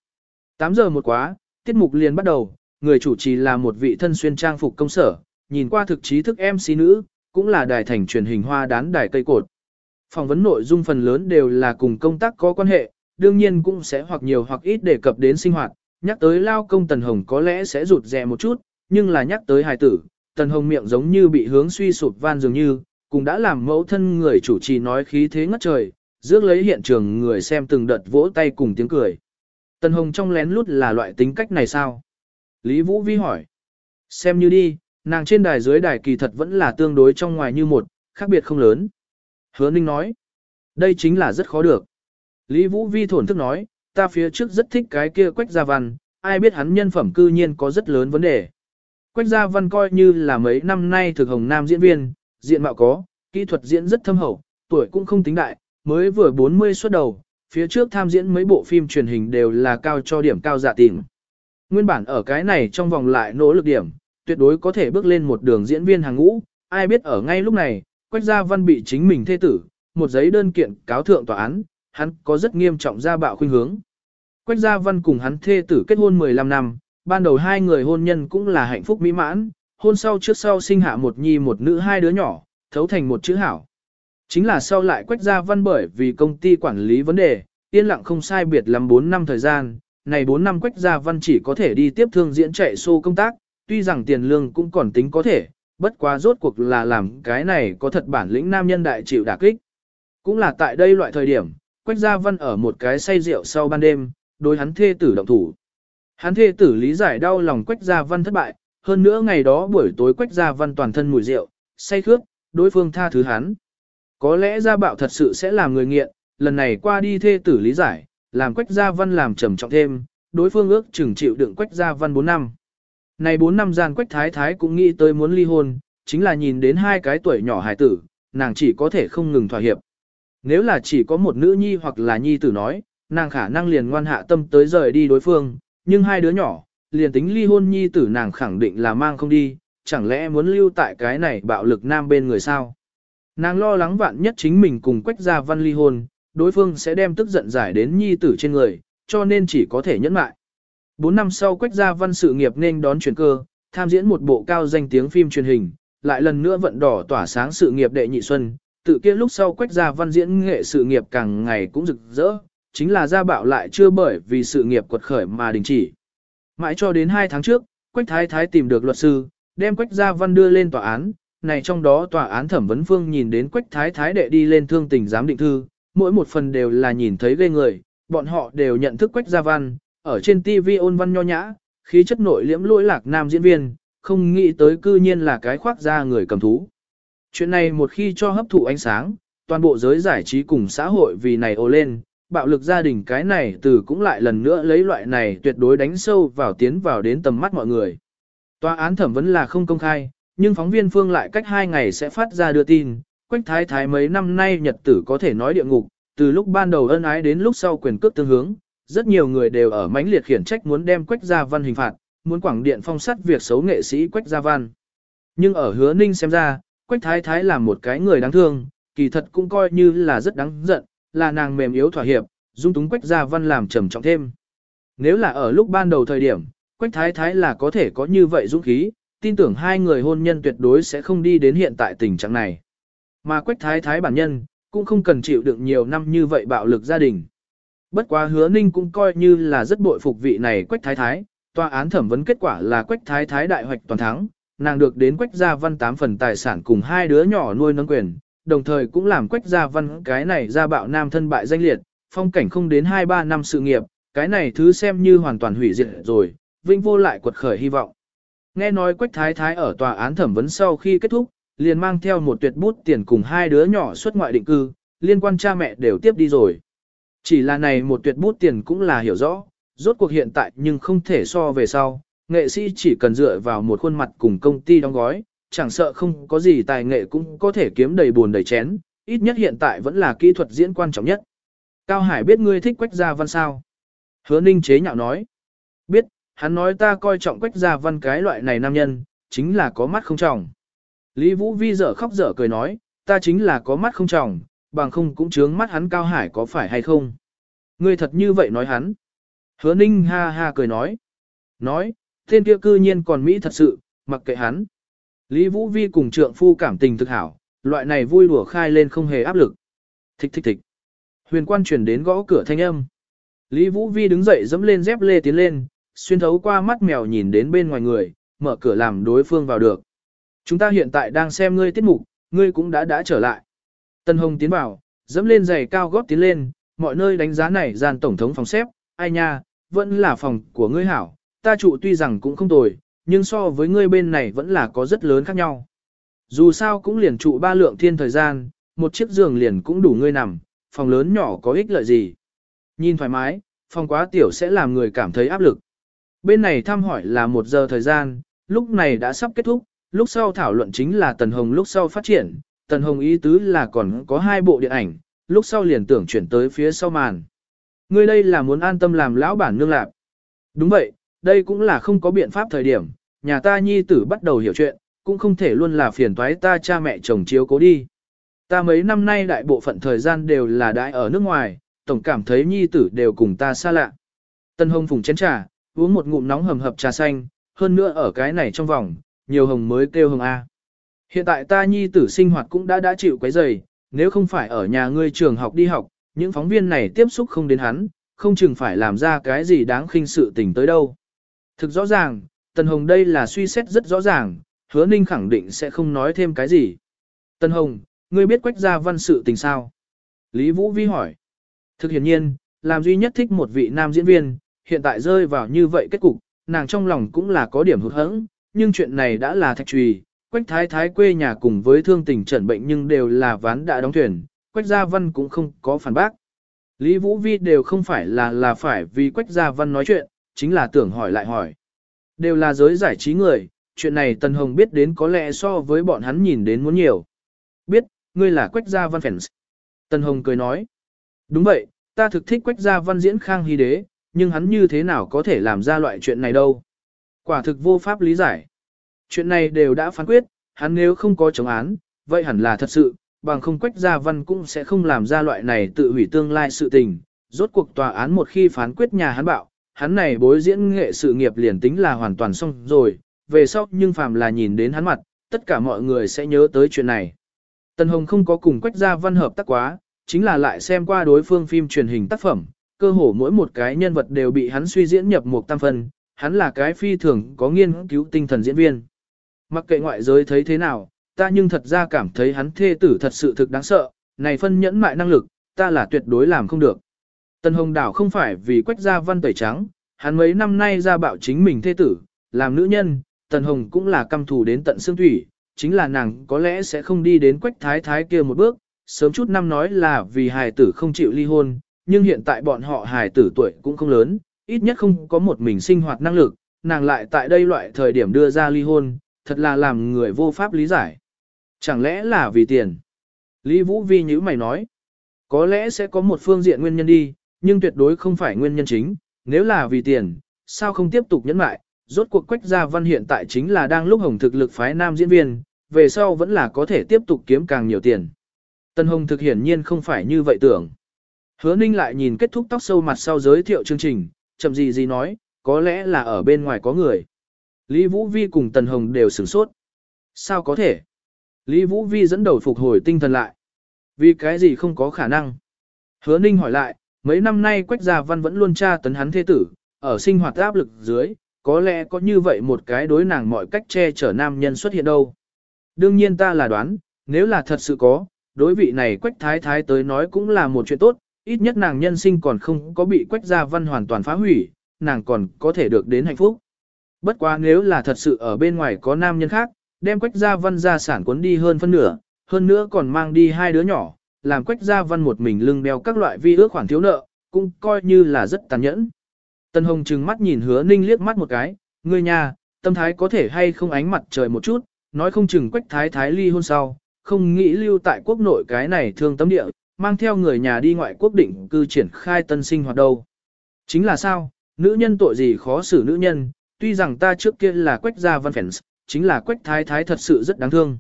8 giờ một quá, tiết mục liền bắt đầu, người chủ trì là một vị thân xuyên trang phục công sở, nhìn qua thực trí thức MC nữ, cũng là đài thành truyền hình hoa đán đài cây cột. Phỏng vấn nội dung phần lớn đều là cùng công tác có quan hệ, đương nhiên cũng sẽ hoặc nhiều hoặc ít đề cập đến sinh hoạt, nhắc tới lao công Tần Hồng có lẽ sẽ rụt rè một chút, nhưng là nhắc tới hài tử, Tần Hồng miệng giống như bị hướng suy sụp van dường như, cũng đã làm mẫu thân người chủ trì nói khí thế ngất trời, rước lấy hiện trường người xem từng đợt vỗ tay cùng tiếng cười. Tần Hồng trong lén lút là loại tính cách này sao? Lý Vũ Vi hỏi. Xem như đi, nàng trên đài dưới đài kỳ thật vẫn là tương đối trong ngoài như một, khác biệt không lớn. Hứa Ninh nói. Đây chính là rất khó được. Lý Vũ Vi thổn thức nói, ta phía trước rất thích cái kia Quách Gia Văn, ai biết hắn nhân phẩm cư nhiên có rất lớn vấn đề. Quách Gia Văn coi như là mấy năm nay thực hồng nam diễn viên, diện mạo có, kỹ thuật diễn rất thâm hậu, tuổi cũng không tính đại, mới vừa 40 xuất đầu, phía trước tham diễn mấy bộ phim truyền hình đều là cao cho điểm cao giả tình. Nguyên bản ở cái này trong vòng lại nỗ lực điểm, tuyệt đối có thể bước lên một đường diễn viên hàng ngũ, ai biết ở ngay lúc này, Quách Gia Văn bị chính mình thê tử, một giấy đơn kiện cáo thượng tòa án, hắn có rất nghiêm trọng gia bạo khuynh hướng. Quách Gia Văn cùng hắn thê tử kết hôn 15 năm, ban đầu hai người hôn nhân cũng là hạnh phúc mỹ mãn, hôn sau trước sau sinh hạ một nhi một nữ hai đứa nhỏ, thấu thành một chữ hảo. Chính là sau lại Quách Gia Văn bởi vì công ty quản lý vấn đề, yên lặng không sai biệt lắm 4 năm thời gian, này 4 năm Quách Gia Văn chỉ có thể đi tiếp thương diễn chạy xô công tác, tuy rằng tiền lương cũng còn tính có thể, bất quá rốt cuộc là làm cái này có thật bản lĩnh nam nhân đại chịu đả kích. Cũng là tại đây loại thời điểm, Quách Gia Văn ở một cái say rượu sau ban đêm, đối hắn thê tử động thủ. Hắn thê tử lý giải đau lòng Quách Gia Văn thất bại, hơn nữa ngày đó buổi tối Quách Gia Văn toàn thân mùi rượu, say khước, đối phương tha thứ hắn. Có lẽ gia bạo thật sự sẽ làm người nghiện, lần này qua đi thê tử lý giải, làm Quách Gia Văn làm trầm trọng thêm, đối phương ước chừng chịu đựng Quách Gia Văn 4 năm. Này 4 năm gian Quách Thái Thái cũng nghĩ tới muốn ly hôn, chính là nhìn đến hai cái tuổi nhỏ hài tử, nàng chỉ có thể không ngừng thỏa hiệp. Nếu là chỉ có một nữ nhi hoặc là nhi tử nói, nàng khả năng liền ngoan hạ tâm tới rời đi đối phương, nhưng hai đứa nhỏ, liền tính ly hôn nhi tử nàng khẳng định là mang không đi, chẳng lẽ muốn lưu tại cái này bạo lực nam bên người sao? Nàng lo lắng vạn nhất chính mình cùng Quách Gia Văn ly hôn, đối phương sẽ đem tức giận giải đến nhi tử trên người, cho nên chỉ có thể nhẫn mại. Bốn năm sau Quách Gia Văn sự nghiệp nên đón chuyển cơ, tham diễn một bộ cao danh tiếng phim truyền hình, lại lần nữa vận đỏ tỏa sáng sự nghiệp đệ nhị xuân, tự kia lúc sau Quách Gia Văn diễn nghệ sự nghiệp càng ngày cũng rực rỡ, chính là gia bạo lại chưa bởi vì sự nghiệp quật khởi mà đình chỉ. Mãi cho đến 2 tháng trước, Quách Thái Thái tìm được luật sư, đem Quách Gia Văn đưa lên tòa án, này trong đó tòa án thẩm vấn phương nhìn đến Quách Thái Thái đệ đi lên thương tình giám định thư, mỗi một phần đều là nhìn thấy ghê người, bọn họ đều nhận thức Quách Gia Văn, ở trên TV ôn văn nho nhã, khí chất nội liễm lỗi lạc nam diễn viên, không nghĩ tới cư nhiên là cái khoác ra người cầm thú. Chuyện này một khi cho hấp thụ ánh sáng, toàn bộ giới giải trí cùng xã hội vì này ô lên, bạo lực gia đình cái này từ cũng lại lần nữa lấy loại này tuyệt đối đánh sâu vào tiến vào đến tầm mắt mọi người. Tòa án thẩm vấn là không công khai, nhưng phóng viên phương lại cách hai ngày sẽ phát ra đưa tin, Quách Thái Thái mấy năm nay nhật tử có thể nói địa ngục, từ lúc ban đầu ân ái đến lúc sau quyền cước tương hướng, rất nhiều người đều ở mãnh liệt khiển trách muốn đem Quách Gia Văn hình phạt, muốn quảng điện phong sát việc xấu nghệ sĩ Quách Gia Văn. Nhưng ở hứa ninh xem ra, Quách Thái Thái là một cái người đáng thương, kỳ thật cũng coi như là rất đáng giận, là nàng mềm yếu thỏa hiệp, dung túng Quách Gia Văn làm trầm trọng thêm. Nếu là ở lúc ban đầu thời điểm, Quách Thái Thái là có thể có như vậy dũng khí, tin tưởng hai người hôn nhân tuyệt đối sẽ không đi đến hiện tại tình trạng này. Mà Quách Thái Thái bản nhân, cũng không cần chịu đựng nhiều năm như vậy bạo lực gia đình. Bất quá hứa ninh cũng coi như là rất bội phục vị này Quách Thái Thái, tòa án thẩm vấn kết quả là Quách Thái Thái đại hoạch toàn thắng, nàng được đến Quách Gia Văn 8 phần tài sản cùng hai đứa nhỏ nuôi nâng quyền, đồng thời cũng làm Quách Gia Văn cái này ra bạo nam thân bại danh liệt, phong cảnh không đến 2-3 năm sự nghiệp, cái này thứ xem như hoàn toàn hủy diệt rồi, vinh vô lại quật khởi hy vọng. Nghe nói Quách Thái Thái ở tòa án thẩm vấn sau khi kết thúc, liền mang theo một tuyệt bút tiền cùng hai đứa nhỏ xuất ngoại định cư, liên quan cha mẹ đều tiếp đi rồi. Chỉ là này một tuyệt bút tiền cũng là hiểu rõ, rốt cuộc hiện tại nhưng không thể so về sau, nghệ sĩ chỉ cần dựa vào một khuôn mặt cùng công ty đóng gói, chẳng sợ không có gì tài nghệ cũng có thể kiếm đầy buồn đầy chén, ít nhất hiện tại vẫn là kỹ thuật diễn quan trọng nhất. Cao Hải biết ngươi thích Quách Gia Văn sao? Hứa Ninh chế nhạo nói. Biết, hắn nói ta coi trọng Quách Gia Văn cái loại này nam nhân, chính là có mắt không trọng. Lý Vũ Vi dở khóc dở cười nói, ta chính là có mắt không tròng, bằng không cũng chướng mắt hắn Cao Hải có phải hay không? Ngươi thật như vậy nói hắn. Hứa Ninh ha ha cười nói. Nói, tên kia cư nhiên còn Mỹ thật sự, mặc kệ hắn. Lý Vũ Vi cùng trượng phu cảm tình thực hảo, loại này vui đùa khai lên không hề áp lực. Thích thích thích. Huyền quan chuyển đến gõ cửa thanh âm. Lý Vũ Vi đứng dậy dẫm lên dép lê tiến lên, xuyên thấu qua mắt mèo nhìn đến bên ngoài người, mở cửa làm đối phương vào được. Chúng ta hiện tại đang xem ngươi tiết mục, ngươi cũng đã đã trở lại. Tân Hồng tiến vào, dẫm lên giày cao gót tiến lên, mọi nơi đánh giá này gian tổng thống phòng xếp, ai nha, vẫn là phòng của ngươi hảo, ta trụ tuy rằng cũng không tồi, nhưng so với ngươi bên này vẫn là có rất lớn khác nhau. Dù sao cũng liền trụ ba lượng thiên thời gian, một chiếc giường liền cũng đủ ngươi nằm, phòng lớn nhỏ có ích lợi gì. Nhìn thoải mái, phòng quá tiểu sẽ làm người cảm thấy áp lực. Bên này thăm hỏi là một giờ thời gian, lúc này đã sắp kết thúc, lúc sau thảo luận chính là Tần Hồng lúc sau phát triển, Tần Hồng ý tứ là còn có hai bộ điện ảnh, lúc sau liền tưởng chuyển tới phía sau màn. Ngươi đây là muốn an tâm làm lão bản nương lạc. Đúng vậy, đây cũng là không có biện pháp thời điểm, nhà ta nhi tử bắt đầu hiểu chuyện, cũng không thể luôn là phiền toái ta cha mẹ chồng chiếu cố đi. Ta mấy năm nay đại bộ phận thời gian đều là đại ở nước ngoài, tổng cảm thấy nhi tử đều cùng ta xa lạ. Tân hồng phùng chén trà, uống một ngụm nóng hầm hập trà xanh, hơn nữa ở cái này trong vòng, nhiều hồng mới kêu hồng A. Hiện tại ta nhi tử sinh hoạt cũng đã đã chịu quấy dày, nếu không phải ở nhà ngươi trường học đi học, những phóng viên này tiếp xúc không đến hắn, không chừng phải làm ra cái gì đáng khinh sự tình tới đâu. Thực rõ ràng, Tần Hồng đây là suy xét rất rõ ràng, hứa ninh khẳng định sẽ không nói thêm cái gì. Tần Hồng, ngươi biết quách gia văn sự tình sao? Lý Vũ Vi hỏi. Thực hiện nhiên, làm duy nhất thích một vị nam diễn viên, hiện tại rơi vào như vậy kết cục, nàng trong lòng cũng là có điểm hụt hẫng, nhưng chuyện này đã là thạch trùy, quách thái thái quê nhà cùng với thương tình trần bệnh nhưng đều là ván đã đóng thuyền, quách gia văn cũng không có phản bác. Lý Vũ Vi đều không phải là là phải vì quách gia văn nói chuyện, chính là tưởng hỏi lại hỏi. Đều là giới giải trí người, chuyện này Tần Hồng biết đến có lẽ so với bọn hắn nhìn đến muốn nhiều. Biết, ngươi là Quách Gia Văn Phèn. Tần Hồng cười nói. Đúng vậy, ta thực thích Quách Gia Văn diễn khang hy đế, nhưng hắn như thế nào có thể làm ra loại chuyện này đâu. Quả thực vô pháp lý giải. Chuyện này đều đã phán quyết, hắn nếu không có chống án, vậy hẳn là thật sự, bằng không Quách Gia Văn cũng sẽ không làm ra loại này tự hủy tương lai sự tình. Rốt cuộc tòa án một khi phán quyết nhà hắn bạo, hắn này bối diễn nghệ sự nghiệp liền tính là hoàn toàn xong rồi, về sau nhưng phàm là nhìn đến hắn mặt, tất cả mọi người sẽ nhớ tới chuyện này. Tần Hồng không có cùng Quách Gia Văn hợp tác quá, chính là lại xem qua đối phương phim truyền hình tác phẩm, cơ hồ mỗi một cái nhân vật đều bị hắn suy diễn nhập một tam phân, hắn là cái phi thường có nghiên cứu tinh thần diễn viên. Mặc kệ ngoại giới thấy thế nào, ta nhưng thật ra cảm thấy hắn thê tử thật sự thực đáng sợ, này phân nhẫn mại năng lực, ta là tuyệt đối làm không được. Tần Hồng Đảo không phải vì quách gia văn tẩy trắng, hắn mấy năm nay ra bạo chính mình thê tử, làm nữ nhân, Tần Hồng cũng là căm thù đến tận xương thủy, chính là nàng có lẽ sẽ không đi đến quách thái thái kia một bước, sớm chút năm nói là vì hài tử không chịu ly hôn, nhưng hiện tại bọn họ hài tử tuổi cũng không lớn, ít nhất không có một mình sinh hoạt năng lực, nàng lại tại đây loại thời điểm đưa ra ly hôn, thật là làm người vô pháp lý giải. Chẳng lẽ là vì tiền? Lý Vũ Vi như mày nói, có lẽ sẽ có một phương diện nguyên nhân đi, nhưng tuyệt đối không phải nguyên nhân chính, nếu là vì tiền, sao không tiếp tục nhẫn lại, rốt cuộc quách gia văn hiện tại chính là đang lúc hồng thực lực phái nam diễn viên, về sau vẫn là có thể tiếp tục kiếm càng nhiều tiền. Tân Hồng thực hiển nhiên không phải như vậy tưởng. Hứa Ninh lại nhìn kết thúc tóc sâu mặt sau giới thiệu chương trình, chậm gì gì nói, có lẽ là ở bên ngoài có người. Lý Vũ Vi cùng Tần Hồng đều sửng sốt. Sao có thể? Lý Vũ Vi dẫn đầu phục hồi tinh thần lại. Vì cái gì không có khả năng? Hứa Ninh hỏi lại, mấy năm nay Quách Gia Văn vẫn luôn tra tấn hắn thế tử, ở sinh hoạt áp lực dưới, có lẽ có như vậy một cái đối nàng mọi cách che chở nam nhân xuất hiện đâu. Đương nhiên ta là đoán, nếu là thật sự có, đối vị này Quách Thái Thái tới nói cũng là một chuyện tốt, ít nhất nàng nhân sinh còn không có bị Quách Gia Văn hoàn toàn phá hủy, nàng còn có thể được đến hạnh phúc. Bất quá nếu là thật sự ở bên ngoài có nam nhân khác, đem Quách Gia Văn gia sản cuốn đi hơn phân nửa, hơn nữa còn mang đi hai đứa nhỏ, làm Quách Gia Văn một mình lưng đeo các loại vi ước khoản thiếu nợ, cũng coi như là rất tàn nhẫn. Tân Hồng trừng mắt nhìn hứa ninh liếc mắt một cái, ngươi nhà, tâm thái có thể hay không ánh mặt trời một chút, nói không chừng quách thái thái ly hôn sau, không nghĩ lưu tại quốc nội cái này thương tâm địa, mang theo người nhà đi ngoại quốc định cư triển khai tân sinh hoạt đâu. Chính là sao, nữ nhân tội gì khó xử nữ nhân, tuy rằng ta trước kia là quách gia văn phèn, chính là quách thái thái thật sự rất đáng thương.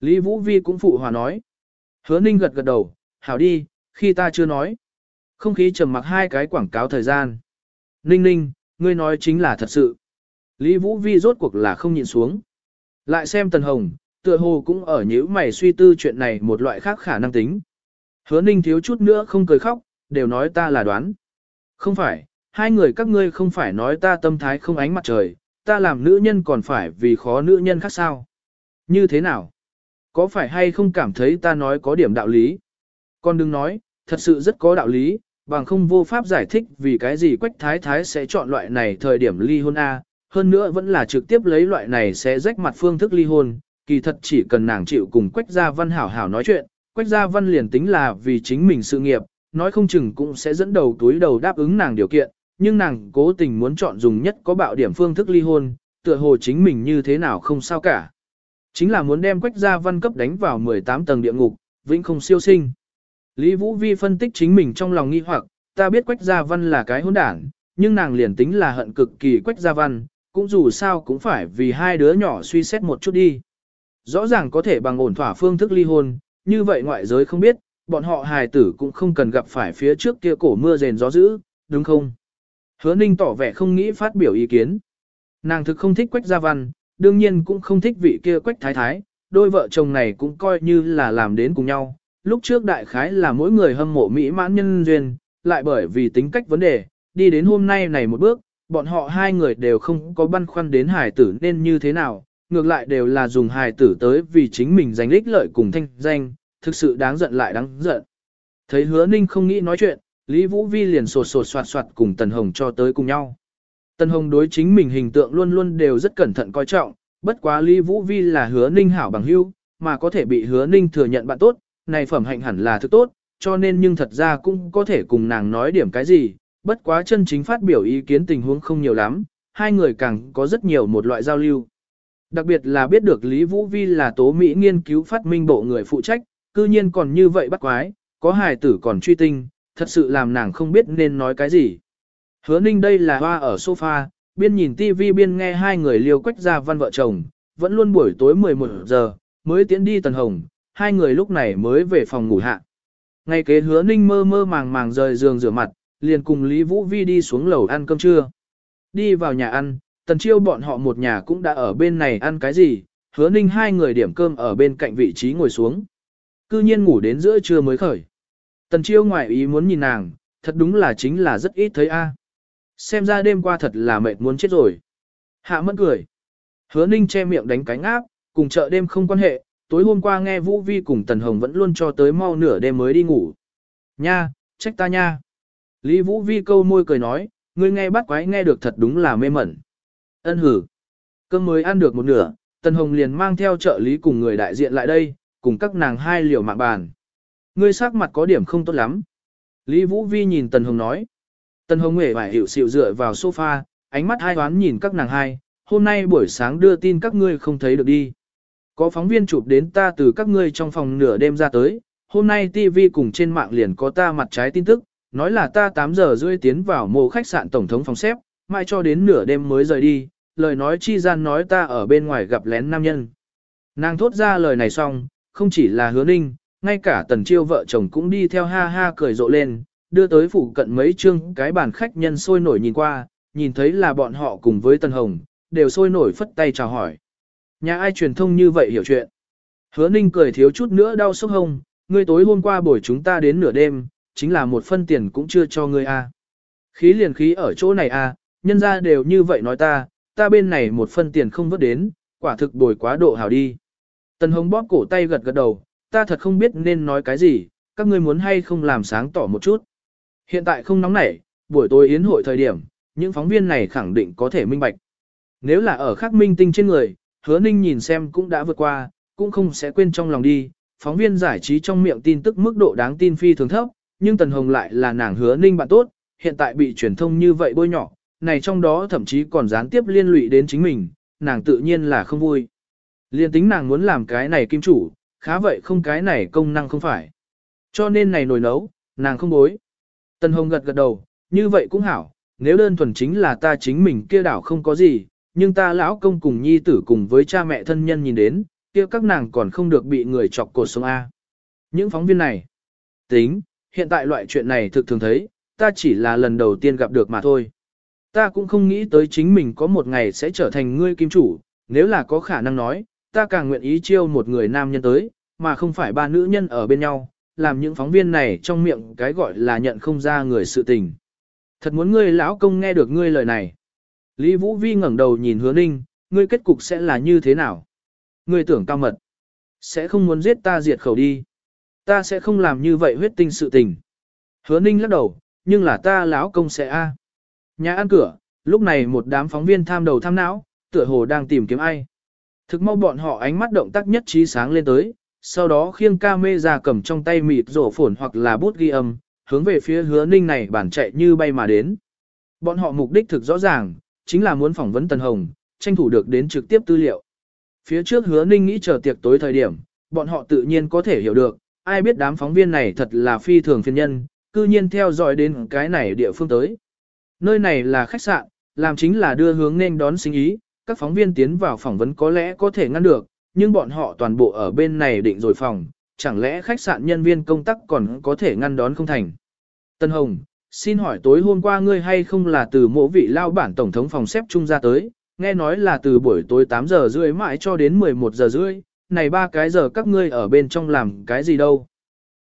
Lý Vũ Vi cũng phụ hòa nói. Hứa ninh gật gật đầu, hảo đi, khi ta chưa nói. Không khí trầm mặc hai cái quảng cáo thời gian. Ninh ninh, ngươi nói chính là thật sự. Lý Vũ Vi rốt cuộc là không nhịn xuống. Lại xem Tần Hồng, tựa hồ cũng ở nhíu mày suy tư chuyện này một loại khác khả năng tính. Hứa ninh thiếu chút nữa không cười khóc, đều nói ta là đoán. Không phải, hai người các ngươi không phải nói ta tâm thái không ánh mặt trời, ta làm nữ nhân còn phải vì khó nữ nhân khác sao. Như thế nào? Có phải hay không cảm thấy ta nói có điểm đạo lý? Con đừng nói, thật sự rất có đạo lý, bằng không vô pháp giải thích vì cái gì Quách Thái Thái sẽ chọn loại này thời điểm ly hôn A, hơn nữa vẫn là trực tiếp lấy loại này sẽ rách mặt phương thức ly hôn, kỳ thật chỉ cần nàng chịu cùng Quách Gia Văn hảo hảo nói chuyện, Quách Gia Văn liền tính là vì chính mình sự nghiệp, nói không chừng cũng sẽ dẫn đầu túi đầu đáp ứng nàng điều kiện, nhưng nàng cố tình muốn chọn dùng nhất có bạo điểm phương thức ly hôn, tựa hồ chính mình như thế nào không sao cả. Chính là muốn đem Quách Gia Văn cấp đánh vào 18 tầng địa ngục, vĩnh không siêu sinh. Lý Vũ Vi phân tích chính mình trong lòng nghi hoặc, ta biết Quách Gia Văn là cái hỗn đảng, nhưng nàng liền tính là hận cực kỳ Quách Gia Văn, cũng dù sao cũng phải vì hai đứa nhỏ suy xét một chút đi. Rõ ràng có thể bằng ổn thỏa phương thức ly hôn, như vậy ngoại giới không biết, bọn họ hài tử cũng không cần gặp phải phía trước kia cổ mưa rền gió dữ, đúng không? Hứa Ninh tỏ vẻ không nghĩ phát biểu ý kiến. Nàng thực không thích Quách Gia Văn, đương nhiên cũng không thích vị kia Quách Thái Thái, đôi vợ chồng này cũng coi như là làm đến cùng nhau, lúc trước đại khái là mỗi người hâm mộ mỹ mãn nhân duyên, lại bởi vì tính cách vấn đề, đi đến hôm nay này một bước, bọn họ hai người đều không có băn khoăn đến hài tử nên như thế nào, ngược lại đều là dùng hài tử tới vì chính mình giành ích lợi cùng thanh danh, thực sự đáng giận lại đáng giận. Thấy hứa ninh không nghĩ nói chuyện, Lý Vũ Vi liền sột sột soạt soạt cùng Tần Hồng cho tới cùng nhau. Tần Hồng đối chính mình hình tượng luôn luôn đều rất cẩn thận coi trọng, bất quá Lý Vũ Vi là hứa ninh hảo bằng hữu, mà có thể bị hứa ninh thừa nhận bạn tốt, này phẩm hạnh hẳn là thứ tốt, cho nên nhưng thật ra cũng có thể cùng nàng nói điểm cái gì, bất quá chân chính phát biểu ý kiến tình huống không nhiều lắm, hai người càng có rất nhiều một loại giao lưu. Đặc biệt là biết được Lý Vũ Vi là tố Mỹ nghiên cứu phát minh bộ người phụ trách, cư nhiên còn như vậy bắt quái, có hài tử còn truy tinh, thật sự làm nàng không biết nên nói cái gì. Hứa ninh đây là hoa ở sofa, biên nhìn TV biên nghe hai người liều quách ra văn vợ chồng, vẫn luôn buổi tối 11 giờ, mới tiến đi tần hồng, hai người lúc này mới về phòng ngủ hạ. Ngay kế hứa ninh mơ mơ màng màng rời giường rửa mặt, liền cùng Lý Vũ Vi đi xuống lầu ăn cơm trưa. Đi vào nhà ăn, tần chiêu bọn họ một nhà cũng đã ở bên này ăn cái gì, hứa ninh hai người điểm cơm ở bên cạnh vị trí ngồi xuống. Cư nhiên ngủ đến giữa trưa mới khởi. Tần chiêu ngoại ý muốn nhìn nàng, thật đúng là chính là rất ít thấy a. À. Xem ra đêm qua thật là mệt muốn chết rồi. Hạ mất cười. Hứa ninh che miệng đánh cánh áp, cùng chợ đêm không quan hệ, tối hôm qua nghe Vũ Vi cùng Tần Hồng vẫn luôn cho tới mau nửa đêm mới đi ngủ. Nha, trách ta nha. Lý Vũ Vi câu môi cười nói, ngươi nghe bắt quái nghe được thật đúng là mê mẩn. Ân hử. Cơm mới ăn được một nửa, Tần Hồng liền mang theo trợ lý cùng người đại diện lại đây, cùng các nàng hai liều mạng bàn. Ngươi sắc mặt có điểm không tốt lắm. Lý Vũ Vi nhìn Tần Hồng nói. Tần Hồng nghề vải hiệu xịu dựa vào sofa, ánh mắt hai đoán nhìn các nàng hai, hôm nay buổi sáng đưa tin các ngươi không thấy được đi. Có phóng viên chụp đến ta từ các ngươi trong phòng nửa đêm ra tới, hôm nay TV cùng trên mạng liền có ta mặt trái tin tức, nói là ta 8 giờ rưỡi tiến vào mộ khách sạn tổng thống phòng xếp, mai cho đến nửa đêm mới rời đi, lời nói chi gian nói ta ở bên ngoài gặp lén nam nhân. Nàng thốt ra lời này xong, không chỉ là hứa ninh, ngay cả tần chiêu vợ chồng cũng đi theo ha ha cười rộ lên, đưa tới phủ cận mấy chương cái bàn khách nhân sôi nổi nhìn qua, nhìn thấy là bọn họ cùng với tần hồng, đều sôi nổi phất tay chào hỏi. Nhà ai truyền thông như vậy hiểu chuyện. Hứa ninh cười thiếu chút nữa đau sốc hông, ngươi tối hôm qua buổi chúng ta đến nửa đêm, chính là một phân tiền cũng chưa cho ngươi a. Khí liền khí ở chỗ này a, nhân ra đều như vậy nói ta, ta bên này một phân tiền không vớt đến, quả thực bồi quá độ hào đi. Tần Hồng bóp cổ tay gật gật đầu, ta thật không biết nên nói cái gì, các ngươi muốn hay không làm sáng tỏ một chút. Hiện tại không nóng nảy, buổi tối yến hội thời điểm, những phóng viên này khẳng định có thể minh bạch. Nếu là ở khắc minh tinh trên người, hứa ninh nhìn xem cũng đã vượt qua, cũng không sẽ quên trong lòng đi. Phóng viên giải trí trong miệng tin tức mức độ đáng tin phi thường thấp, nhưng Tần Hồng lại là nàng hứa ninh bạn tốt, hiện tại bị truyền thông như vậy bôi nhỏ, này trong đó thậm chí còn gián tiếp liên lụy đến chính mình, nàng tự nhiên là không vui. Liên tính nàng muốn làm cái này kim chủ, khá vậy không cái này công năng không phải. Cho nên này nồi nấu, nàng không bối. Tần Hồng gật gật đầu, như vậy cũng hảo, nếu đơn thuần chính là ta chính mình kia đảo không có gì, nhưng ta lão công cùng nhi tử cùng với cha mẹ thân nhân nhìn đến, kia các nàng còn không được bị người chọc cột sống A. Những phóng viên này, tính, hiện tại loại chuyện này thực thường thấy, ta chỉ là lần đầu tiên gặp được mà thôi. Ta cũng không nghĩ tới chính mình có một ngày sẽ trở thành ngươi kim chủ, nếu là có khả năng nói, ta càng nguyện ý chiêu một người nam nhân tới, mà không phải ba nữ nhân ở bên nhau, làm những phóng viên này trong miệng cái gọi là nhận không ra người sự tình. Thật muốn ngươi lão công nghe được ngươi lời này. Lý Vũ Vi ngẩng đầu nhìn hứa ninh, ngươi kết cục sẽ là như thế nào? Ngươi tưởng cao mật. Sẽ không muốn giết ta diệt khẩu đi. Ta sẽ không làm như vậy huyết tinh sự tình. Hứa ninh lắc đầu, nhưng là ta lão công sẽ a. Nhà ăn cửa, lúc này một đám phóng viên tham đầu tham não, tựa hồ đang tìm kiếm ai. Thực mau bọn họ ánh mắt động tác nhất trí sáng lên tới, sau đó khiêng ca mê ra cầm trong tay mịt rổ phồn hoặc là bút ghi âm, hướng về phía hứa ninh này bản chạy như bay mà đến. Bọn họ mục đích thực rõ ràng, chính là muốn phỏng vấn Tần Hồng, tranh thủ được đến trực tiếp tư liệu. Phía trước hứa ninh nghĩ chờ tiệc tối thời điểm, bọn họ tự nhiên có thể hiểu được, ai biết đám phóng viên này thật là phi thường phiên nhân, cư nhiên theo dõi đến cái này địa phương tới. Nơi này là khách sạn, làm chính là đưa hướng nên đón sinh ý, các phóng viên tiến vào phỏng vấn có lẽ có thể ngăn được, nhưng bọn họ toàn bộ ở bên này định rồi phòng, chẳng lẽ khách sạn nhân viên công tác còn có thể ngăn đón không thành. Tân Hồng, xin hỏi tối hôm qua ngươi hay không là từ mộ vị lao bản tổng thống phòng xếp trung ra tới, nghe nói là từ buổi tối 8 giờ rưỡi mãi cho đến 11 giờ rưỡi, này ba cái giờ các ngươi ở bên trong làm cái gì đâu.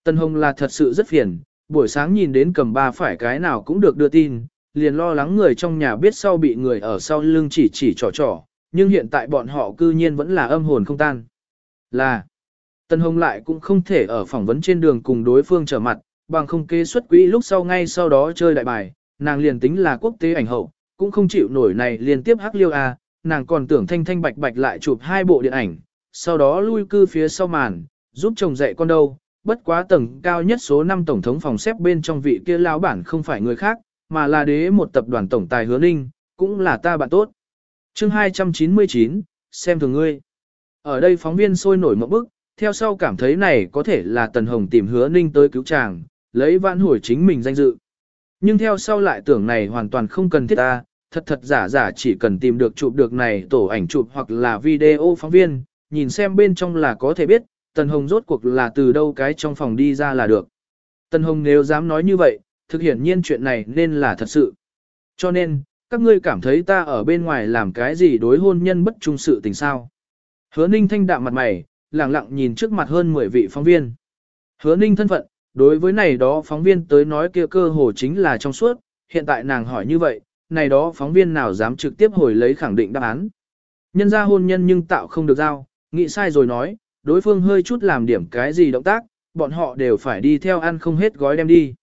Tân Hồng là thật sự rất phiền, buổi sáng nhìn đến cầm ba phải cái nào cũng được đưa tin, liền lo lắng người trong nhà biết sau bị người ở sau lưng chỉ chỉ trò trò, nhưng hiện tại bọn họ cư nhiên vẫn là âm hồn không tan. Là, Tân Hồng lại cũng không thể ở phỏng vấn trên đường cùng đối phương trở mặt, bằng không kế xuất quỹ lúc sau ngay sau đó chơi đại bài, nàng liền tính là quốc tế ảnh hậu, cũng không chịu nổi này liên tiếp hắc liêu a, nàng còn tưởng thanh thanh bạch bạch lại chụp hai bộ điện ảnh, sau đó lui cư phía sau màn, giúp chồng dạy con đâu, bất quá tầng cao nhất số 5 tổng thống phòng xếp bên trong vị kia lão bản không phải người khác, mà là đế một tập đoàn tổng tài hứa ninh, cũng là ta bạn tốt. chương 299, xem thường ngươi. Ở đây phóng viên sôi nổi một bức, theo sau cảm thấy này có thể là Tần Hồng tìm hứa ninh tới cứu chàng, lấy vãn hồi chính mình danh dự. Nhưng theo sau lại tưởng này hoàn toàn không cần thiết ta, thật thật giả giả chỉ cần tìm được chụp được này tổ ảnh chụp hoặc là video phóng viên, nhìn xem bên trong là có thể biết, Tần Hồng rốt cuộc là từ đâu cái trong phòng đi ra là được. Tần Hồng nếu dám nói như vậy, thực hiện nhiên chuyện này nên là thật sự. Cho nên, các ngươi cảm thấy ta ở bên ngoài làm cái gì đối hôn nhân bất trung sự tình sao. Hứa ninh thanh đạm mặt mày, lặng lặng nhìn trước mặt hơn 10 vị phóng viên. Hứa ninh thân phận, đối với này đó phóng viên tới nói kia cơ hồ chính là trong suốt, hiện tại nàng hỏi như vậy, này đó phóng viên nào dám trực tiếp hồi lấy khẳng định đáp án. Nhân ra hôn nhân nhưng tạo không được giao, nghĩ sai rồi nói, đối phương hơi chút làm điểm cái gì động tác, bọn họ đều phải đi theo ăn không hết gói đem đi.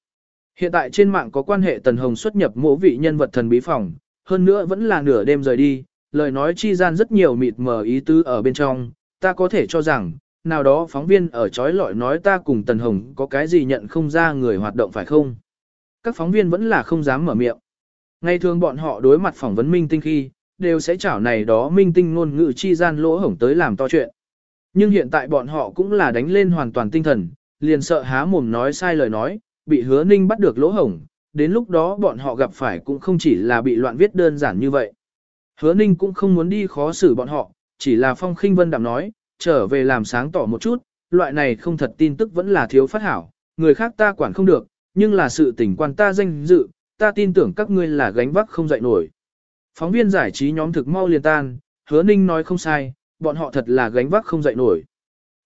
Hiện tại trên mạng có quan hệ Tần Hồng xuất nhập mỗi vị nhân vật thần bí phòng, hơn nữa vẫn là nửa đêm rời đi, lời nói chi gian rất nhiều mịt mờ ý tứ ở bên trong, ta có thể cho rằng, nào đó phóng viên ở chói lọi nói ta cùng Tần Hồng có cái gì nhận không ra người hoạt động phải không? Các phóng viên vẫn là không dám mở miệng. Ngày thường bọn họ đối mặt phỏng vấn minh tinh khi, đều sẽ chảo này đó minh tinh ngôn ngữ chi gian lỗ hổng tới làm to chuyện. Nhưng hiện tại bọn họ cũng là đánh lên hoàn toàn tinh thần, liền sợ há mồm nói sai lời nói, bị hứa ninh bắt được lỗ hổng, đến lúc đó bọn họ gặp phải cũng không chỉ là bị loạn viết đơn giản như vậy. Hứa ninh cũng không muốn đi khó xử bọn họ, chỉ là phong khinh vân đạm nói, trở về làm sáng tỏ một chút, loại này không thật tin tức vẫn là thiếu phát hảo, người khác ta quản không được, nhưng là sự tình quan ta danh dự, ta tin tưởng các ngươi là gánh vác không dậy nổi. Phóng viên giải trí nhóm thực mau liền tan, hứa ninh nói không sai, bọn họ thật là gánh vác không dậy nổi.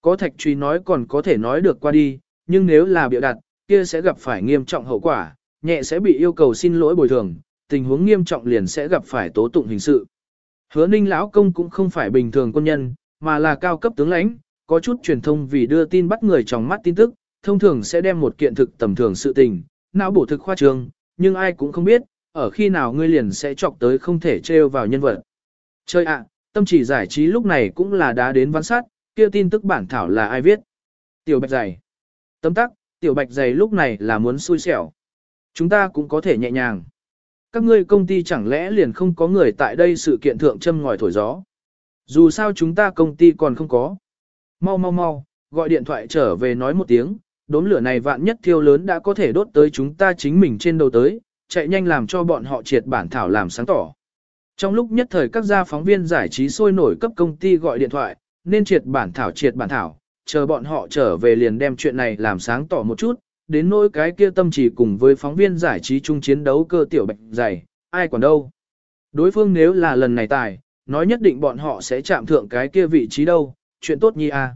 Có thạch truy nói còn có thể nói được qua đi, nhưng nếu là biểu đặt, kia sẽ gặp phải nghiêm trọng hậu quả, nhẹ sẽ bị yêu cầu xin lỗi bồi thường, tình huống nghiêm trọng liền sẽ gặp phải tố tụng hình sự. Hứa ninh lão công cũng không phải bình thường quân nhân, mà là cao cấp tướng lãnh, có chút truyền thông vì đưa tin bắt người trong mắt tin tức, thông thường sẽ đem một kiện thực tầm thường sự tình, não bổ thực khoa trường, nhưng ai cũng không biết, ở khi nào ngươi liền sẽ chọc tới không thể trêu vào nhân vật. Chơi ạ, tâm chỉ giải trí lúc này cũng là đã đến văn sát, kia tin tức bản thảo là ai viết. Tiểu bạch dày. Tấm tắc, tiểu bạch dày lúc này là muốn xui xẻo. Chúng ta cũng có thể nhẹ nhàng. Các ngươi công ty chẳng lẽ liền không có người tại đây sự kiện thượng châm ngòi thổi gió. Dù sao chúng ta công ty còn không có. Mau mau mau, gọi điện thoại trở về nói một tiếng, đốm lửa này vạn nhất thiêu lớn đã có thể đốt tới chúng ta chính mình trên đầu tới, chạy nhanh làm cho bọn họ triệt bản thảo làm sáng tỏ. Trong lúc nhất thời các gia phóng viên giải trí sôi nổi cấp công ty gọi điện thoại, nên triệt bản thảo triệt bản thảo, chờ bọn họ trở về liền đem chuyện này làm sáng tỏ một chút, đến nỗi cái kia tâm chỉ cùng với phóng viên giải trí chung chiến đấu cơ tiểu bạch dày, ai còn đâu. Đối phương nếu là lần này tài, nói nhất định bọn họ sẽ chạm thượng cái kia vị trí đâu, chuyện tốt nhi à.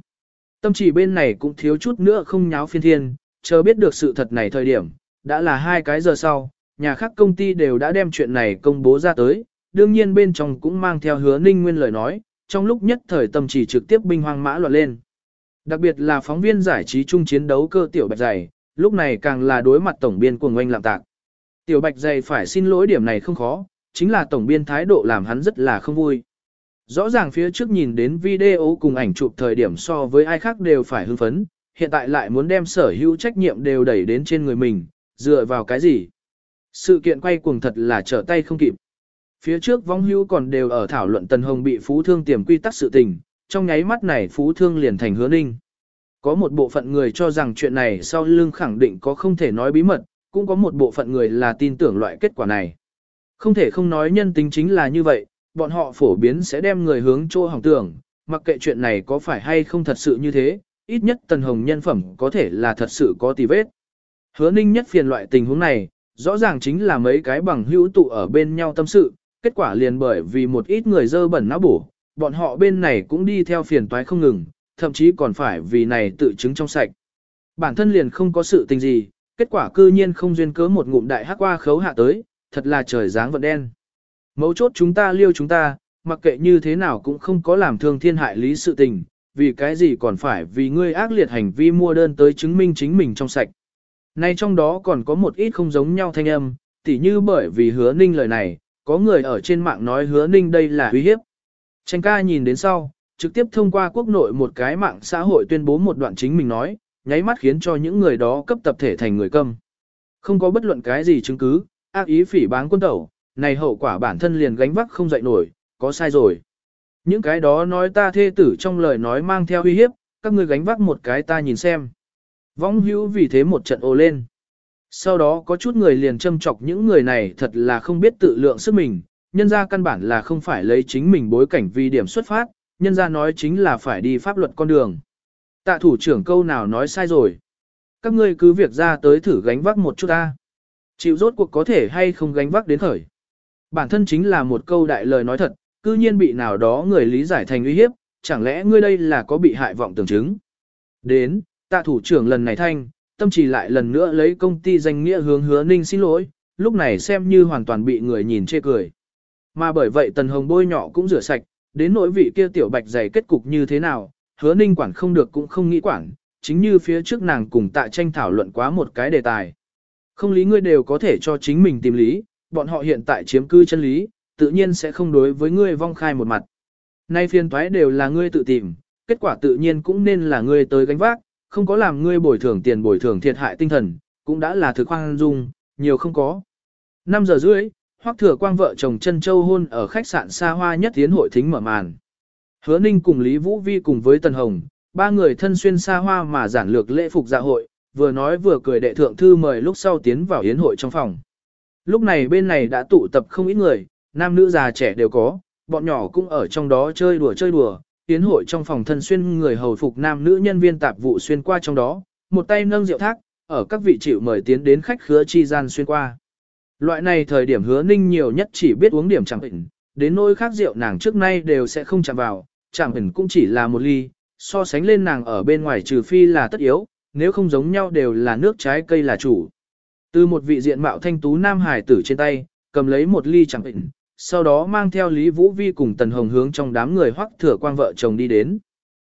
Tâm chỉ bên này cũng thiếu chút nữa không nháo phiên thiên, chờ biết được sự thật này thời điểm, đã là hai cái giờ sau, nhà khác công ty đều đã đem chuyện này công bố ra tới, đương nhiên bên trong cũng mang theo hứa ninh nguyên lời nói, trong lúc nhất thời tâm chỉ trực tiếp binh hoang mã loạn lên. Đặc biệt là phóng viên giải trí chung chiến đấu cơ tiểu bạch dày, lúc này càng là đối mặt tổng biên cuồng oanh lạm tạc. Tiểu bạch dày phải xin lỗi điểm này không khó, chính là tổng biên thái độ làm hắn rất là không vui. Rõ ràng phía trước nhìn đến video cùng ảnh chụp thời điểm so với ai khác đều phải hưng phấn, hiện tại lại muốn đem sở hữu trách nhiệm đều đẩy đến trên người mình, dựa vào cái gì? Sự kiện quay cuồng thật là trở tay không kịp. Phía trước vong hữu còn đều ở thảo luận Tần Hồng bị Phú Thương tiềm quy tắc sự tình, trong nháy mắt này Phú Thương liền thành hứa ninh. Có một bộ phận người cho rằng chuyện này sau lưng khẳng định có không thể nói bí mật, cũng có một bộ phận người là tin tưởng loại kết quả này. Không thể không nói nhân tính chính là như vậy, bọn họ phổ biến sẽ đem người hướng chỗ hỏng tưởng, mặc kệ chuyện này có phải hay không thật sự như thế, ít nhất Tần Hồng nhân phẩm có thể là thật sự có tì vết. Hứa ninh nhất phiền loại tình huống này, rõ ràng chính là mấy cái bằng hữu tụ ở bên nhau tâm sự, kết quả liền bởi vì một ít người dơ bẩn não bổ, bọn họ bên này cũng đi theo phiền toái không ngừng, thậm chí còn phải vì này tự chứng trong sạch. Bản thân liền không có sự tình gì, kết quả cư nhiên không duyên cớ một ngụm đại hắc qua khấu hạ tới, thật là trời dáng vận đen. Mấu chốt chúng ta liêu chúng ta, mặc kệ như thế nào cũng không có làm thương thiên hại lý sự tình, vì cái gì còn phải vì ngươi ác liệt hành vi mua đơn tới chứng minh chính mình trong sạch. Nay trong đó còn có một ít không giống nhau thanh âm, tỉ như bởi vì hứa ninh lời này, có người ở trên mạng nói hứa ninh đây là uy hiếp. Tranh ca nhìn đến sau, trực tiếp thông qua quốc nội một cái mạng xã hội tuyên bố một đoạn chính mình nói, nháy mắt khiến cho những người đó cấp tập thể thành người câm. Không có bất luận cái gì chứng cứ, ác ý phỉ báng quân tẩu, này hậu quả bản thân liền gánh vác không dậy nổi, có sai rồi. Những cái đó nói ta thê tử trong lời nói mang theo uy hiếp, các ngươi gánh vác một cái ta nhìn xem. Vong hữu vì thế một trận ồ lên. Sau đó có chút người liền châm chọc những người này thật là không biết tự lượng sức mình, nhân ra căn bản là không phải lấy chính mình bối cảnh vì điểm xuất phát, nhân ra nói chính là phải đi pháp luật con đường. Tạ thủ trưởng câu nào nói sai rồi. Các ngươi cứ việc ra tới thử gánh vác một chút ta. Chịu rốt cuộc có thể hay không gánh vác đến khởi. Bản thân chính là một câu đại lời nói thật, cư nhiên bị nào đó người lý giải thành uy hiếp, chẳng lẽ ngươi đây là có bị hại vọng tưởng chứng. Đến, tạ thủ trưởng lần này thanh, tâm chỉ lại lần nữa lấy công ty danh nghĩa hướng hứa ninh xin lỗi, lúc này xem như hoàn toàn bị người nhìn chê cười. Mà bởi vậy tần hồng bôi nhỏ cũng rửa sạch, đến nỗi vị kia tiểu bạch dày kết cục như thế nào, hứa ninh quản không được cũng không nghĩ quản, chính như phía trước nàng cùng tạ tranh thảo luận quá một cái đề tài. Không lý ngươi đều có thể cho chính mình tìm lý, bọn họ hiện tại chiếm cư chân lý, tự nhiên sẽ không đối với ngươi vong khai một mặt. Nay phiên toái đều là ngươi tự tìm, kết quả tự nhiên cũng nên là ngươi tới gánh vác, không có làm ngươi bồi thường tiền bồi thường thiệt hại tinh thần, cũng đã là thực khoan dung, nhiều không có. 5 giờ rưỡi, Hoắc Thừa Quang vợ chồng chân châu hôn ở khách sạn xa hoa nhất tiến hội thính mở màn. Hứa Ninh cùng Lý Vũ Vi cùng với Tần Hồng, ba người thân xuyên xa hoa mà giản lược lễ phục dạ hội, vừa nói vừa cười đệ thượng thư mời lúc sau tiến vào yến hội trong phòng. Lúc này bên này đã tụ tập không ít người, nam nữ già trẻ đều có, bọn nhỏ cũng ở trong đó chơi đùa chơi đùa, yến hội trong phòng thân xuyên người hầu phục nam nữ nhân viên tạp vụ xuyên qua trong đó, một tay nâng rượu thác, ở các vị chịu mời tiến đến khách khứa chi gian xuyên qua. Loại này thời điểm hứa ninh nhiều nhất chỉ biết uống điểm chẳng hình, đến nỗi khác rượu nàng trước nay đều sẽ không chạm vào, chẳng hình cũng chỉ là một ly, so sánh lên nàng ở bên ngoài trừ phi là tất yếu, nếu không giống nhau đều là nước trái cây là chủ. Từ một vị diện mạo thanh tú nam hải tử trên tay, cầm lấy một ly chẳng hình, sau đó mang theo Lý Vũ Vi cùng Tần Hồng hướng trong đám người hoắc thừa quang vợ chồng đi đến.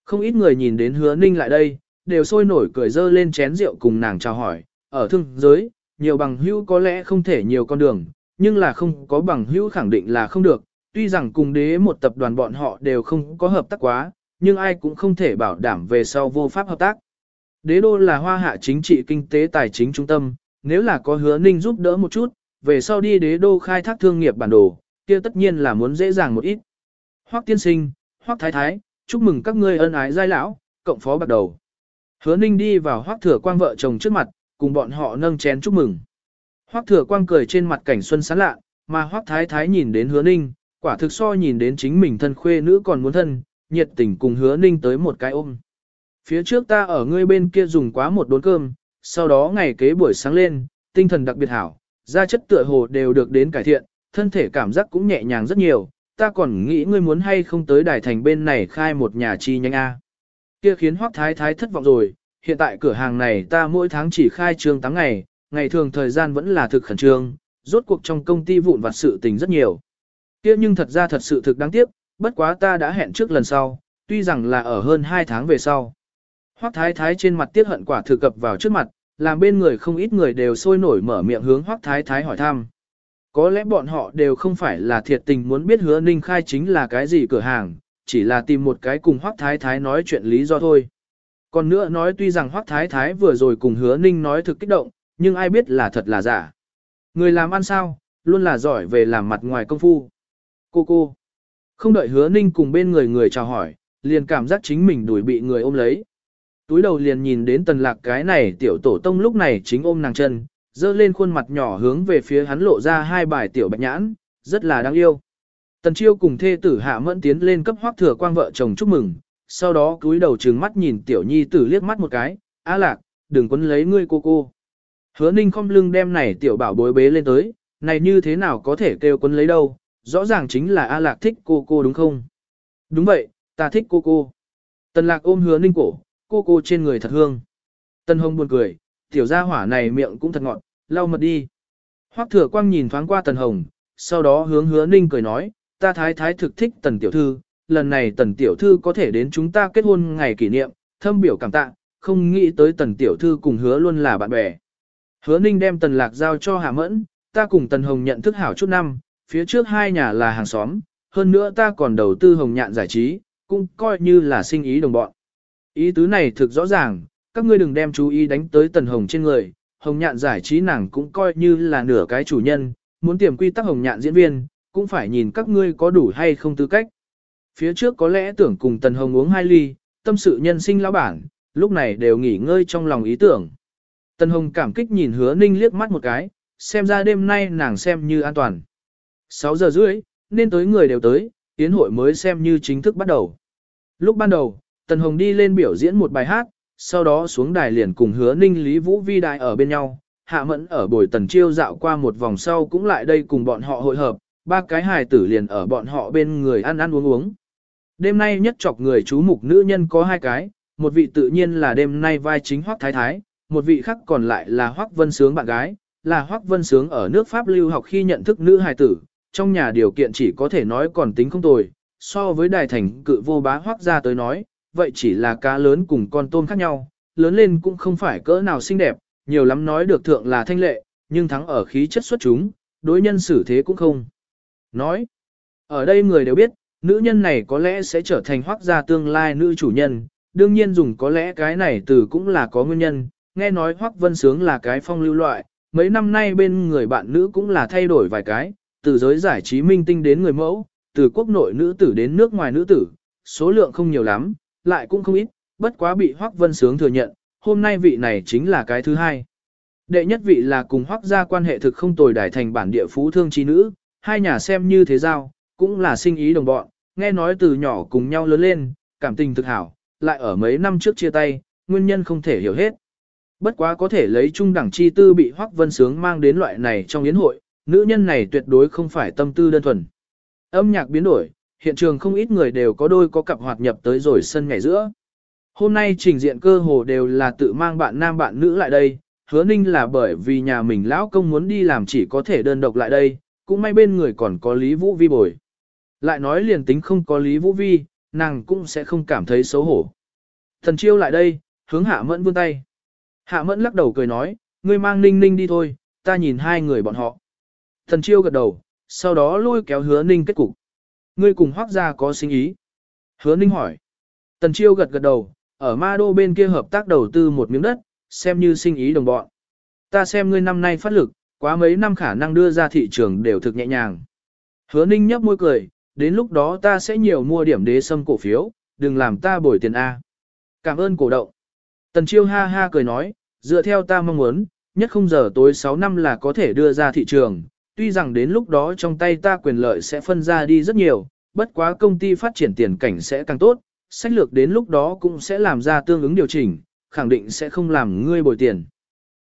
Không ít người nhìn đến hứa ninh lại đây, đều sôi nổi cười dơ lên chén rượu cùng nàng chào hỏi, ở thương giới, nhiều bằng hữu có lẽ không thể nhiều con đường, nhưng là không có bằng hữu khẳng định là không được, tuy rằng cùng đế một tập đoàn bọn họ đều không có hợp tác quá, nhưng ai cũng không thể bảo đảm về sau vô pháp hợp tác. Đế đô là hoa hạ chính trị kinh tế tài chính trung tâm, nếu là có hứa ninh giúp đỡ một chút, về sau đi đế đô khai thác thương nghiệp bản đồ, kia tất nhiên là muốn dễ dàng một ít. Hoắc tiên sinh, Hoắc thái thái, chúc mừng các ngươi ân ái giai lão, cộng phó bắt đầu. Hứa ninh đi vào Hoắc thừa quang vợ chồng trước mặt, cùng bọn họ nâng chén chúc mừng. Hoắc thừa quang cười trên mặt cảnh xuân sán lạ, mà Hoắc thái thái nhìn đến hứa ninh, quả thực so nhìn đến chính mình thân khuê nữ còn muốn thân, nhiệt tình cùng hứa ninh tới một cái ôm. Phía trước ta ở ngươi bên kia dùng quá một đốn cơm, sau đó ngày kế buổi sáng lên, tinh thần đặc biệt hảo, da chất tựa hồ đều được đến cải thiện, thân thể cảm giác cũng nhẹ nhàng rất nhiều, ta còn nghĩ ngươi muốn hay không tới đài thành bên này khai một nhà chi nhánh A. Kia khiến Hoắc Thái Thái thất vọng rồi, hiện tại cửa hàng này ta mỗi tháng chỉ khai trương 8 ngày, ngày thường thời gian vẫn là thực khẩn trương, rốt cuộc trong công ty vụn vặt sự tình rất nhiều. Kia nhưng thật ra thật sự thực đáng tiếc, bất quá ta đã hẹn trước lần sau, tuy rằng là ở hơn 2 tháng về sau. Hoắc Thái Thái trên mặt tiếc hận quả thực cập vào trước mặt, làm bên người không ít người đều sôi nổi mở miệng hướng Hoắc Thái Thái hỏi thăm. Có lẽ bọn họ đều không phải là thiệt tình muốn biết hứa ninh khai chính là cái gì cửa hàng, chỉ là tìm một cái cùng Hoắc Thái Thái nói chuyện lý do thôi. Còn nữa nói tuy rằng Hoắc Thái Thái vừa rồi cùng hứa ninh nói thực kích động, nhưng ai biết là thật là giả. Người làm ăn sao, luôn là giỏi về làm mặt ngoài công phu. Cô cô. Không đợi hứa ninh cùng bên người người chào hỏi, liền cảm giác chính mình đuổi bị người ôm lấy. Túi đầu liền nhìn đến tần lạc cái này tiểu tổ tông lúc này chính ôm nàng chân, dơ lên khuôn mặt nhỏ hướng về phía hắn lộ ra hai bài tiểu bạch nhãn, rất là đáng yêu. Tần chiêu cùng thê tử hạ mẫn tiến lên cấp hoác thừa quang vợ chồng chúc mừng, sau đó cúi đầu trừng mắt nhìn tiểu nhi tử liếc mắt một cái, á lạc, đừng quấn lấy ngươi cô cô. Hứa ninh không lưng đem này tiểu bảo bối bế lên tới, này như thế nào có thể kêu quấn lấy đâu, rõ ràng chính là A lạc thích cô cô đúng không? Đúng vậy, ta thích cô cô. Tần lạc ôm hứa ninh cổ, cô cô trên người thật hương. Tần hồng buồn cười, tiểu gia hỏa này miệng cũng thật ngọt, lau mật đi. Hoắc thừa quang nhìn thoáng qua tần hồng, sau đó hướng hứa ninh cười nói, ta thái thái thực thích tần tiểu thư, lần này tần tiểu thư có thể đến chúng ta kết hôn ngày kỷ niệm, thâm biểu cảm tạ, không nghĩ tới tần tiểu thư cùng hứa luôn là bạn bè. Hứa ninh đem tần lạc giao cho Hà Mẫn, ta cùng tần hồng nhận thức hảo chút năm, phía trước hai nhà là hàng xóm, hơn nữa ta còn đầu tư hồng nhạn giải trí, cũng coi như là sinh ý đồng bọn. Ý tứ này thực rõ ràng, các ngươi đừng đem chú ý đánh tới tần hồng trên người, hồng nhạn giải trí nàng cũng coi như là nửa cái chủ nhân, muốn tiềm quy tắc hồng nhạn diễn viên, cũng phải nhìn các ngươi có đủ hay không tư cách. Phía trước có lẽ tưởng cùng tần hồng uống hai ly, tâm sự nhân sinh lão bản, lúc này đều nghỉ ngơi trong lòng ý tưởng. Tần hồng cảm kích nhìn hứa ninh liếc mắt một cái, xem ra đêm nay nàng xem như an toàn. 6 giờ rưỡi, nên tới người đều tới, tiến hội mới xem như chính thức bắt đầu. Lúc ban đầu, Tần Hồng đi lên biểu diễn một bài hát, sau đó xuống đài liền cùng hứa ninh Lý Vũ Vi đại ở bên nhau. Hạ Mẫn ở bồi Tần Chiêu dạo qua một vòng sau cũng lại đây cùng bọn họ hội hợp, ba cái hài tử liền ở bọn họ bên người ăn ăn uống uống. Đêm nay nhất chọc người chú mục nữ nhân có hai cái, một vị tự nhiên là đêm nay vai chính Hoắc Thái Thái, một vị khác còn lại là Hoắc Vân Sướng bạn gái, là Hoắc Vân Sướng ở nước Pháp lưu học khi nhận thức nữ hài tử, trong nhà điều kiện chỉ có thể nói còn tính không tồi, so với đài thành cự vô bá Hoắc ra tới nói, vậy chỉ là cá lớn cùng con tôm khác nhau, lớn lên cũng không phải cỡ nào xinh đẹp, nhiều lắm nói được thượng là thanh lệ, nhưng thắng ở khí chất xuất chúng, đối nhân xử thế cũng không. Nói, ở đây người đều biết, nữ nhân này có lẽ sẽ trở thành hoác gia tương lai nữ chủ nhân, đương nhiên dùng có lẽ cái này từ cũng là có nguyên nhân, nghe nói hoác vân sướng là cái phong lưu loại, mấy năm nay bên người bạn nữ cũng là thay đổi vài cái, từ giới giải trí minh tinh đến người mẫu, từ quốc nội nữ tử đến nước ngoài nữ tử, số lượng không nhiều lắm, lại cũng không ít, bất quá bị Hoắc Vân Sướng thừa nhận, hôm nay vị này chính là cái thứ hai. Đệ nhất vị là cùng hoác gia quan hệ thực không tồi đài thành bản địa phú thương trí nữ, hai nhà xem như thế giao, cũng là sinh ý đồng bọn, nghe nói từ nhỏ cùng nhau lớn lên, cảm tình thực hảo, lại ở mấy năm trước chia tay, nguyên nhân không thể hiểu hết. Bất quá có thể lấy trung đẳng chi tư bị Hoắc Vân Sướng mang đến loại này trong yến hội, nữ nhân này tuyệt đối không phải tâm tư đơn thuần. Âm nhạc biến đổi, hiện trường không ít người đều có đôi có cặp hoạt nhập tới rồi sân nhảy giữa. Hôm nay trình diện cơ hồ đều là tự mang bạn nam bạn nữ lại đây, hứa ninh là bởi vì nhà mình lão công muốn đi làm chỉ có thể đơn độc lại đây, cũng may bên người còn có Lý Vũ Vi bồi. Lại nói liền tính không có Lý Vũ Vi, nàng cũng sẽ không cảm thấy xấu hổ. Thần chiêu lại đây, hướng hạ mẫn vươn tay. Hạ mẫn lắc đầu cười nói, ngươi mang ninh ninh đi thôi, ta nhìn hai người bọn họ. Thần chiêu gật đầu, sau đó lôi kéo hứa ninh kết cục. Ngươi cùng hoác gia có sinh ý. Hứa ninh hỏi. Tần chiêu gật gật đầu, ở ma đô bên kia hợp tác đầu tư một miếng đất, xem như sinh ý đồng bọn. Ta xem ngươi năm nay phát lực, quá mấy năm khả năng đưa ra thị trường đều thực nhẹ nhàng. Hứa ninh nhấp môi cười, đến lúc đó ta sẽ nhiều mua điểm đế sâm cổ phiếu, đừng làm ta bồi tiền A. Cảm ơn cổ động. Tần chiêu ha ha cười nói, dựa theo ta mong muốn, nhất không giờ tối 6 năm là có thể đưa ra thị trường, tuy rằng đến lúc đó trong tay ta quyền lợi sẽ phân ra đi rất nhiều, bất quá công ty phát triển tiền cảnh sẽ càng tốt, sách lược đến lúc đó cũng sẽ làm ra tương ứng điều chỉnh, khẳng định sẽ không làm ngươi bồi tiền.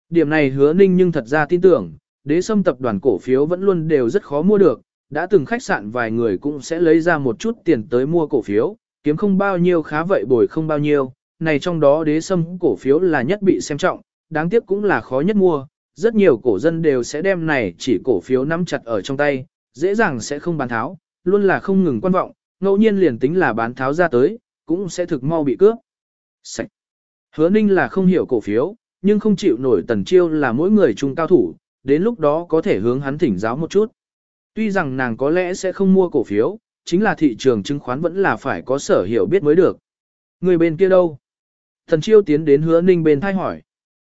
Điểm này hứa ninh nhưng thật ra tin tưởng, đế sâm tập đoàn cổ phiếu vẫn luôn đều rất khó mua được, đã từng khách sạn vài người cũng sẽ lấy ra một chút tiền tới mua cổ phiếu, kiếm không bao nhiêu khá vậy bồi không bao nhiêu, này trong đó đế sâm cổ phiếu là nhất bị xem trọng, đáng tiếc cũng là khó nhất mua, rất nhiều cổ dân đều sẽ đem này chỉ cổ phiếu nắm chặt ở trong tay, dễ dàng sẽ không bán tháo, luôn là không ngừng quan vọng, ngẫu nhiên liền tính là bán tháo ra tới, cũng sẽ thực mau bị cướp. Sạch. Hứa ninh là không hiểu cổ phiếu, nhưng không chịu nổi tần chiêu là mỗi người trung cao thủ, đến lúc đó có thể hướng hắn thỉnh giáo một chút. Tuy rằng nàng có lẽ sẽ không mua cổ phiếu, chính là thị trường chứng khoán vẫn là phải có sở hiểu biết mới được. Người bên kia đâu? Thần chiêu tiến đến hứa ninh bên thay hỏi.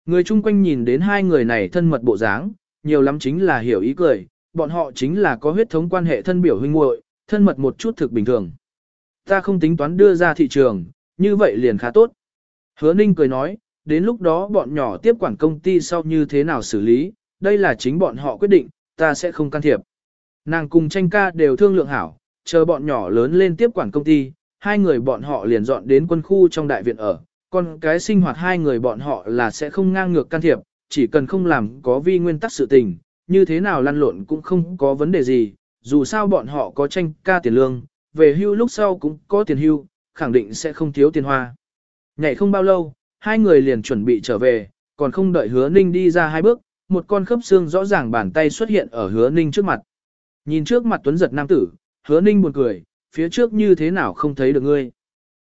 Người chung quanh nhìn đến hai người này thân mật bộ dáng, nhiều lắm chính là hiểu ý cười, bọn họ chính là có huyết thống quan hệ thân biểu huynh muội, thân mật một chút thực bình thường. Ta không tính toán đưa ra thị trường, như vậy liền khá tốt. Hứa Ninh cười nói, đến lúc đó bọn nhỏ tiếp quản công ty sau như thế nào xử lý, đây là chính bọn họ quyết định, ta sẽ không can thiệp. Nàng cùng tranh ca đều thương lượng hảo, chờ bọn nhỏ lớn lên tiếp quản công ty, hai người bọn họ liền dọn đến quân khu trong đại viện ở, còn cái sinh hoạt hai người bọn họ là sẽ không ngang ngược can thiệp, chỉ cần không làm có vi nguyên tắc sự tình, như thế nào lăn lộn cũng không có vấn đề gì, dù sao bọn họ có tranh ca tiền lương, về hưu lúc sau cũng có tiền hưu, khẳng định sẽ không thiếu tiền hoa. Nhảy không bao lâu, hai người liền chuẩn bị trở về, còn không đợi hứa ninh đi ra hai bước, một con khớp xương rõ ràng bàn tay xuất hiện ở hứa ninh trước mặt. Nhìn trước mặt tuấn giật nam tử, hứa ninh buồn cười, phía trước như thế nào không thấy được ngươi.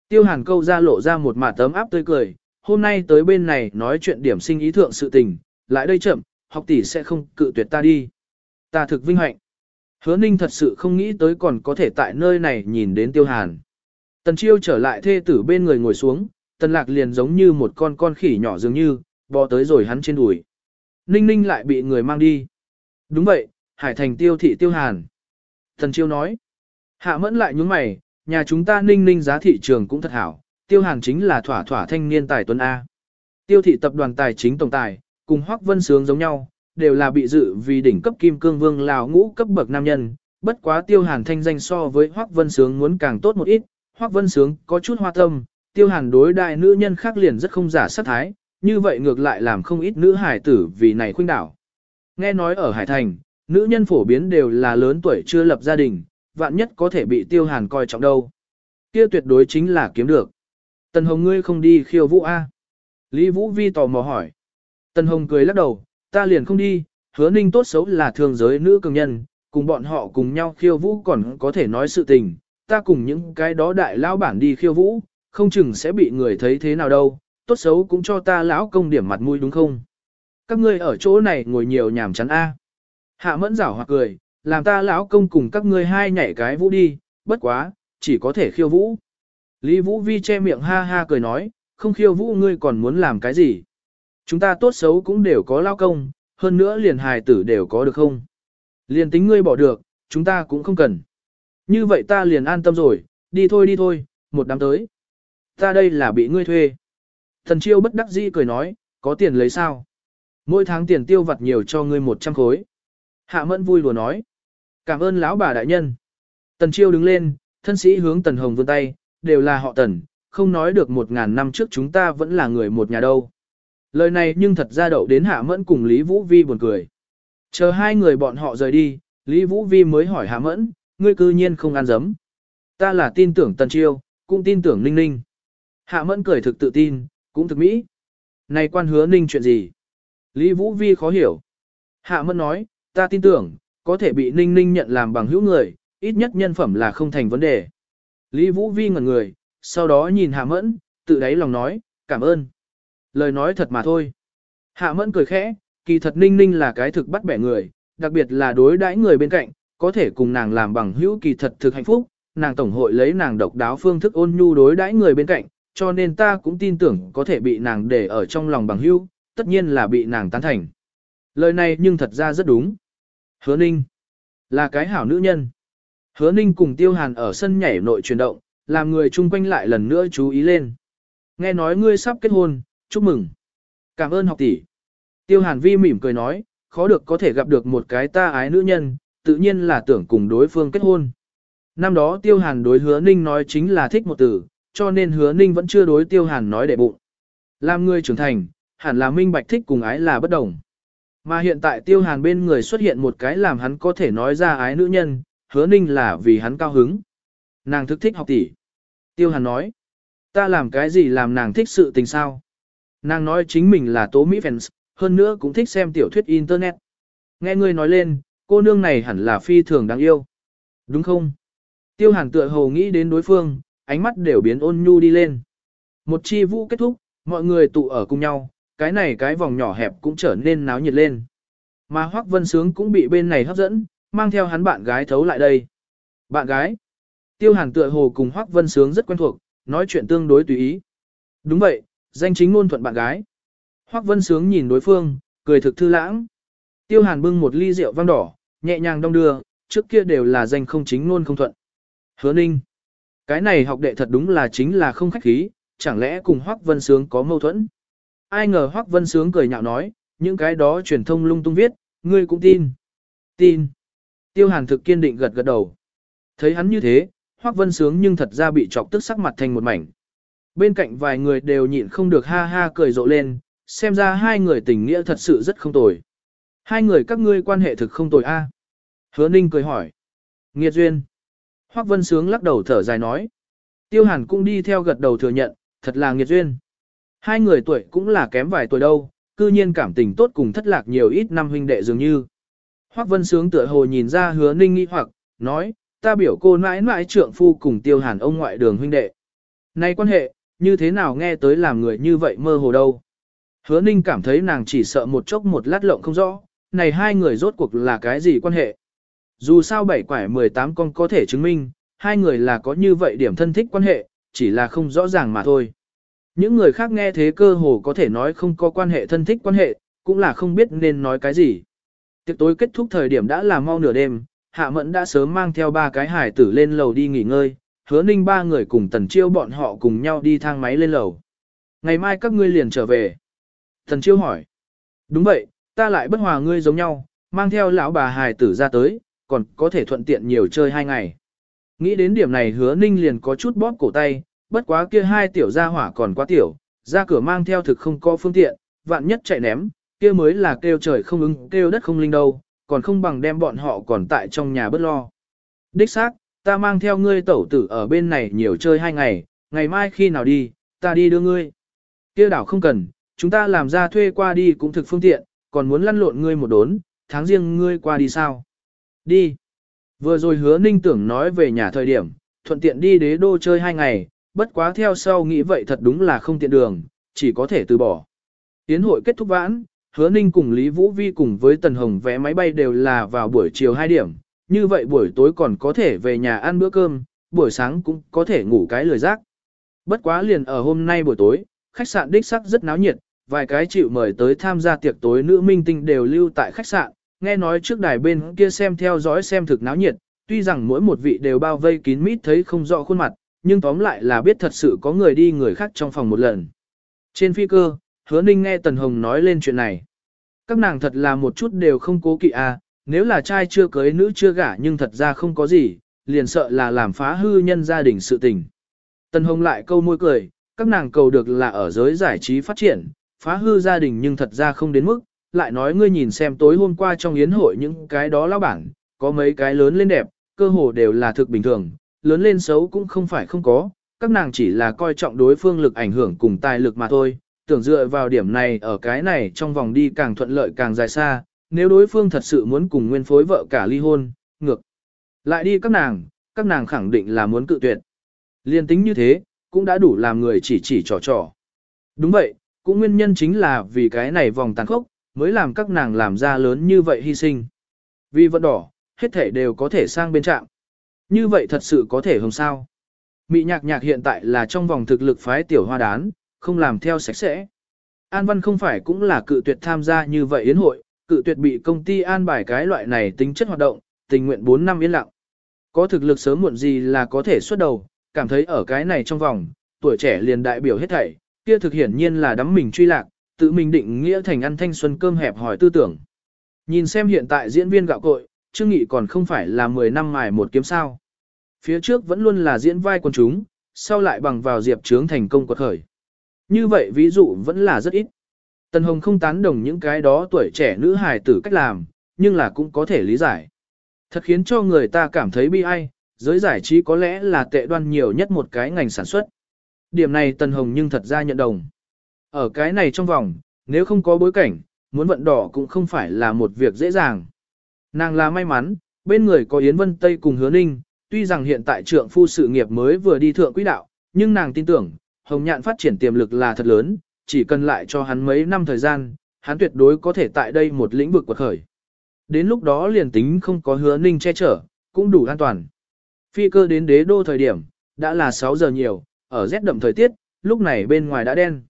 Tiêu hàn câu ra lộ ra một mả tấm áp tươi cười, hôm nay tới bên này nói chuyện điểm sinh ý thượng sự tình, lại đây chậm, học tỷ sẽ không cự tuyệt ta đi. Ta thực vinh hạnh. Hứa ninh thật sự không nghĩ tới còn có thể tại nơi này nhìn đến tiêu hàn. Tần chiêu trở lại thê tử bên người ngồi xuống, tần lạc liền giống như một con con khỉ nhỏ dường như, bò tới rồi hắn trên đùi. Ninh ninh lại bị người mang đi. Đúng vậy, hải thành tiêu thị tiêu hàn. thần chiêu nói. Hạ mẫn lại nhúng mày, nhà chúng ta ninh ninh giá thị trường cũng thật hảo, tiêu hàn chính là thỏa thỏa thanh niên tài tuấn A. Tiêu thị tập đoàn tài chính tổng tài, cùng Hoắc Vân Sướng giống nhau, đều là bị dự vì đỉnh cấp kim cương vương lào ngũ cấp bậc nam nhân, bất quá tiêu hàn thanh danh so với Hoắc Vân Sướng muốn càng tốt một ít, Hoắc Vân Sướng có chút hoa tâm, tiêu hàn đối đại nữ nhân khác liền rất không giả sát thái, như vậy ngược lại làm không ít nữ hải tử vì này khuynh đảo. Nghe nói ở Hải Thành, nữ nhân phổ biến đều là lớn tuổi chưa lập gia đình, vạn nhất có thể bị tiêu hàn coi trọng đâu. Kia tuyệt đối chính là kiếm được. Tần Hồng ngươi không đi khiêu vũ A. Lý Vũ Vi tò mò hỏi. Tần Hồng cười lắc đầu, ta liền không đi, hứa ninh tốt xấu là thường giới nữ cường nhân, cùng bọn họ cùng nhau khiêu vũ còn có thể nói sự tình, ta cùng những cái đó đại lão bản đi khiêu vũ, không chừng sẽ bị người thấy thế nào đâu, tốt xấu cũng cho ta lão công điểm mặt mũi đúng không? Các ngươi ở chỗ này ngồi nhiều nhảm chán a. Hạ mẫn rảo hoặc cười, làm ta lão công cùng các ngươi hai nhảy cái vũ đi, bất quá, chỉ có thể khiêu vũ. Lý Vũ Vi che miệng ha ha cười nói, không khiêu vũ ngươi còn muốn làm cái gì? Chúng ta tốt xấu cũng đều có lao công, hơn nữa liền hài tử đều có được không? Liền tính ngươi bỏ được, chúng ta cũng không cần. Như vậy ta liền an tâm rồi, đi thôi đi thôi, một đám tới. Ta đây là bị ngươi thuê. Thần chiêu bất đắc dĩ cười nói, có tiền lấy sao? Mỗi tháng tiền tiêu vặt nhiều cho ngươi 100 khối. Hạ mẫn vui lùa nói. Cảm ơn lão bà đại nhân. Tần chiêu đứng lên, thân sĩ hướng tần hồng vươn tay, đều là họ tần, không nói được một ngàn năm trước chúng ta vẫn là người một nhà đâu. Lời này nhưng thật ra đậu đến hạ mẫn cùng Lý Vũ Vi buồn cười. Chờ hai người bọn họ rời đi, Lý Vũ Vi mới hỏi hạ mẫn, ngươi cư nhiên không ăn dấm. Ta là tin tưởng tần chiêu, cũng tin tưởng ninh ninh. Hạ mẫn cười thực tự tin, cũng thực mỹ. Này quan hứa ninh chuyện gì? Lý Vũ Vi khó hiểu. Hạ mẫn nói, ta tin tưởng, có thể bị ninh ninh nhận làm bằng hữu người, ít nhất nhân phẩm là không thành vấn đề. Lý Vũ Vi ngẩn người, sau đó nhìn Hạ Mẫn, tự đáy lòng nói, cảm ơn. Lời nói thật mà thôi. Hạ Mẫn cười khẽ, kỳ thật ninh ninh là cái thực bắt bẻ người, đặc biệt là đối đãi người bên cạnh, có thể cùng nàng làm bằng hữu kỳ thật thực hạnh phúc, nàng tổng hội lấy nàng độc đáo phương thức ôn nhu đối đãi người bên cạnh, cho nên ta cũng tin tưởng có thể bị nàng để ở trong lòng bằng hữu, tất nhiên là bị nàng tán thành. Lời này nhưng thật ra rất đúng. Hứa ninh, là cái hảo nữ nhân. Hứa ninh cùng tiêu hàn ở sân nhảy nội chuyển động, làm người chung quanh lại lần nữa chú ý lên. Nghe nói ngươi sắp kết hôn, chúc mừng. Cảm ơn học tỷ. Tiêu hàn vi mỉm cười nói, khó được có thể gặp được một cái ta ái nữ nhân, tự nhiên là tưởng cùng đối phương kết hôn. Năm đó tiêu hàn đối hứa ninh nói chính là thích một từ, cho nên hứa ninh vẫn chưa đối tiêu hàn nói để bụng. Làm người trưởng thành, hẳn là minh bạch thích cùng ái là bất đồng. Mà hiện tại tiêu hàn bên người xuất hiện một cái làm hắn có thể nói ra ái nữ nhân, hứa ninh là vì hắn cao hứng. Nàng thức thích học tỷ. Tiêu hàn nói, ta làm cái gì làm nàng thích sự tình sao? Nàng nói chính mình là tố Mỹ fans, hơn nữa cũng thích xem tiểu thuyết internet. Nghe ngươi nói lên, cô nương này hẳn là phi thường đáng yêu. Đúng không? Tiêu hàn tựa hồ nghĩ đến đối phương, ánh mắt đều biến ôn nhu đi lên. Một chi vũ kết thúc, mọi người tụ ở cùng nhau, cái này cái vòng nhỏ hẹp cũng trở nên náo nhiệt lên. Mà Hoắc Vân Sướng cũng bị bên này hấp dẫn, mang theo hắn bạn gái thấu lại đây. Bạn gái? Tiêu Hàn tựa hồ cùng Hoắc Vân Sướng rất quen thuộc, nói chuyện tương đối tùy ý. Đúng vậy, danh chính ngôn thuận bạn gái. Hoắc Vân Sướng nhìn đối phương, cười thực thư lãng. Tiêu Hàn bưng một ly rượu vang đỏ, nhẹ nhàng đong đưa, trước kia đều là danh không chính ngôn không thuận. Hứa Ninh. Cái này học đệ thật đúng là chính là không khách khí, chẳng lẽ cùng Hoắc Vân Sướng có mâu thuẫn? Ai ngờ Hoắc Vân Sướng cười nhạo nói, những cái đó truyền thông lung tung viết, ngươi cũng tin. Tin. Tiêu Hàn thực kiên định gật gật đầu. Thấy hắn như thế, Hoắc Vân Sướng nhưng thật ra bị chọc tức sắc mặt thành một mảnh. Bên cạnh vài người đều nhịn không được ha ha cười rộ lên, xem ra hai người tình nghĩa thật sự rất không tồi. Hai người các ngươi quan hệ thực không tồi a. Hứa Ninh cười hỏi. Nghiệt duyên. Hoắc Vân Sướng lắc đầu thở dài nói. Tiêu Hàn cũng đi theo gật đầu thừa nhận, thật là nghiệt duyên. Hai người tuổi cũng là kém vài tuổi đâu, cư nhiên cảm tình tốt cùng thất lạc nhiều ít năm huynh đệ dường như. Hoắc Vân Sướng tựa hồ nhìn ra hứa ninh nghi hoặc, nói, ta biểu cô mãi mãi trượng phu cùng tiêu hàn ông ngoại đường huynh đệ. Này quan hệ, như thế nào nghe tới làm người như vậy mơ hồ đâu. Hứa ninh cảm thấy nàng chỉ sợ một chốc một lát lộng không rõ, này hai người rốt cuộc là cái gì quan hệ. Dù sao bảy quải 18 con có thể chứng minh, hai người là có như vậy điểm thân thích quan hệ, chỉ là không rõ ràng mà thôi. Những người khác nghe thế cơ hồ có thể nói không có quan hệ thân thích quan hệ, cũng là không biết nên nói cái gì. Tiệc tối kết thúc thời điểm đã là mau nửa đêm, Hạ Mẫn đã sớm mang theo ba cái hải tử lên lầu đi nghỉ ngơi, hứa ninh ba người cùng Tần Chiêu bọn họ cùng nhau đi thang máy lên lầu. Ngày mai các ngươi liền trở về. Tần Chiêu hỏi. Đúng vậy, ta lại bất hòa ngươi giống nhau, mang theo lão bà hải tử ra tới, còn có thể thuận tiện nhiều chơi hai ngày. Nghĩ đến điểm này hứa ninh liền có chút bóp cổ tay, bất quá kia hai tiểu gia hỏa còn quá tiểu, ra cửa mang theo thực không có phương tiện, vạn nhất chạy ném, kia mới là kêu trời không ứng, kêu đất không linh đâu, còn không bằng đem bọn họ còn tại trong nhà bất lo. Đích xác, ta mang theo ngươi tẩu tử ở bên này nhiều chơi hai ngày, ngày mai khi nào đi, ta đi đưa ngươi. Kia đảo không cần, chúng ta làm ra thuê qua đi cũng thực phương tiện, còn muốn lăn lộn ngươi một đốn, tháng riêng ngươi qua đi sao? Đi. Vừa rồi hứa ninh tưởng nói về nhà thời điểm, thuận tiện đi đế đô chơi hai ngày, bất quá theo sau nghĩ vậy thật đúng là không tiện đường, chỉ có thể từ bỏ. Tiến hội kết thúc vãn, hứa ninh cùng Lý Vũ Vi cùng với Tần Hồng vé máy bay đều là vào buổi chiều 2 điểm, như vậy buổi tối còn có thể về nhà ăn bữa cơm, buổi sáng cũng có thể ngủ cái lười rác. Bất quá liền ở hôm nay buổi tối, khách sạn đích sắc rất náo nhiệt, vài cái chịu mời tới tham gia tiệc tối nữ minh tinh đều lưu tại khách sạn, nghe nói trước đài bên kia xem theo dõi xem thực náo nhiệt, tuy rằng mỗi một vị đều bao vây kín mít thấy không rõ khuôn mặt, nhưng tóm lại là biết thật sự có người đi người khác trong phòng một lần. Trên phi cơ, hứa ninh nghe Tần Hồng nói lên chuyện này. Các nàng thật là một chút đều không cố kỵ à, nếu là trai chưa cưới nữ chưa gả nhưng thật ra không có gì, liền sợ là làm phá hư nhân gia đình sự tình. Tần Hồng lại câu môi cười, các nàng cầu được là ở giới giải trí phát triển, phá hư gia đình nhưng thật ra không đến mức, lại nói ngươi nhìn xem tối hôm qua trong yến hội những cái đó lão bản, có mấy cái lớn lên đẹp, cơ hồ đều là thực bình thường, lớn lên xấu cũng không phải không có, các nàng chỉ là coi trọng đối phương lực ảnh hưởng cùng tài lực mà thôi, tưởng dựa vào điểm này ở cái này trong vòng đi càng thuận lợi càng dài xa, nếu đối phương thật sự muốn cùng nguyên phối vợ cả ly hôn, ngược. Lại đi các nàng, các nàng khẳng định là muốn cự tuyệt. Liên tính như thế, cũng đã đủ làm người chỉ chỉ trò trò. Đúng vậy, cũng nguyên nhân chính là vì cái này vòng tàn khốc, mới làm các nàng làm ra lớn như vậy hy sinh. Vì vận đỏ, hết thể đều có thể sang bên trạng như vậy thật sự có thể không sao. Mị nhạc nhạc hiện tại là trong vòng thực lực phái tiểu hoa đán, không làm theo sạch sẽ. An Văn không phải cũng là cự tuyệt tham gia như vậy yến hội, cự tuyệt bị công ty an bài cái loại này tính chất hoạt động, tình nguyện 4 năm yên lặng. Có thực lực sớm muộn gì là có thể xuất đầu, cảm thấy ở cái này trong vòng, tuổi trẻ liền đại biểu hết thảy, kia thực hiển nhiên là đắm mình truy lạc, tự mình định nghĩa thành ăn thanh xuân cơm hẹp hỏi tư tưởng. Nhìn xem hiện tại diễn viên gạo cội, Trương Nghị còn không phải là 10 năm mài một kiếm sao. Phía trước vẫn luôn là diễn vai quần chúng, sau lại bằng vào diệp trướng thành công quật khởi. Như vậy ví dụ vẫn là rất ít. Tần Hồng không tán đồng những cái đó tuổi trẻ nữ hài tử cách làm, nhưng là cũng có thể lý giải. Thật khiến cho người ta cảm thấy bi ai, giới giải trí có lẽ là tệ đoan nhiều nhất một cái ngành sản xuất. Điểm này Tần Hồng nhưng thật ra nhận đồng. Ở cái này trong vòng, nếu không có bối cảnh, muốn vận đỏ cũng không phải là một việc dễ dàng. Nàng là may mắn, bên người có Yến Vân Tây cùng Hứa Ninh, tuy rằng hiện tại trượng phu sự nghiệp mới vừa đi thượng quỹ đạo, nhưng nàng tin tưởng, Hồng Nhạn phát triển tiềm lực là thật lớn, chỉ cần lại cho hắn mấy năm thời gian, hắn tuyệt đối có thể tại đây một lĩnh vực quật khởi. Đến lúc đó liền tính không có Hứa Ninh che chở, cũng đủ an toàn. Phi cơ đến đế đô thời điểm, đã là 6 giờ nhiều, ở rét đậm thời tiết, lúc này bên ngoài đã đen.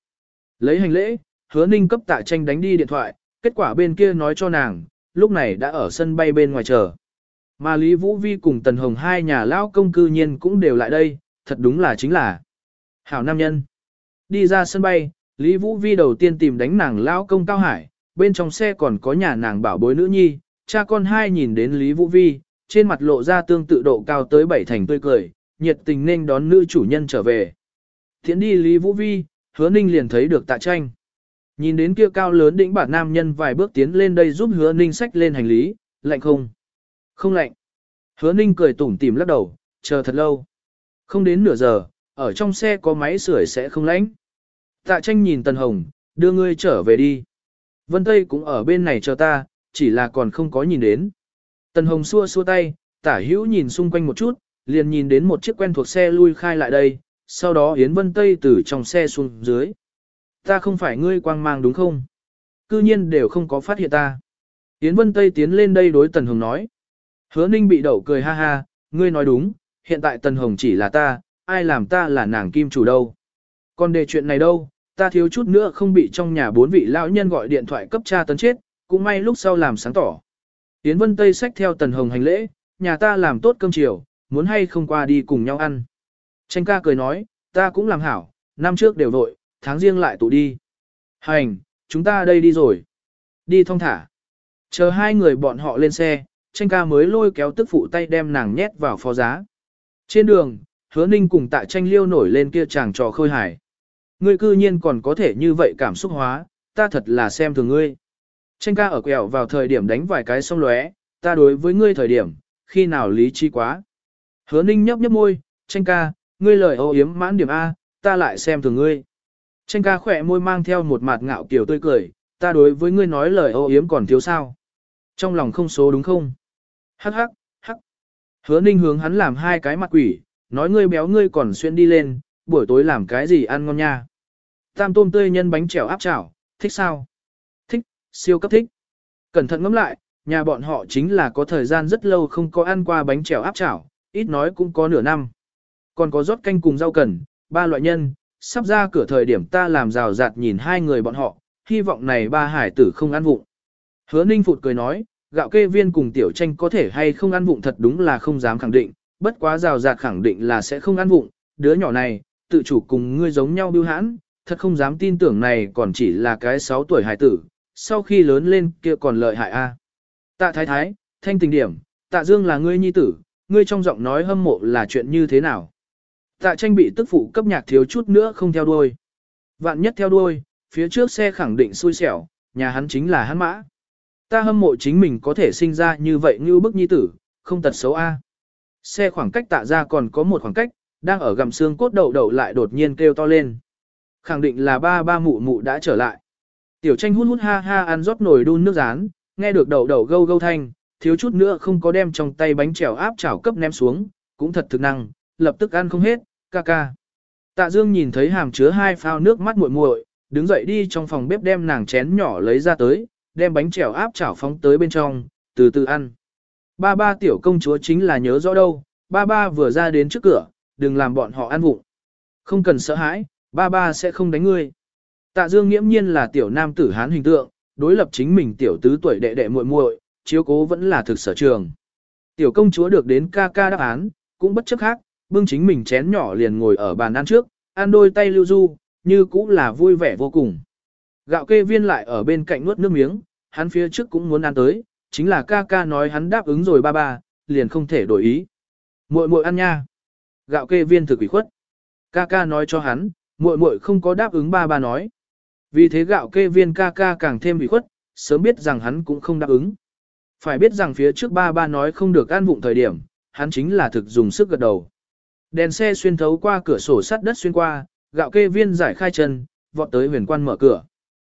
Lấy hành lễ, hứa ninh cấp tạ tranh đánh đi điện thoại, kết quả bên kia nói cho nàng, lúc này đã ở sân bay bên ngoài chờ. Mà Lý Vũ Vi cùng Tần Hồng hai nhà lão công cư nhiên cũng đều lại đây, thật đúng là chính là hảo nam nhân. Đi ra sân bay, Lý Vũ Vi đầu tiên tìm đánh nàng lão công Cao Hải, bên trong xe còn có nhà nàng bảo bối nữ nhi, cha con hai nhìn đến Lý Vũ Vi, trên mặt lộ ra tương tự độ cao tới bảy thành tươi cười, nhiệt tình nên đón nữ chủ nhân trở về. Thiện đi Lý Vũ Vi, hứa ninh liền thấy được tạ tranh. Nhìn đến kia cao lớn đỉnh bản nam nhân vài bước tiến lên đây giúp hứa ninh sách lên hành lý, lạnh không? Không lạnh. Hứa ninh cười tủm tỉm lắc đầu, chờ thật lâu. Không đến nửa giờ, ở trong xe có máy sưởi sẽ không lạnh. Tạ tranh nhìn Tần Hồng, đưa ngươi trở về đi. Vân Tây cũng ở bên này chờ ta, chỉ là còn không có nhìn đến. Tần Hồng xua xua tay, tả hữu nhìn xung quanh một chút, liền nhìn đến một chiếc quen thuộc xe lui khai lại đây, sau đó Yến Vân Tây từ trong xe xuống dưới. Ta không phải ngươi quang mang đúng không? Cư nhiên đều không có phát hiện ta. Yến Vân Tây tiến lên đây đối Tần Hồng nói. Hứa Ninh bị đậu cười ha ha, ngươi nói đúng, hiện tại Tần Hồng chỉ là ta, ai làm ta là nàng kim chủ đâu. Còn đề chuyện này đâu, ta thiếu chút nữa không bị trong nhà bốn vị lão nhân gọi điện thoại cấp cha tấn chết, cũng may lúc sau làm sáng tỏ. Yến Vân Tây xách theo Tần Hồng hành lễ, nhà ta làm tốt cơm chiều, muốn hay không qua đi cùng nhau ăn. Tranh ca cười nói, ta cũng làm hảo, năm trước đều vội, tháng riêng lại tụ đi. Hành, chúng ta đây đi rồi. Đi thong thả. Chờ hai người bọn họ lên xe, tranh ca mới lôi kéo tức phụ tay đem nàng nhét vào phó giá. Trên đường, hứa ninh cùng tạ tranh liêu nổi lên kia chàng trò khôi hài. Ngươi cư nhiên còn có thể như vậy cảm xúc hóa, ta thật là xem thường ngươi. Tranh ca ở quẹo vào thời điểm đánh vài cái xong lóe, ta đối với ngươi thời điểm, khi nào lý trí quá. Hứa ninh nhấp nhấp môi, tranh ca, ngươi lời ô yếm mãn điểm A, ta lại xem thường ngươi. Tranh ca khỏe môi mang theo một mặt ngạo kiểu tươi cười, ta đối với ngươi nói lời ô yếm còn thiếu sao. Trong lòng không số đúng không? Hắc hắc, hắc. Hứa ninh hướng hắn làm hai cái mặt quỷ, nói ngươi béo ngươi còn xuyên đi lên, buổi tối làm cái gì ăn ngon nha. Tam tôm tươi nhân bánh trèo áp chảo, thích sao? Thích, siêu cấp thích. Cẩn thận ngẫm lại, nhà bọn họ chính là có thời gian rất lâu không có ăn qua bánh trèo áp chảo, ít nói cũng có nửa năm. Còn có rót canh cùng rau cần, ba loại nhân, sắp ra cửa thời điểm ta làm rào rạt nhìn hai người bọn họ, hy vọng này ba hải tử không ăn vụng. Hứa ninh phụt cười nói, gạo kê viên cùng tiểu tranh có thể hay không ăn vụng thật đúng là không dám khẳng định, bất quá rào rạt khẳng định là sẽ không ăn vụng, đứa nhỏ này, tự chủ cùng ngươi giống nhau biêu hãn, thật không dám tin tưởng này còn chỉ là cái 6 tuổi hải tử, sau khi lớn lên kia còn lợi hại a. Tạ thái thái, thanh tình điểm, tạ dương là ngươi nhi tử, ngươi trong giọng nói hâm mộ là chuyện như thế nào. Tạ tranh bị tức phụ cấp nhạc thiếu chút nữa không theo đuôi. Vạn nhất theo đuôi, phía trước xe khẳng định xui xẻo, nhà hắn chính là hắn mã. Ta hâm mộ chính mình có thể sinh ra như vậy như bức nhi tử, không tật xấu A. Xe khoảng cách tạ ra còn có một khoảng cách, đang ở gầm xương cốt đầu đầu lại đột nhiên kêu to lên. Khẳng định là ba ba mụ mụ đã trở lại. Tiểu tranh hút hút ha ha ăn rót nồi đun nước rán, nghe được đầu đầu gâu gâu thanh, thiếu chút nữa không có đem trong tay bánh trèo áp chảo cấp ném xuống, cũng thật thực năng, lập tức ăn không hết, ca ca. Tạ Dương nhìn thấy hàm chứa hai phao nước mắt muội muội, đứng dậy đi trong phòng bếp đem nàng chén nhỏ lấy ra tới, đem bánh trèo áp chảo phóng tới bên trong, từ từ ăn. Ba ba tiểu công chúa chính là nhớ rõ đâu, ba ba vừa ra đến trước cửa, đừng làm bọn họ ăn vụng. Không cần sợ hãi, ba ba sẽ không đánh ngươi. Tạ Dương nghiễm nhiên là tiểu nam tử hán hình tượng, đối lập chính mình tiểu tứ tuổi đệ đệ muội muội, chiếu cố vẫn là thực sở trường. Tiểu công chúa được đến ca ca đáp án, cũng bất chấp khác, bưng chính mình chén nhỏ liền ngồi ở bàn ăn trước, ăn đôi tay lưu du, như cũng là vui vẻ vô cùng. Gạo kê viên lại ở bên cạnh nuốt nước miếng, hắn phía trước cũng muốn ăn tới, chính là ca ca nói hắn đáp ứng rồi ba ba, liền không thể đổi ý. Muội muội ăn nha. Gạo kê viên thực ủy khuất. Ca ca nói cho hắn, muội muội không có đáp ứng ba ba nói. Vì thế gạo kê viên ca ca càng thêm ủy khuất, sớm biết rằng hắn cũng không đáp ứng. Phải biết rằng phía trước ba ba nói không được ăn vụng thời điểm, hắn chính là thực dùng sức gật đầu. Đèn xe xuyên thấu qua cửa sổ sắt đất xuyên qua, gạo kê viên giải khai chân, vọt tới huyền quan mở cửa.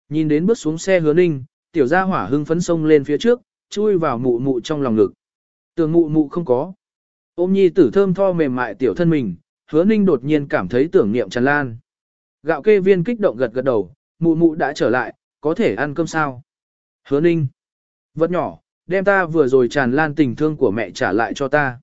Nhìn đến bước xuống xe hứa ninh, tiểu gia hỏa hưng phấn sông lên phía trước, chui vào mụ mụ trong lòng ngực. Tường mụ mụ không có. Ôm nhi tử thơm tho mềm mại tiểu thân mình, hứa ninh đột nhiên cảm thấy tưởng niệm tràn lan. Gạo kê viên kích động gật gật đầu, mụ mụ đã trở lại, có thể ăn cơm sao? Hứa ninh. Vật nhỏ, đem ta vừa rồi tràn lan tình thương của mẹ trả lại cho ta.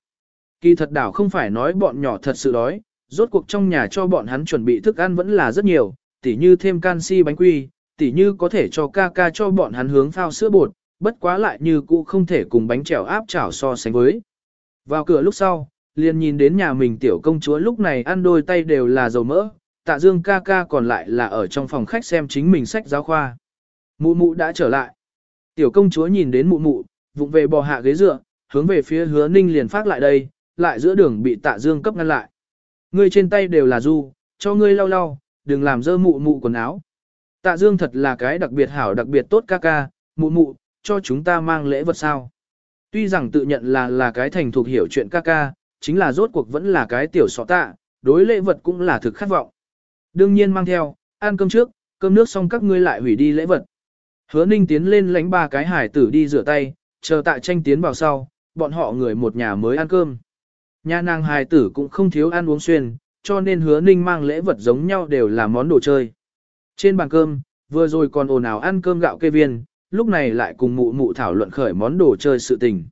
Kỳ thật đảo không phải nói bọn nhỏ thật sự đói, rốt cuộc trong nhà cho bọn hắn chuẩn bị thức ăn vẫn là rất nhiều, tỉ như thêm canxi bánh quy, tỉ như có thể cho ca ca cho bọn hắn hướng phao sữa bột, bất quá lại như cũ không thể cùng bánh trèo áp chảo so sánh với. Vào cửa lúc sau, liền nhìn đến nhà mình tiểu công chúa lúc này ăn đôi tay đều là dầu mỡ, tạ dương ca ca còn lại là ở trong phòng khách xem chính mình sách giáo khoa. Mụ mụ đã trở lại. Tiểu công chúa nhìn đến mụ mụ, vụng về bò hạ ghế dựa, hướng về phía hứa ninh liền phát lại đây, lại giữa đường bị tạ dương cấp ngăn lại. Ngươi trên tay đều là du, cho ngươi lau lau, đừng làm dơ mụ mụ quần áo. Tạ dương thật là cái đặc biệt hảo đặc biệt tốt ca ca, mụ mụ, cho chúng ta mang lễ vật sao. Tuy rằng tự nhận là là cái thành thuộc hiểu chuyện ca ca, chính là rốt cuộc vẫn là cái tiểu sọ tạ, đối lễ vật cũng là thực khát vọng. Đương nhiên mang theo, ăn cơm trước, cơm nước xong các ngươi lại hủy đi lễ vật. Hứa ninh tiến lên lánh ba cái hải tử đi rửa tay, chờ tạ tranh tiến vào sau, bọn họ người một nhà mới ăn cơm. Nhà nàng hài tử cũng không thiếu ăn uống xuyên, cho nên hứa ninh mang lễ vật giống nhau đều là món đồ chơi. Trên bàn cơm, vừa rồi còn ồn ào ăn cơm gạo kê viên, lúc này lại cùng mụ mụ thảo luận khởi món đồ chơi sự tình.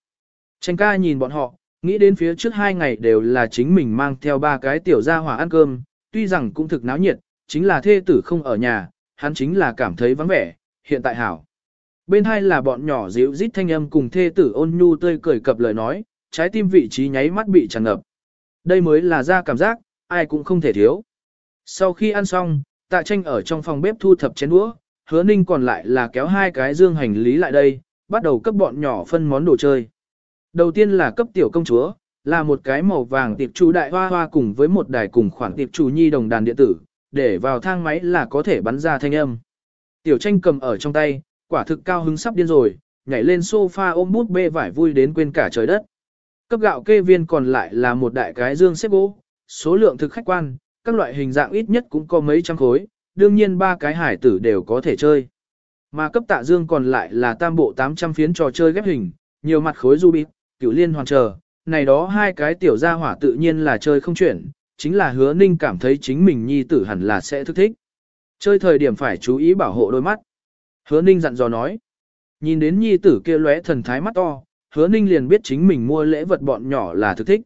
Tranh ca nhìn bọn họ, nghĩ đến phía trước hai ngày đều là chính mình mang theo ba cái tiểu gia hỏa ăn cơm, tuy rằng cũng thực náo nhiệt, chính là thê tử không ở nhà, hắn chính là cảm thấy vắng vẻ, hiện tại hảo. Bên hai là bọn nhỏ dịu rít thanh âm cùng thê tử ôn nhu tươi cười cập lời nói, trái tim vị trí nháy mắt bị tràn ngập. Đây mới là ra cảm giác, ai cũng không thể thiếu. Sau khi ăn xong, tạ tranh ở trong phòng bếp thu thập chén đũa, hứa ninh còn lại là kéo hai cái dương hành lý lại đây, bắt đầu cấp bọn nhỏ phân món đồ chơi. Đầu tiên là cấp tiểu công chúa, là một cái màu vàng tiệp chủ đại hoa hoa cùng với một đài cùng khoản tiệp chủ nhi đồng đàn điện tử, để vào thang máy là có thể bắn ra thanh âm. Tiểu tranh cầm ở trong tay, quả thực cao hứng sắp điên rồi, nhảy lên sofa ôm bút bê vải vui đến quên cả trời đất. Cấp gạo kê viên còn lại là một đại cái dương xếp gỗ, số lượng thực khách quan, các loại hình dạng ít nhất cũng có mấy trăm khối, đương nhiên ba cái hải tử đều có thể chơi. Mà cấp tạ dương còn lại là tam bộ 800 phiến trò chơi ghép hình, nhiều mặt khối du cửu liên hoàn chờ, này đó hai cái tiểu gia hỏa tự nhiên là chơi không chuyển, chính là hứa ninh cảm thấy chính mình nhi tử hẳn là sẽ thức thích. Chơi thời điểm phải chú ý bảo hộ đôi mắt. Hứa ninh dặn dò nói. Nhìn đến nhi tử kia lóe thần thái mắt to, hứa ninh liền biết chính mình mua lễ vật bọn nhỏ là thực thích.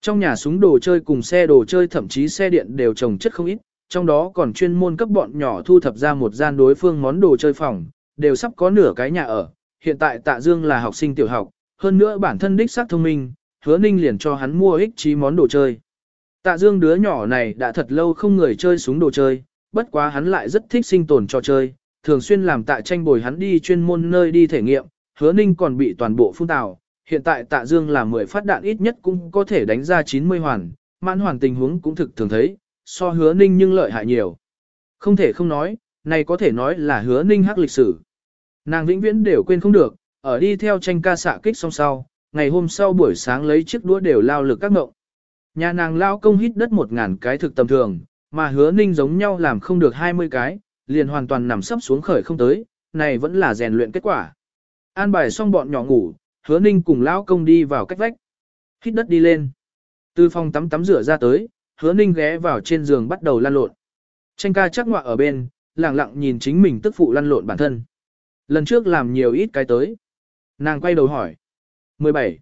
Trong nhà súng đồ chơi cùng xe đồ chơi thậm chí xe điện đều trồng chất không ít, trong đó còn chuyên môn cấp bọn nhỏ thu thập ra một gian đối phương món đồ chơi phòng, đều sắp có nửa cái nhà ở. Hiện tại Tạ Dương là học sinh tiểu học, hơn nữa bản thân đích xác thông minh, hứa ninh liền cho hắn mua ích trí món đồ chơi. Tạ Dương đứa nhỏ này đã thật lâu không người chơi súng đồ chơi, bất quá hắn lại rất thích sinh tồn trò chơi, thường xuyên làm tạ tranh bồi hắn đi chuyên môn nơi đi thể nghiệm, hứa ninh còn bị toàn bộ phun tào. Hiện tại tạ dương là 10 phát đạn ít nhất cũng có thể đánh ra 90 hoàn, mãn hoàn tình huống cũng thực thường thấy, so hứa ninh nhưng lợi hại nhiều. Không thể không nói, này có thể nói là hứa ninh hắc lịch sử. Nàng vĩnh viễn đều quên không được, ở đi theo tranh ca xạ kích song sau, ngày hôm sau buổi sáng lấy chiếc đũa đều lao lực các ngộng. Nhà nàng lao công hít đất một ngàn cái thực tầm thường, mà hứa ninh giống nhau làm không được 20 cái, liền hoàn toàn nằm sấp xuống khởi không tới, này vẫn là rèn luyện kết quả. An bài xong bọn nhỏ ngủ, hứa ninh cùng Lão công đi vào cách vách. Hít đất đi lên. Từ phòng tắm tắm rửa ra tới, hứa ninh ghé vào trên giường bắt đầu lăn lộn. Tranh ca chắc ngoạ ở bên, lặng lặng nhìn chính mình tức phụ lăn lộn bản thân. Lần trước làm nhiều ít cái tới. Nàng quay đầu hỏi. 17.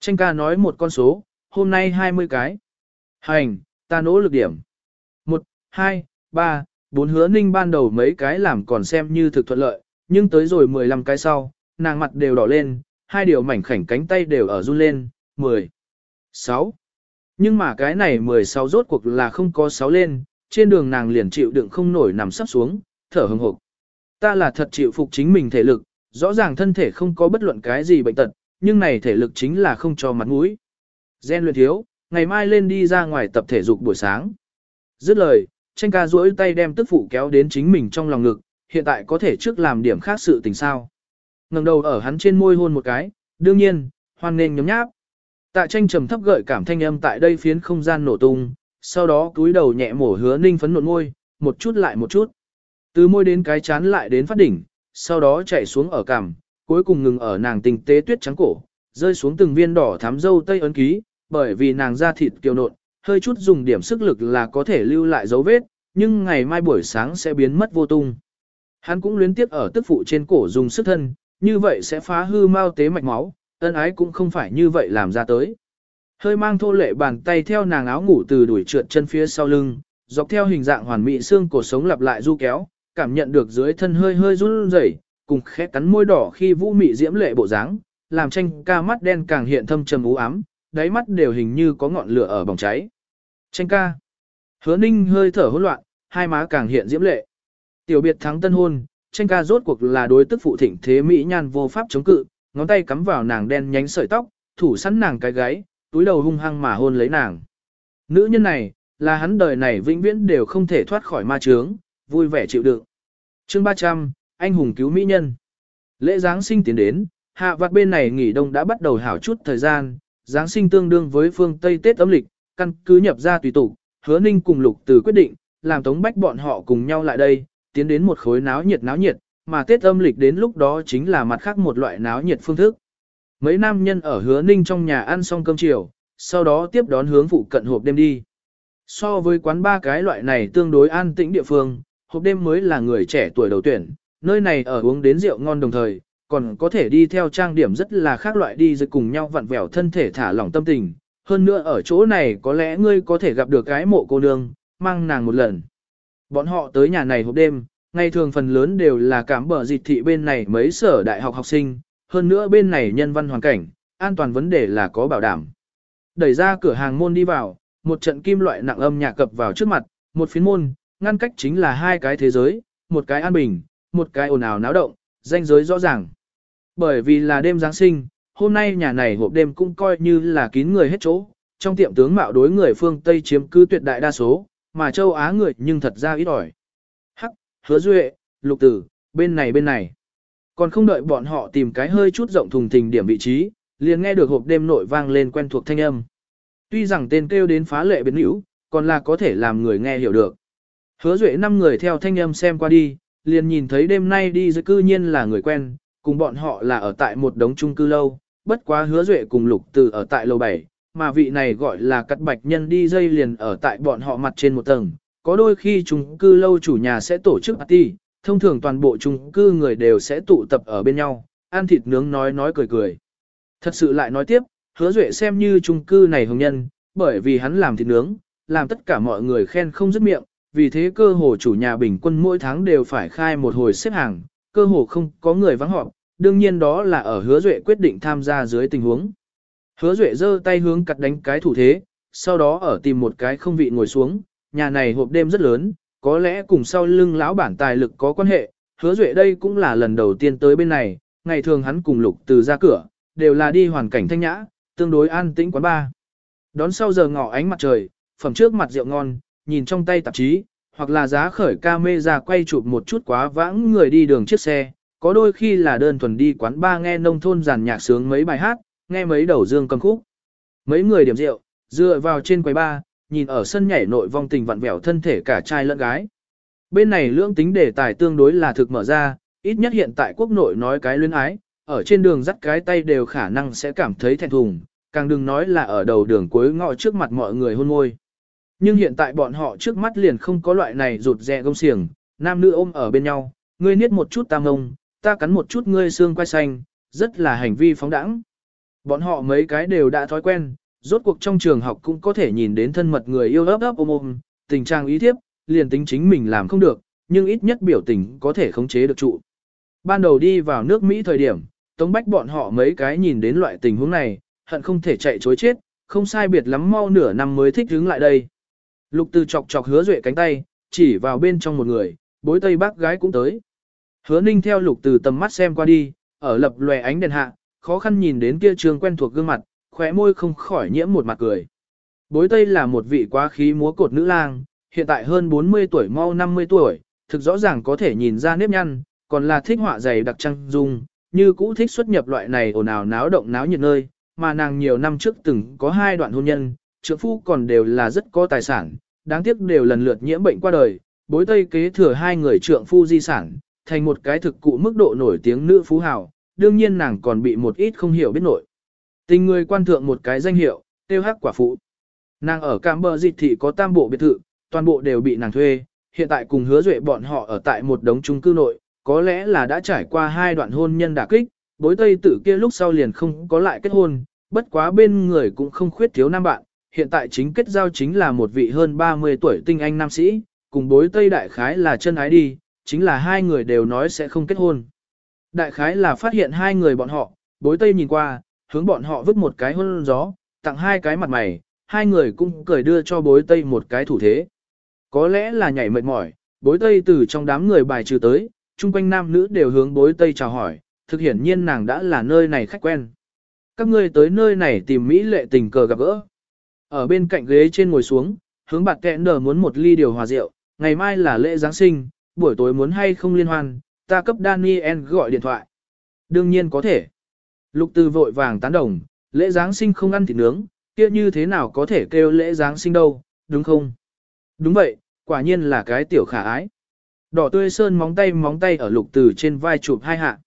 Tranh ca nói một con số, hôm nay 20 cái. Hành, ta nỗ lực điểm. 1, 2, 3, 4 hứa ninh ban đầu mấy cái làm còn xem như thực thuận lợi, nhưng tới rồi 15 cái sau, nàng mặt đều đỏ lên, hai điều mảnh khảnh cánh tay đều ở run lên, 10. 6. Nhưng mà cái này 16 rốt cuộc là không có 6 lên, trên đường nàng liền chịu đựng không nổi nằm sắp xuống, thở hừng hộp. Ta là thật chịu phục chính mình thể lực, rõ ràng thân thể không có bất luận cái gì bệnh tật, nhưng này thể lực chính là không cho mặt mũi. Gen luyện thiếu, ngày mai lên đi ra ngoài tập thể dục buổi sáng. Dứt lời, tranh ca duỗi tay đem tức phụ kéo đến chính mình trong lòng ngực, hiện tại có thể trước làm điểm khác sự tình sao ngẩng đầu ở hắn trên môi hôn một cái, đương nhiên, hoan nên nhóm nháp. Tạ tranh trầm thấp gợi cảm thanh âm tại đây phiến không gian nổ tung, sau đó cúi đầu nhẹ mổ hứa ninh phấn nộn môi, một chút lại một chút. Từ môi đến cái chán lại đến phát đỉnh, sau đó chạy xuống ở cằm, cuối cùng ngừng ở nàng tình tế tuyết trắng cổ, rơi xuống từng viên đỏ thắm dâu tây ấn ký, bởi vì nàng da thịt kiều nộn, hơi chút dùng điểm sức lực là có thể lưu lại dấu vết, nhưng ngày mai buổi sáng sẽ biến mất vô tung. Hắn cũng luyến tiếp ở tức phụ trên cổ dùng sức thân, như vậy sẽ phá hư mau tế mạch máu, ân ái cũng không phải như vậy làm ra tới. Hơi mang thô lệ bàn tay theo nàng áo ngủ từ đuổi trượt chân phía sau lưng, dọc theo hình dạng hoàn mỹ xương cổ sống lặp lại du kéo, cảm nhận được dưới thân hơi hơi run rẩy, cùng khẽ cắn môi đỏ khi vũ mị diễm lệ bộ dáng, làm tranh ca mắt đen càng hiện thâm trầm u ám, đáy mắt đều hình như có ngọn lửa ở bỏng cháy. Tranh ca. Hứa ninh hơi thở hỗn loạn, hai má càng hiện diễm lệ. Tiểu biệt thắng tân hôn, tranh ca rốt cuộc là đối tức phụ thịnh thế mỹ nhan vô pháp chống cự, ngón tay cắm vào nàng đen nhánh sợi tóc, thủ sẵn nàng cái gáy, túi đầu hung hăng mà hôn lấy nàng. Nữ nhân này, là hắn đời này vĩnh viễn đều không thể thoát khỏi ma chướng, vui vẻ chịu đựng. Chương 300, anh hùng cứu mỹ nhân. Lễ Giáng sinh tiến đến, hạ vặt bên này nghỉ đông đã bắt đầu hảo chút thời gian, Giáng sinh tương đương với phương Tây Tết âm lịch, căn cứ nhập ra tùy tục, hứa ninh cùng lục từ quyết định, làm tống bách bọn họ cùng nhau lại đây, tiến đến một khối náo nhiệt náo nhiệt, mà Tết âm lịch đến lúc đó chính là mặt khác một loại náo nhiệt phương thức. Mấy nam nhân ở hứa ninh trong nhà ăn xong cơm chiều, sau đó tiếp đón hướng phụ cận hộp đêm đi. So với quán ba cái loại này tương đối an tĩnh địa phương, hộp đêm mới là người trẻ tuổi đầu tuyển, nơi này ở uống đến rượu ngon đồng thời, còn có thể đi theo trang điểm rất là khác loại đi rồi cùng nhau vặn vẹo thân thể thả lỏng tâm tình. Hơn nữa ở chỗ này có lẽ ngươi có thể gặp được cái mộ cô nương, mang nàng một lần. Bọn họ tới nhà này hộp đêm, ngày thường phần lớn đều là cảm bờ dịch thị bên này mấy sở đại học học sinh, hơn nữa bên này nhân văn hoàn cảnh, an toàn vấn đề là có bảo đảm. Đẩy ra cửa hàng môn đi vào, một trận kim loại nặng âm nhạc cập vào trước mặt, một phiến môn, ngăn cách chính là hai cái thế giới, một cái an bình, một cái ồn ào náo động, danh giới rõ ràng. Bởi vì là đêm Giáng sinh, hôm nay nhà này hộp đêm cũng coi như là kín người hết chỗ, trong tiệm tướng mạo đối người phương Tây chiếm cứ tuyệt đại đa số, mà châu Á người nhưng thật ra ít ỏi. Hắc, hứa duệ, lục tử, bên này bên này. Còn không đợi bọn họ tìm cái hơi chút rộng thùng thình điểm vị trí, liền nghe được hộp đêm nội vang lên quen thuộc thanh âm. Tuy rằng tên kêu đến phá lệ biến hữu, còn là có thể làm người nghe hiểu được. Hứa duệ năm người theo thanh âm xem qua đi, liền nhìn thấy đêm nay đi dưới cư nhiên là người quen, cùng bọn họ là ở tại một đống chung cư lâu, bất quá hứa duệ cùng lục từ ở tại lầu 7, mà vị này gọi là cắt bạch nhân đi dây liền ở tại bọn họ mặt trên một tầng. Có đôi khi chung cư lâu chủ nhà sẽ tổ chức party, thông thường toàn bộ chung cư người đều sẽ tụ tập ở bên nhau, ăn thịt nướng nói nói cười cười. Thật sự lại nói tiếp, hứa duệ xem như chung cư này hồng nhân, bởi vì hắn làm thịt nướng, làm tất cả mọi người khen không dứt miệng, vì thế cơ hồ chủ nhà bình quân mỗi tháng đều phải khai một hồi xếp hàng, cơ hồ không có người vắng họp, đương nhiên đó là ở hứa duệ quyết định tham gia dưới tình huống. Hứa duệ giơ tay hướng cặt đánh cái thủ thế, sau đó ở tìm một cái không vị ngồi xuống, nhà này hộp đêm rất lớn, có lẽ cùng sau lưng lão bản tài lực có quan hệ, hứa duệ đây cũng là lần đầu tiên tới bên này, ngày thường hắn cùng lục từ ra cửa, đều là đi hoàn cảnh thanh nhã, tương đối an tĩnh quán ba. Đón sau giờ ngọ ánh mặt trời, phẩm trước mặt rượu ngon, nhìn trong tay tạp chí, hoặc là giá khởi ca mê ra quay chụp một chút quá vãng người đi đường chiếc xe, có đôi khi là đơn thuần đi quán ba nghe nông thôn giàn nhạc sướng mấy bài hát, nghe mấy đầu dương cầm khúc. Mấy người điểm rượu, dựa vào trên quầy ba, nhìn ở sân nhảy nội vong tình vặn vẹo thân thể cả trai lẫn gái. Bên này lưỡng tính đề tài tương đối là thực mở ra, ít nhất hiện tại quốc nội nói cái luyến ái, ở trên đường dắt cái tay đều khả năng sẽ cảm thấy thẹn thùng, càng đừng nói là ở đầu đường cuối ngõ trước mặt mọi người hôn môi. Nhưng hiện tại bọn họ trước mắt liền không có loại này rụt rè gông xiềng, nam nữ ôm ở bên nhau, ngươi niết một chút tam ngông, ta cắn một chút ngươi xương quai xanh, rất là hành vi phóng đẳng. Bọn họ mấy cái đều đã thói quen, rốt cuộc trong trường học cũng có thể nhìn đến thân mật người yêu ấp ấp ôm ôm, tình trạng ý thiếp, liền tính chính mình làm không được, nhưng ít nhất biểu tình có thể khống chế được trụ. Ban đầu đi vào nước Mỹ thời điểm, Tống Bách bọn họ mấy cái nhìn đến loại tình huống này, hận không thể chạy chối chết, không sai biệt lắm mau nửa năm mới thích đứng lại đây. Lục từ chọc chọc hứa duệ cánh tay, chỉ vào bên trong một người, bối tây bác gái cũng tới. Hứa ninh theo lục từ tầm mắt xem qua đi, ở lập lòe ánh đèn hạ, khó khăn nhìn đến kia trường quen thuộc gương mặt, khóe môi không khỏi nhiễm một mặt cười. Bối tây là một vị quá khí múa cột nữ lang, hiện tại hơn 40 tuổi mau 50 tuổi, thực rõ ràng có thể nhìn ra nếp nhăn, còn là thích họa dày đặc trăng dung, như cũ thích xuất nhập loại này ồn ào náo động náo nhiệt nơi, mà nàng nhiều năm trước từng có hai đoạn hôn nhân, trượng phu còn đều là rất có tài sản, đáng tiếc đều lần lượt nhiễm bệnh qua đời, bối tây kế thừa hai người trượng phu di sản, thành một cái thực cụ mức độ nổi tiếng nữ phú hào, đương nhiên nàng còn bị một ít không hiểu biết nội. Tình người quan thượng một cái danh hiệu, tiêu hắc quả phụ. Nàng ở Cam Bờ Dịch Thị có tam bộ biệt thự, toàn bộ đều bị nàng thuê, hiện tại cùng hứa duệ bọn họ ở tại một đống chung cư nội, có lẽ là đã trải qua hai đoạn hôn nhân đả kích, bối tây tử kia lúc sau liền không có lại kết hôn, bất quá bên người cũng không khuyết thiếu nam bạn, hiện tại chính kết giao chính là một vị hơn 30 tuổi tinh anh nam sĩ, cùng bối tây đại khái là chân ái đi, chính là hai người đều nói sẽ không kết hôn. Đại khái là phát hiện hai người bọn họ, bối tây nhìn qua, hướng bọn họ vứt một cái hôn gió, tặng hai cái mặt mày, hai người cũng cười đưa cho bối tây một cái thủ thế. Có lẽ là nhảy mệt mỏi, bối tây từ trong đám người bài trừ tới, chung quanh nam nữ đều hướng bối tây chào hỏi, thực hiển nhiên nàng đã là nơi này khách quen. Các ngươi tới nơi này tìm Mỹ lệ tình cờ gặp gỡ. Ở bên cạnh ghế trên ngồi xuống, hướng bạc kẹn nở muốn một ly điều hòa rượu, ngày mai là lễ Giáng sinh, buổi tối muốn hay không liên hoan, ta cấp Daniel gọi điện thoại. Đương nhiên có thể. Lục từ vội vàng tán đồng, lễ Giáng sinh không ăn thịt nướng, kia như thế nào có thể kêu lễ Giáng sinh đâu, đúng không? Đúng vậy, quả nhiên là cái tiểu khả ái. Đỏ tươi sơn móng tay móng tay ở lục từ trên vai chụp hai hạ.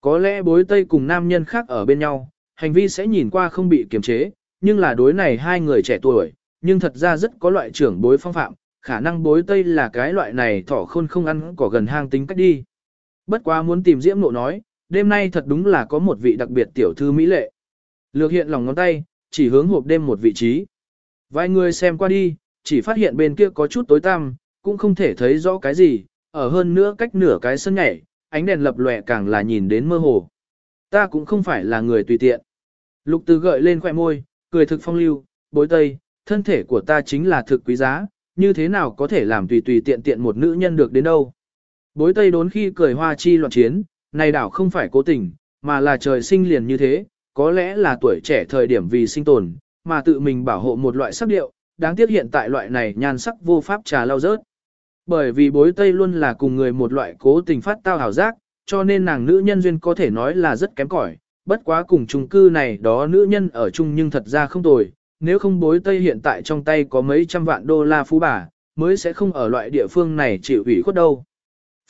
Có lẽ bối tây cùng nam nhân khác ở bên nhau, hành vi sẽ nhìn qua không bị kiềm chế, nhưng là đối này hai người trẻ tuổi, nhưng thật ra rất có loại trưởng bối phong phạm, khả năng bối tây là cái loại này thỏ khôn không ăn cỏ gần hang tính cách đi. Bất quá muốn tìm diễm nộ nói, đêm nay thật đúng là có một vị đặc biệt tiểu thư mỹ lệ. Lược hiện lòng ngón tay, chỉ hướng hộp đêm một vị trí. Vài người xem qua đi, chỉ phát hiện bên kia có chút tối tăm, cũng không thể thấy rõ cái gì, ở hơn nữa cách nửa cái sân nhảy, ánh đèn lập lòe càng là nhìn đến mơ hồ. Ta cũng không phải là người tùy tiện. Lục từ gợi lên khóe môi, cười thực phong lưu, bối tây, thân thể của ta chính là thực quý giá, như thế nào có thể làm tùy tùy tiện tiện một nữ nhân được đến đâu. Bối tây đốn khi cười hoa chi loạn chiến, này đảo không phải cố tình, mà là trời sinh liền như thế, có lẽ là tuổi trẻ thời điểm vì sinh tồn, mà tự mình bảo hộ một loại sắc điệu, đáng tiếc hiện tại loại này nhan sắc vô pháp trà lau rớt. Bởi vì bối tây luôn là cùng người một loại cố tình phát tao hảo giác, cho nên nàng nữ nhân duyên có thể nói là rất kém cỏi. bất quá cùng chung cư này đó nữ nhân ở chung nhưng thật ra không tồi, nếu không bối tây hiện tại trong tay có mấy trăm vạn đô la phú bà, mới sẽ không ở loại địa phương này chịu ủy khuất đâu.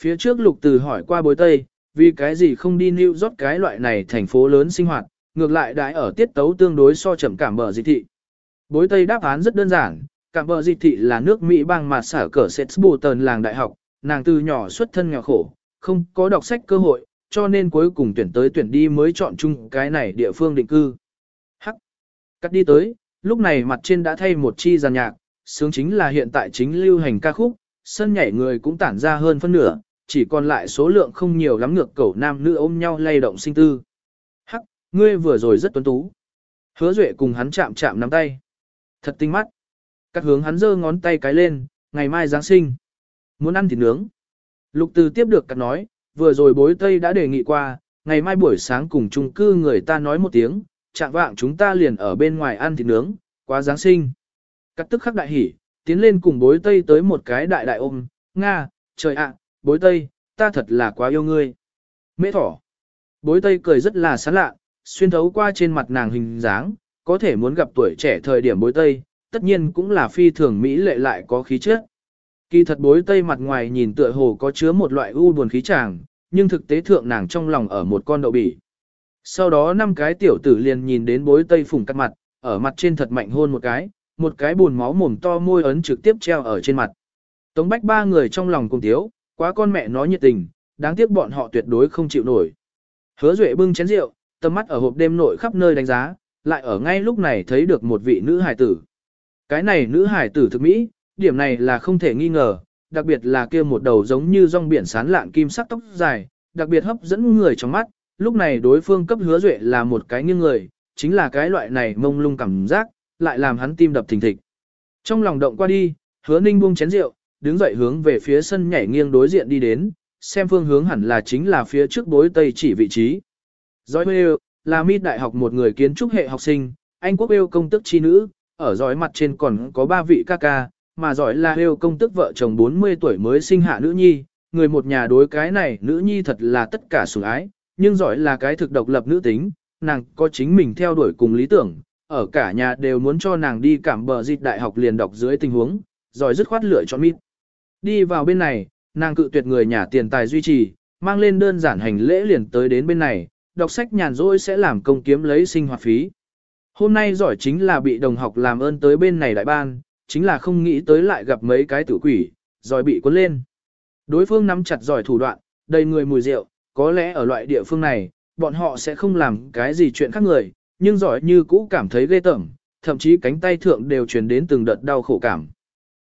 Phía trước lục từ hỏi qua bối tây, vì cái gì không đi New York cái loại này thành phố lớn sinh hoạt, ngược lại đãi ở tiết tấu tương đối so chậm cảm bờ dịch thị. Bối tây đáp án rất đơn giản, cảm bờ dịch thị là nước Mỹ bang mà sở cờ Setsburton làng đại học, nàng từ nhỏ xuất thân nghèo khổ, không có đọc sách cơ hội, cho nên cuối cùng tuyển tới tuyển đi mới chọn chung cái này địa phương định cư. Hắc. Cắt đi tới, lúc này mặt trên đã thay một chi giàn nhạc, sướng chính là hiện tại chính lưu hành ca khúc, sân nhảy người cũng tản ra hơn phân nửa, chỉ còn lại số lượng không nhiều lắm ngược cẩu nam nữ ôm nhau lay động sinh tư. Hắc, ngươi vừa rồi rất tuấn tú. Hứa Duệ cùng hắn chạm chạm nắm tay. Thật tinh mắt. Cắt hướng hắn giơ ngón tay cái lên, ngày mai Giáng sinh. Muốn ăn thịt nướng. Lục từ tiếp được cắt nói, vừa rồi bối tây đã đề nghị qua, ngày mai buổi sáng cùng chung cư người ta nói một tiếng, chạm vạng chúng ta liền ở bên ngoài ăn thịt nướng, quá Giáng sinh. Cắt tức khắc đại hỉ, tiến lên cùng bối tây tới một cái đại đại ôm, Nga, trời ạ, bối tây, ta thật là quá yêu ngươi. Mễ thỏ. Bối tây cười rất là sán lạ, xuyên thấu qua trên mặt nàng hình dáng, có thể muốn gặp tuổi trẻ thời điểm bối tây, tất nhiên cũng là phi thường mỹ lệ lại có khí chất. Kỳ thật bối tây mặt ngoài nhìn tựa hồ có chứa một loại u buồn khí chàng, nhưng thực tế thượng nàng trong lòng ở một con đậu bỉ. Sau đó năm cái tiểu tử liền nhìn đến bối tây phùng cắt mặt, ở mặt trên thật mạnh hôn một cái, một cái buồn máu mồm to môi ấn trực tiếp treo ở trên mặt. Tống bách ba người trong lòng cùng thiếu, quá con mẹ nó nhiệt tình, đáng tiếc bọn họ tuyệt đối không chịu nổi. Hứa Duệ bưng chén rượu, tầm mắt ở hộp đêm nội khắp nơi đánh giá, lại ở ngay lúc này thấy được một vị nữ hải tử. Cái này nữ hải tử thực mỹ, điểm này là không thể nghi ngờ, đặc biệt là kia một đầu giống như rong biển sán lạng kim sắc tóc dài, đặc biệt hấp dẫn người trong mắt, lúc này đối phương cấp hứa duệ là một cái nghiêng người, chính là cái loại này mông lung cảm giác, lại làm hắn tim đập thình thịch. Trong lòng động qua đi, hứa ninh buông chén rượu, đứng dậy hướng về phía sân nhảy nghiêng đối diện đi đến, xem phương hướng hẳn là chính là phía trước bối tây chỉ vị trí. Giỏi Bêu, là mít đại học một người kiến trúc hệ học sinh, Anh quốc yêu công tức chi nữ, ở giỏi mặt trên còn có ba vị ca ca, mà giỏi là yêu công tức vợ chồng 40 tuổi mới sinh hạ nữ nhi, người một nhà đối cái này nữ nhi thật là tất cả sủng ái, nhưng giỏi là cái thực độc lập nữ tính, nàng có chính mình theo đuổi cùng lý tưởng, ở cả nhà đều muốn cho nàng đi cảm bờ dịch đại học liền đọc dưới tình huống, rồi dứt khoát lựa chọn mít. Đi vào bên này, nàng cự tuyệt người nhà tiền tài duy trì, mang lên đơn giản hành lễ liền tới đến bên này, đọc sách nhàn rỗi sẽ làm công kiếm lấy sinh hoạt phí. Hôm nay giỏi chính là bị đồng học làm ơn tới bên này đại ban, chính là không nghĩ tới lại gặp mấy cái tử quỷ, giỏi bị cuốn lên. Đối phương nắm chặt giỏi thủ đoạn, đầy người mùi rượu, có lẽ ở loại địa phương này, bọn họ sẽ không làm cái gì chuyện khác người, nhưng giỏi như cũ cảm thấy ghê tởm, thậm chí cánh tay thượng đều truyền đến từng đợt đau khổ cảm.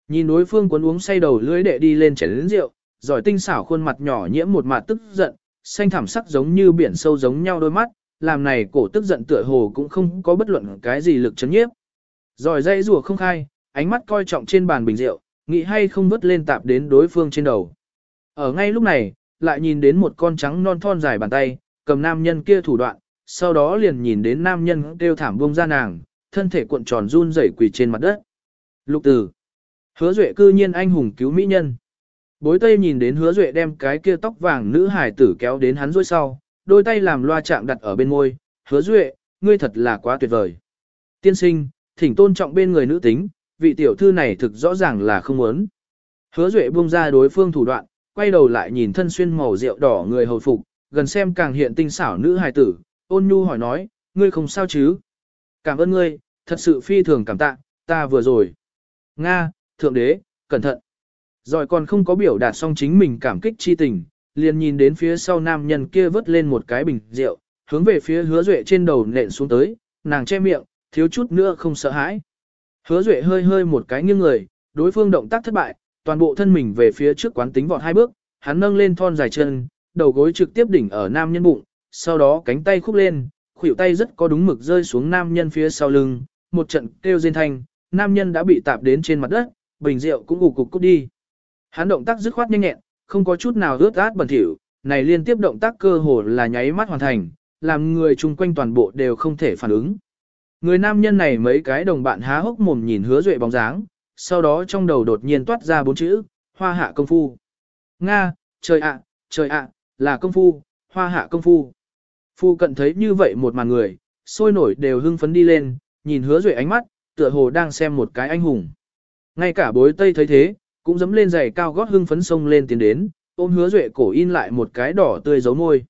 Nhìn đối phương cuốn uống say đầu lưỡi đệ đi lên chén lớn rượu, giỏi tinh xảo khuôn mặt nhỏ nhiễm một mặt tức giận, xanh thảm sắc giống như biển sâu giống nhau đôi mắt, làm này cổ tức giận tựa hồ cũng không có bất luận cái gì lực chấn nhiếp. Giỏi dây rùa không khai, ánh mắt coi trọng trên bàn bình rượu, nghĩ hay không vứt lên tạp đến đối phương trên đầu. Ở ngay lúc này, lại nhìn đến một con trắng non thon dài bàn tay, cầm nam nhân kia thủ đoạn, sau đó liền nhìn đến nam nhân kêu thảm buông ra nàng, thân thể cuộn tròn run rẩy quỳ trên mặt đất. Lục tử. Hứa Duệ cư nhiên anh hùng cứu mỹ nhân. Bối Tây nhìn đến Hứa Duệ đem cái kia tóc vàng nữ hải tử kéo đến hắn rối sau, đôi tay làm loa chạm đặt ở bên môi, Hứa Duệ, ngươi thật là quá tuyệt vời. Tiên sinh, thỉnh tôn trọng bên người nữ tính, vị tiểu thư này thực rõ ràng là không muốn. Hứa Duệ buông ra đối phương thủ đoạn, quay đầu lại nhìn thân xuyên màu rượu đỏ người hầu phục, gần xem càng hiện tinh xảo nữ hài tử, ôn nhu hỏi nói, ngươi không sao chứ? Cảm ơn ngươi, thật sự phi thường cảm tạ, ta vừa rồi. Nga, thượng đế, cẩn thận. Rồi còn không có biểu đạt xong chính mình cảm kích chi tình, liền nhìn đến phía sau nam nhân kia vớt lên một cái bình rượu, hướng về phía hứa duệ trên đầu nện xuống tới, nàng che miệng, thiếu chút nữa không sợ hãi. Hứa duệ hơi hơi một cái nghiêng người, đối phương động tác thất bại, toàn bộ thân mình về phía trước quán tính vọt hai bước, hắn nâng lên thon dài chân, đầu gối trực tiếp đỉnh ở nam nhân bụng, sau đó cánh tay khúc lên, khuỷu tay rất có đúng mực rơi xuống nam nhân phía sau lưng, một trận kêu rên thanh, nam nhân đã bị tạp đến trên mặt đất, bình rượu cũng gục cục cút đi. Hắn động tác dứt khoát nhanh nhẹn, không có chút nào ướt át bẩn thỉu, này liên tiếp động tác cơ hồ là nháy mắt hoàn thành, làm người chung quanh toàn bộ đều không thể phản ứng. Người nam nhân này mấy cái đồng bạn há hốc mồm nhìn hứa duệ bóng dáng, sau đó trong đầu đột nhiên toát ra bốn chữ, hoa hạ công phu. Nga, trời ạ, trời ạ, là công phu, hoa hạ công phu. Phu cận thấy như vậy một màn người, sôi nổi đều hưng phấn đi lên, nhìn hứa duệ ánh mắt, tựa hồ đang xem một cái anh hùng. Ngay cả bối tây thấy thế, cũng dấm lên giày cao gót hưng phấn sông lên tiến đến, ôm hứa duệ cổ in lại một cái đỏ tươi dấu môi.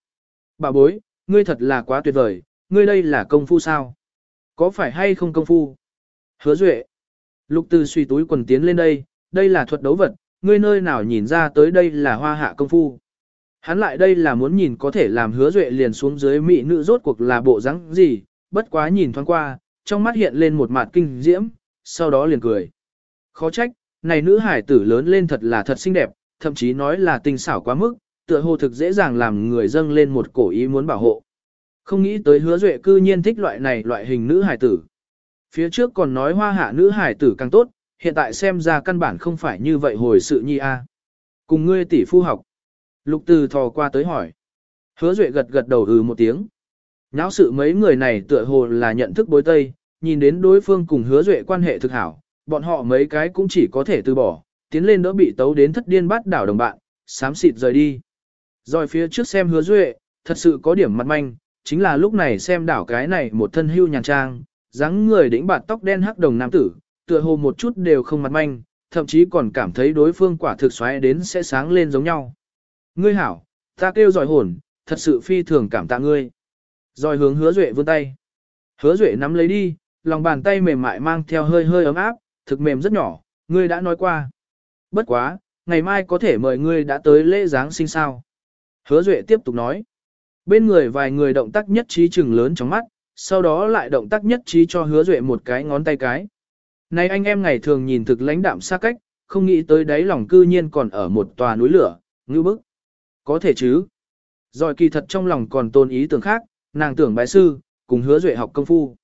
Bà bối, ngươi thật là quá tuyệt vời, ngươi đây là công phu sao? Có phải hay không công phu? Hứa duệ. Lục từ suy túi quần tiến lên đây, đây là thuật đấu vật, ngươi nơi nào nhìn ra tới đây là hoa hạ công phu. Hắn lại đây là muốn nhìn có thể làm hứa duệ liền xuống dưới mỹ nữ rốt cuộc là bộ dáng gì, bất quá nhìn thoáng qua, trong mắt hiện lên một mặt kinh diễm, sau đó liền cười. Khó trách, này nữ hải tử lớn lên thật là thật xinh đẹp, thậm chí nói là tinh xảo quá mức, tựa hồ thực dễ dàng làm người dâng lên một cổ ý muốn bảo hộ. Không nghĩ tới hứa duệ cư nhiên thích loại này loại hình nữ hải tử. Phía trước còn nói hoa hạ nữ hải tử càng tốt, hiện tại xem ra căn bản không phải như vậy hồi sự nhi a. Cùng ngươi tỷ phu học. Lục từ thò qua tới hỏi. Hứa Duệ gật gật đầu ừ một tiếng. Nháo sự mấy người này tựa hồ là nhận thức bối tây, nhìn đến đối phương cùng hứa Duệ quan hệ thực hảo, bọn họ mấy cái cũng chỉ có thể từ bỏ, tiến lên đỡ bị tấu đến thất điên bắt đảo đồng bạn, sám xịt rời đi. Rồi phía trước xem hứa Duệ, thật sự có điểm mặt manh, chính là lúc này xem đảo cái này một thân hưu nhàn trang, dáng người đĩnh bạt tóc đen hắc đồng nam tử, tựa hồ một chút đều không mặt manh, thậm chí còn cảm thấy đối phương quả thực xoáy đến sẽ sáng lên giống nhau. Ngươi hảo, ta kêu giỏi hồn, thật sự phi thường cảm tạ ngươi. Rồi hướng hứa duệ vươn tay. Hứa duệ nắm lấy đi, lòng bàn tay mềm mại mang theo hơi hơi ấm áp, thực mềm rất nhỏ, ngươi đã nói qua. Bất quá, ngày mai có thể mời ngươi đã tới lễ Giáng sinh sao. Hứa duệ tiếp tục nói. Bên người vài người động tác nhất trí chừng lớn trong mắt, sau đó lại động tác nhất trí cho hứa duệ một cái ngón tay cái. Này anh em ngày thường nhìn thực lãnh đạm xa cách, không nghĩ tới đáy lòng cư nhiên còn ở một tòa núi lửa, ngư bức. Có thể chứ. Rồi kỳ thật trong lòng còn tôn ý tưởng khác, nàng tưởng bái sư, cùng hứa duệ học công phu.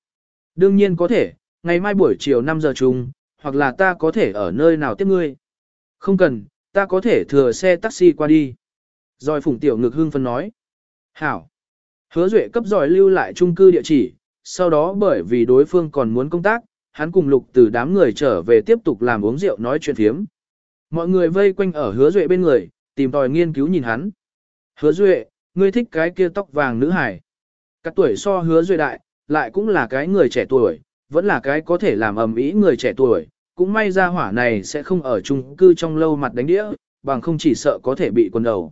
Đương nhiên có thể, ngày mai buổi chiều 5 giờ chung, hoặc là ta có thể ở nơi nào tiếp ngươi. Không cần, ta có thể thừa xe taxi qua đi. Rồi phủng tiểu ngực hương phân nói. Hảo. Hứa duệ cấp giỏi lưu lại trung cư địa chỉ, sau đó bởi vì đối phương còn muốn công tác, hắn cùng lục từ đám người trở về tiếp tục làm uống rượu nói chuyện phiếm. Mọi người vây quanh ở hứa duệ bên người, tìm tòi nghiên cứu nhìn hắn. Hứa duệ, ngươi thích cái kia tóc vàng nữ hải. Các tuổi so hứa duệ đại, lại cũng là cái người trẻ tuổi, vẫn là cái có thể làm ầm ĩ người trẻ tuổi, cũng may ra hỏa này sẽ không ở chung cư trong lâu mặt đánh đĩa, bằng không chỉ sợ có thể bị quần đầu.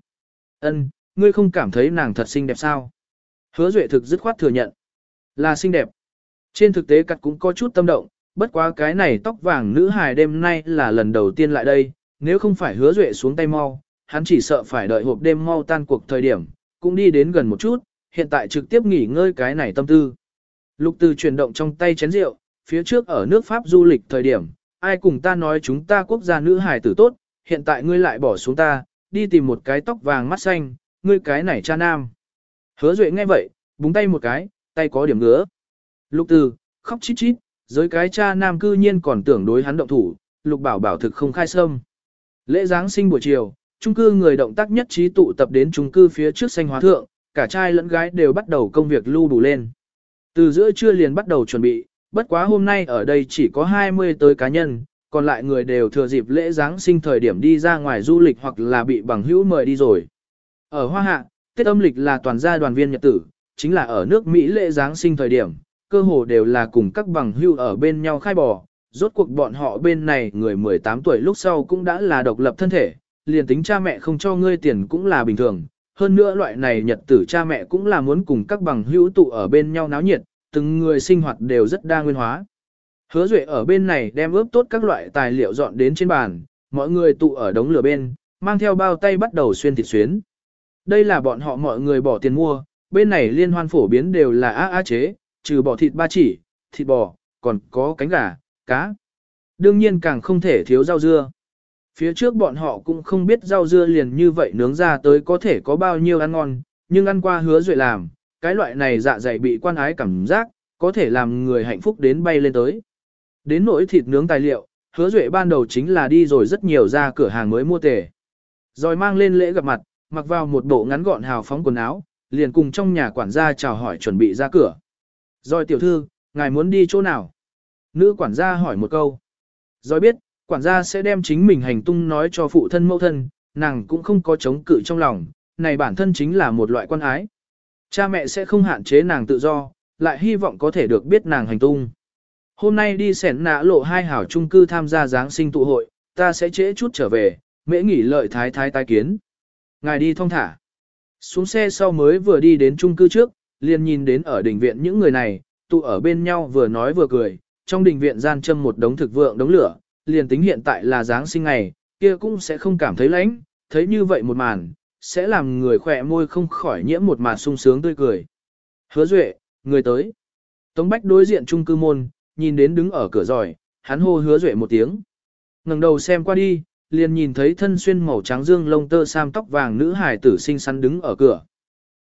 Ân, ngươi không cảm thấy nàng thật xinh đẹp sao? Hứa Duệ thực dứt khoát thừa nhận. Là xinh đẹp. Trên thực tế cắt cũng có chút tâm động, bất quá cái này tóc vàng nữ hài đêm nay là lần đầu tiên lại đây, nếu không phải hứa Duệ xuống tay mau, hắn chỉ sợ phải đợi hộp đêm mau tan cuộc thời điểm, cũng đi đến gần một chút, hiện tại trực tiếp nghỉ ngơi cái này tâm tư. Lục từ chuyển động trong tay chén rượu, phía trước ở nước Pháp du lịch thời điểm, ai cùng ta nói chúng ta quốc gia nữ hài tử tốt, hiện tại ngươi lại bỏ xuống ta, đi tìm một cái tóc vàng mắt xanh, ngươi cái này cha nam. Hứa Duệ nghe vậy, búng tay một cái, tay có điểm ngứa. Lục từ, khóc chít chít, giới cái cha nam cư nhiên còn tưởng đối hắn động thủ, lục bảo bảo thực không khai sâm. Lễ Giáng sinh buổi chiều, trung cư người động tác nhất trí tụ tập đến trung cư phía trước xanh hóa thượng, cả trai lẫn gái đều bắt đầu công việc lưu đủ lên. Từ giữa trưa liền bắt đầu chuẩn bị, bất quá hôm nay ở đây chỉ có 20 tới cá nhân, còn lại người đều thừa dịp lễ Giáng sinh thời điểm đi ra ngoài du lịch hoặc là bị bằng hữu mời đi rồi. Ở Hoa Hạ, Tết âm lịch là toàn gia đoàn viên nhật tử, chính là ở nước Mỹ lễ Giáng sinh thời điểm, cơ hồ đều là cùng các bằng hữu ở bên nhau khai bò. Rốt cuộc bọn họ bên này người 18 tuổi lúc sau cũng đã là độc lập thân thể, liền tính cha mẹ không cho ngươi tiền cũng là bình thường. Hơn nữa loại này nhật tử cha mẹ cũng là muốn cùng các bằng hữu tụ ở bên nhau náo nhiệt, từng người sinh hoạt đều rất đa nguyên hóa. Hứa Duệ ở bên này đem ướp tốt các loại tài liệu dọn đến trên bàn, mọi người tụ ở đống lửa bên, mang theo bao tay bắt đầu xuyên thịt xuyến. Đây là bọn họ mọi người bỏ tiền mua, bên này liên hoan phổ biến đều là á á chế, trừ bỏ thịt ba chỉ, thịt bò, còn có cánh gà, cá. Đương nhiên càng không thể thiếu rau dưa. Phía trước bọn họ cũng không biết rau dưa liền như vậy nướng ra tới có thể có bao nhiêu ăn ngon, nhưng ăn qua hứa duệ làm, cái loại này dạ dày bị quan ái cảm giác, có thể làm người hạnh phúc đến bay lên tới. Đến nỗi thịt nướng tài liệu, hứa duệ ban đầu chính là đi rồi rất nhiều ra cửa hàng mới mua tề. Rồi mang lên lễ gặp mặt, mặc vào một bộ ngắn gọn hào phóng quần áo, liền cùng trong nhà quản gia chào hỏi chuẩn bị ra cửa. Rồi tiểu thư, ngài muốn đi chỗ nào? Nữ quản gia hỏi một câu. Rồi biết, quản gia sẽ đem chính mình hành tung nói cho phụ thân mẫu thân, nàng cũng không có chống cự trong lòng, này bản thân chính là một loại quan ái. Cha mẹ sẽ không hạn chế nàng tự do, lại hy vọng có thể được biết nàng hành tung. Hôm nay đi sẻn nã lộ hai hảo trung cư tham gia Giáng sinh tụ hội, ta sẽ trễ chút trở về, mễ nghỉ lợi thái thái tái kiến. Ngài đi thong thả. Xuống xe sau mới vừa đi đến trung cư trước, liền nhìn đến ở đình viện những người này, tụ ở bên nhau vừa nói vừa cười, trong đình viện gian châm một đống thực vượng đống lửa, liền tính hiện tại là Giáng sinh ngày, kia cũng sẽ không cảm thấy lạnh, thấy như vậy một màn, sẽ làm người khỏe môi không khỏi nhiễm một màn sung sướng tươi cười. Hứa Duệ, người tới. Tống Bách đối diện trung cư môn, nhìn đến đứng ở cửa giỏi, hắn hô Hứa Duệ một tiếng. ngẩng đầu xem qua đi, liền nhìn thấy thân xuyên màu trắng dương lông tơ sam tóc vàng nữ hải tử xinh xắn đứng ở cửa.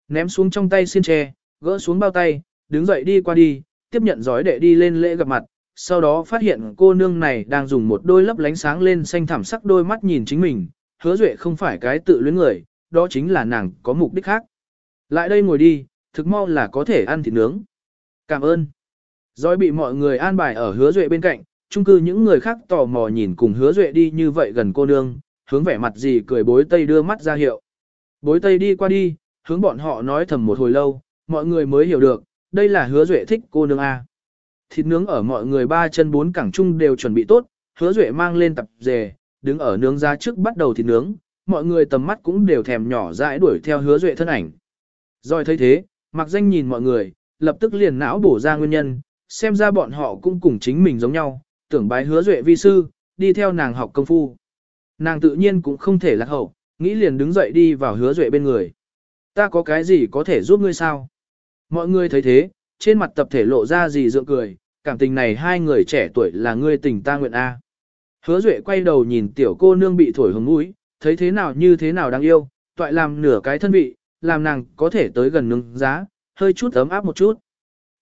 Ném xuống trong tay xiên tre, gỡ xuống bao tay, đứng dậy đi qua đi, tiếp nhận giói đệ đi lên lễ gặp mặt, sau đó phát hiện cô nương này đang dùng một đôi lấp lánh sáng lên xanh thảm sắc đôi mắt nhìn chính mình, hứa duệ không phải cái tự luyến người, đó chính là nàng có mục đích khác. Lại đây ngồi đi, thực mau là có thể ăn thịt nướng. Cảm ơn. Rồi bị mọi người an bài ở hứa duệ bên cạnh, chung cư những người khác tò mò nhìn cùng hứa duệ đi như vậy gần cô nương, hướng vẻ mặt gì cười bối tây đưa mắt ra hiệu. Bối tây đi qua đi, hướng bọn họ nói thầm một hồi lâu, mọi người mới hiểu được, đây là hứa duệ thích cô nương A. Thịt nướng ở mọi người ba chân bốn cẳng chung đều chuẩn bị tốt, hứa duệ mang lên tập dề, đứng ở nướng ra trước bắt đầu thịt nướng, mọi người tầm mắt cũng đều thèm nhỏ dãi đuổi theo hứa duệ thân ảnh. Rồi thấy thế, mặc danh nhìn mọi người, lập tức liền não bổ ra nguyên nhân, xem ra bọn họ cũng cùng chính mình giống nhau, tưởng bái hứa duệ vi sư, đi theo nàng học công phu. Nàng tự nhiên cũng không thể lạc hậu, nghĩ liền đứng dậy đi vào hứa duệ bên người. Ta có cái gì có thể giúp ngươi sao? Mọi người thấy thế, trên mặt tập thể lộ ra gì dượng cười, cảm tình này hai người trẻ tuổi là ngươi tình ta nguyện A. Hứa duệ quay đầu nhìn tiểu cô nương bị thổi hồng mũi, thấy thế nào như thế nào đáng yêu, toại làm nửa cái thân vị, làm nàng có thể tới gần nướng giá, hơi chút ấm áp một chút.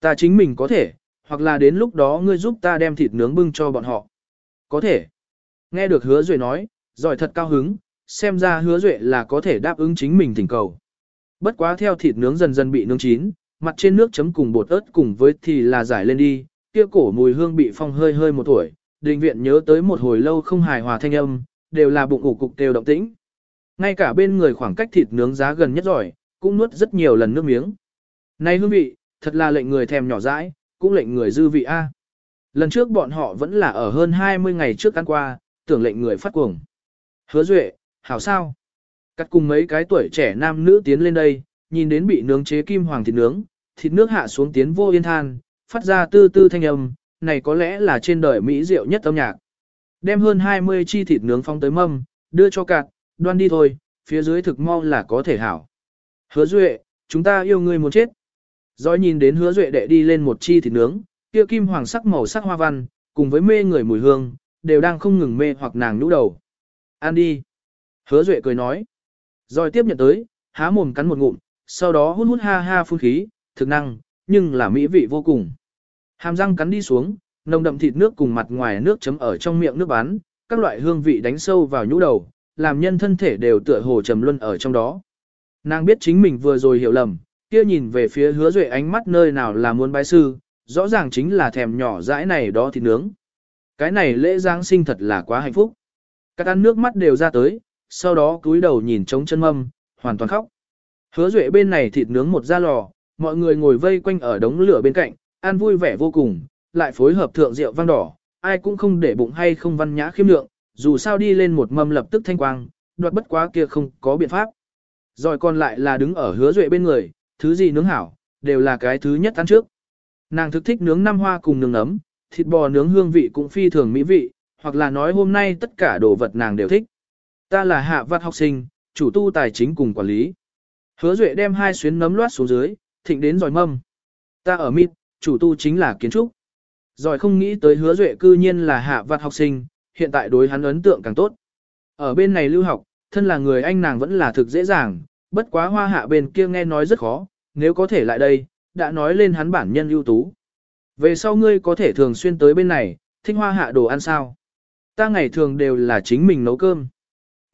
Ta chính mình có thể, hoặc là đến lúc đó ngươi giúp ta đem thịt nướng bưng cho bọn họ. Có thể. Nghe được hứa duệ nói, giỏi thật cao hứng, xem ra hứa duệ là có thể đáp ứng chính mình thỉnh cầu. Bất quá theo thịt nướng dần dần bị nướng chín, mặt trên nước chấm cùng bột ớt cùng với thì là giải lên đi, kia cổ mùi hương bị phong hơi hơi một tuổi, đình viện nhớ tới một hồi lâu không hài hòa thanh âm, đều là bụng ủ cục đều động tĩnh. Ngay cả bên người khoảng cách thịt nướng giá gần nhất giỏi, cũng nuốt rất nhiều lần nước miếng. Này hương vị, thật là lệnh người thèm nhỏ dãi, cũng lệnh người dư vị a. Lần trước bọn họ vẫn là ở hơn 20 ngày trước ăn qua, tưởng lệnh người phát cuồng. Hứa Duệ, hảo sao? Cắt cùng mấy cái tuổi trẻ nam nữ tiến lên đây, nhìn đến bị nướng chế kim hoàng thịt nướng, thịt nước hạ xuống tiến vô yên than, phát ra tư tư thanh âm, này có lẽ là trên đời mỹ diệu nhất âm nhạc. Đem hơn 20 chi thịt nướng phong tới mâm, đưa cho cạn, đoan đi thôi, phía dưới thực mau là có thể hảo. Hứa Duệ, chúng ta yêu ngươi muốn chết. Rồi nhìn đến hứa Duệ đệ đi lên một chi thịt nướng, kia kim hoàng sắc màu sắc hoa văn, cùng với mê người mùi hương, đều đang không ngừng mê hoặc nàng nhũ đầu. Ăn đi. Hứa Duệ cười nói. Rồi tiếp nhận tới, há mồm cắn một ngụm, sau đó hút hút ha ha phun khí, thực năng, nhưng là mỹ vị vô cùng. Hàm răng cắn đi xuống, nồng đậm thịt nước cùng mặt ngoài nước chấm ở trong miệng nước bán, các loại hương vị đánh sâu vào nhũ đầu, làm nhân thân thể đều tựa hồ trầm luân ở trong đó. Nàng biết chính mình vừa rồi hiểu lầm, kia nhìn về phía hứa duệ ánh mắt nơi nào là muốn bái sư, rõ ràng chính là thèm nhỏ dãi này đó thịt nướng. Cái này lễ Giáng sinh thật là quá hạnh phúc. Các ăn nước mắt đều ra tới, sau đó cúi đầu nhìn trống chân mâm, hoàn toàn khóc. Hứa duệ bên này thịt nướng một da lò, mọi người ngồi vây quanh ở đống lửa bên cạnh, ăn vui vẻ vô cùng, lại phối hợp thượng rượu vang đỏ, ai cũng không để bụng hay không văn nhã khiêm lượng, dù sao đi lên một mâm lập tức thanh quang, đoạt bất quá kia không có biện pháp. Rồi còn lại là đứng ở hứa duệ bên người, thứ gì nướng hảo, đều là cái thứ nhất ăn trước. Nàng thực thích nướng năm hoa cùng nướng ấm, thịt bò nướng hương vị cũng phi thường mỹ vị, hoặc là nói hôm nay tất cả đồ vật nàng đều thích. Ta là hạ văn học sinh, chủ tu tài chính cùng quản lý. Hứa Duệ đem hai xuyến nấm loát xuống dưới, thịnh đến giỏi mâm. Ta ở mít, chủ tu chính là kiến trúc. rồi không nghĩ tới hứa Duệ cư nhiên là hạ văn học sinh, hiện tại đối hắn ấn tượng càng tốt. Ở bên này lưu học, thân là người anh nàng vẫn là thực dễ dàng, bất quá hoa hạ bên kia nghe nói rất khó, nếu có thể lại đây, đã nói lên hắn bản nhân ưu tú. Về sau ngươi có thể thường xuyên tới bên này, thích hoa hạ đồ ăn sao? Ta ngày thường đều là chính mình nấu cơm.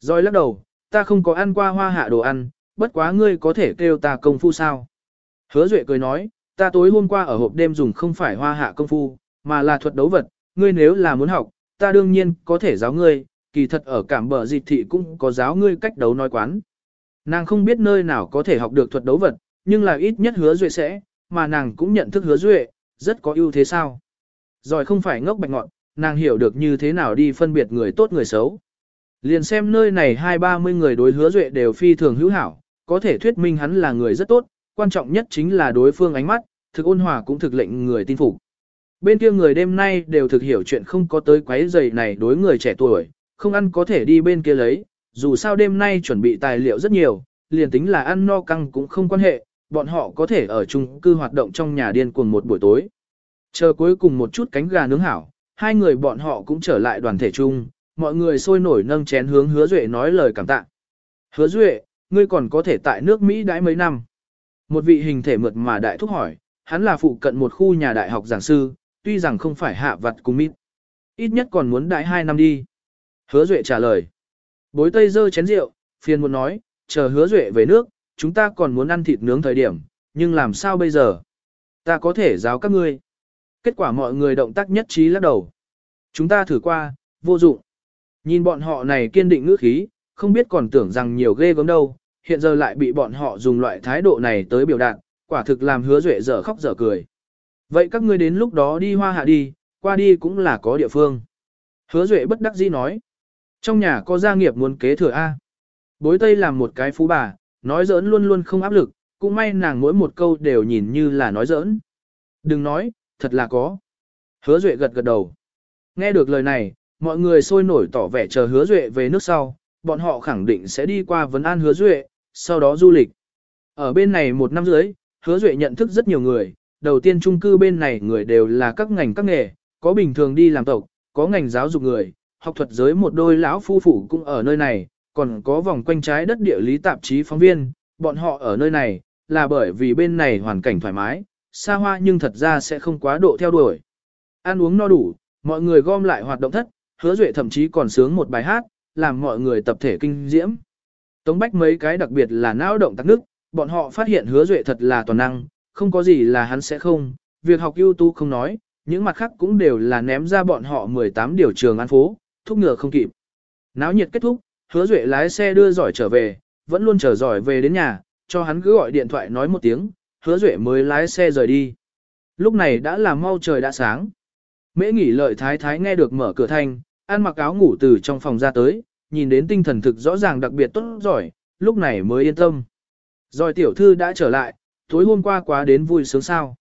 Rồi lắc đầu, ta không có ăn qua hoa hạ đồ ăn, bất quá ngươi có thể kêu ta công phu sao? Hứa Duệ cười nói, ta tối hôm qua ở hộp đêm dùng không phải hoa hạ công phu, mà là thuật đấu vật, ngươi nếu là muốn học, ta đương nhiên có thể giáo ngươi, kỳ thật ở cảm bờ dịch thị cũng có giáo ngươi cách đấu nói quán. Nàng không biết nơi nào có thể học được thuật đấu vật, nhưng là ít nhất hứa duệ sẽ, mà nàng cũng nhận thức hứa duệ, rất có ưu thế sao. Rồi không phải ngốc bạch ngọn, nàng hiểu được như thế nào đi phân biệt người tốt người xấu. Liền xem nơi này hai ba mươi người đối hứa duệ đều phi thường hữu hảo, có thể thuyết minh hắn là người rất tốt, quan trọng nhất chính là đối phương ánh mắt, thực ôn hòa cũng thực lệnh người tin phục. Bên kia người đêm nay đều thực hiểu chuyện không có tới quấy giày này đối người trẻ tuổi, không ăn có thể đi bên kia lấy, dù sao đêm nay chuẩn bị tài liệu rất nhiều, liền tính là ăn no căng cũng không quan hệ, bọn họ có thể ở chung cư hoạt động trong nhà điên cuồng một buổi tối. Chờ cuối cùng một chút cánh gà nướng hảo, hai người bọn họ cũng trở lại đoàn thể chung, mọi người sôi nổi nâng chén hướng hứa duệ nói lời cảm tạ. Hứa duệ, ngươi còn có thể tại nước Mỹ đãi mấy năm. Một vị hình thể mượt mà đại thúc hỏi, hắn là phụ cận một khu nhà đại học giảng sư, tuy rằng không phải hạ vật cùng mít. Ít nhất còn muốn đại hai năm đi. Hứa duệ trả lời. Bối tây dơ chén rượu, phiền muốn nói, chờ hứa duệ về nước, chúng ta còn muốn ăn thịt nướng thời điểm, nhưng làm sao bây giờ? Ta có thể giáo các ngươi. Kết quả mọi người động tác nhất trí lắc đầu. Chúng ta thử qua, vô dụng. Nhìn bọn họ này kiên định ngữ khí, không biết còn tưởng rằng nhiều ghê gớm đâu, hiện giờ lại bị bọn họ dùng loại thái độ này tới biểu đạt, quả thực làm hứa duệ dở khóc dở cười. Vậy các ngươi đến lúc đó đi hoa hạ đi, qua đi cũng là có địa phương. Hứa duệ bất đắc dĩ nói. Trong nhà có gia nghiệp muốn kế thừa A. Bối Tây làm một cái phú bà, nói giỡn luôn luôn không áp lực, cũng may nàng mỗi một câu đều nhìn như là nói giỡn. Đừng nói, thật là có. Hứa Duệ gật gật đầu. Nghe được lời này, mọi người sôi nổi tỏ vẻ chờ Hứa Duệ về nước sau, bọn họ khẳng định sẽ đi qua vấn an Hứa Duệ, sau đó du lịch. Ở bên này một năm dưới, Hứa Duệ nhận thức rất nhiều người, đầu tiên trung cư bên này người đều là các ngành các nghề, có bình thường đi làm tộc, có ngành giáo dục người, học thuật giới một đôi lão phu phụ cũng ở nơi này, còn có vòng quanh trái đất địa lý tạp chí phóng viên, bọn họ ở nơi này, là bởi vì bên này hoàn cảnh thoải mái, xa hoa nhưng thật ra sẽ không quá độ theo đuổi. Ăn uống no đủ, mọi người gom lại hoạt động thất, hứa duệ thậm chí còn sướng một bài hát, làm mọi người tập thể kinh diễm. Tống bách mấy cái đặc biệt là não động tắc nước, bọn họ phát hiện hứa duệ thật là toàn năng, không có gì là hắn sẽ không, việc học ưu tú không nói, những mặt khác cũng đều là ném ra bọn họ 18 điều trường ăn phố, thúc ngựa không kịp. Náo nhiệt kết thúc, hứa duệ lái xe đưa giỏi trở về, vẫn luôn chờ giỏi về đến nhà, cho hắn cứ gọi điện thoại nói một tiếng, hứa duệ mới lái xe rời đi. Lúc này đã là mau trời đã sáng. Mễ nghỉ lợi thái thái nghe được mở cửa thanh, ăn mặc áo ngủ từ trong phòng ra tới, nhìn đến tinh thần thực rõ ràng đặc biệt tốt giỏi, lúc này mới yên tâm. Rồi tiểu thư đã trở lại, tối hôm qua quá đến vui sướng sao.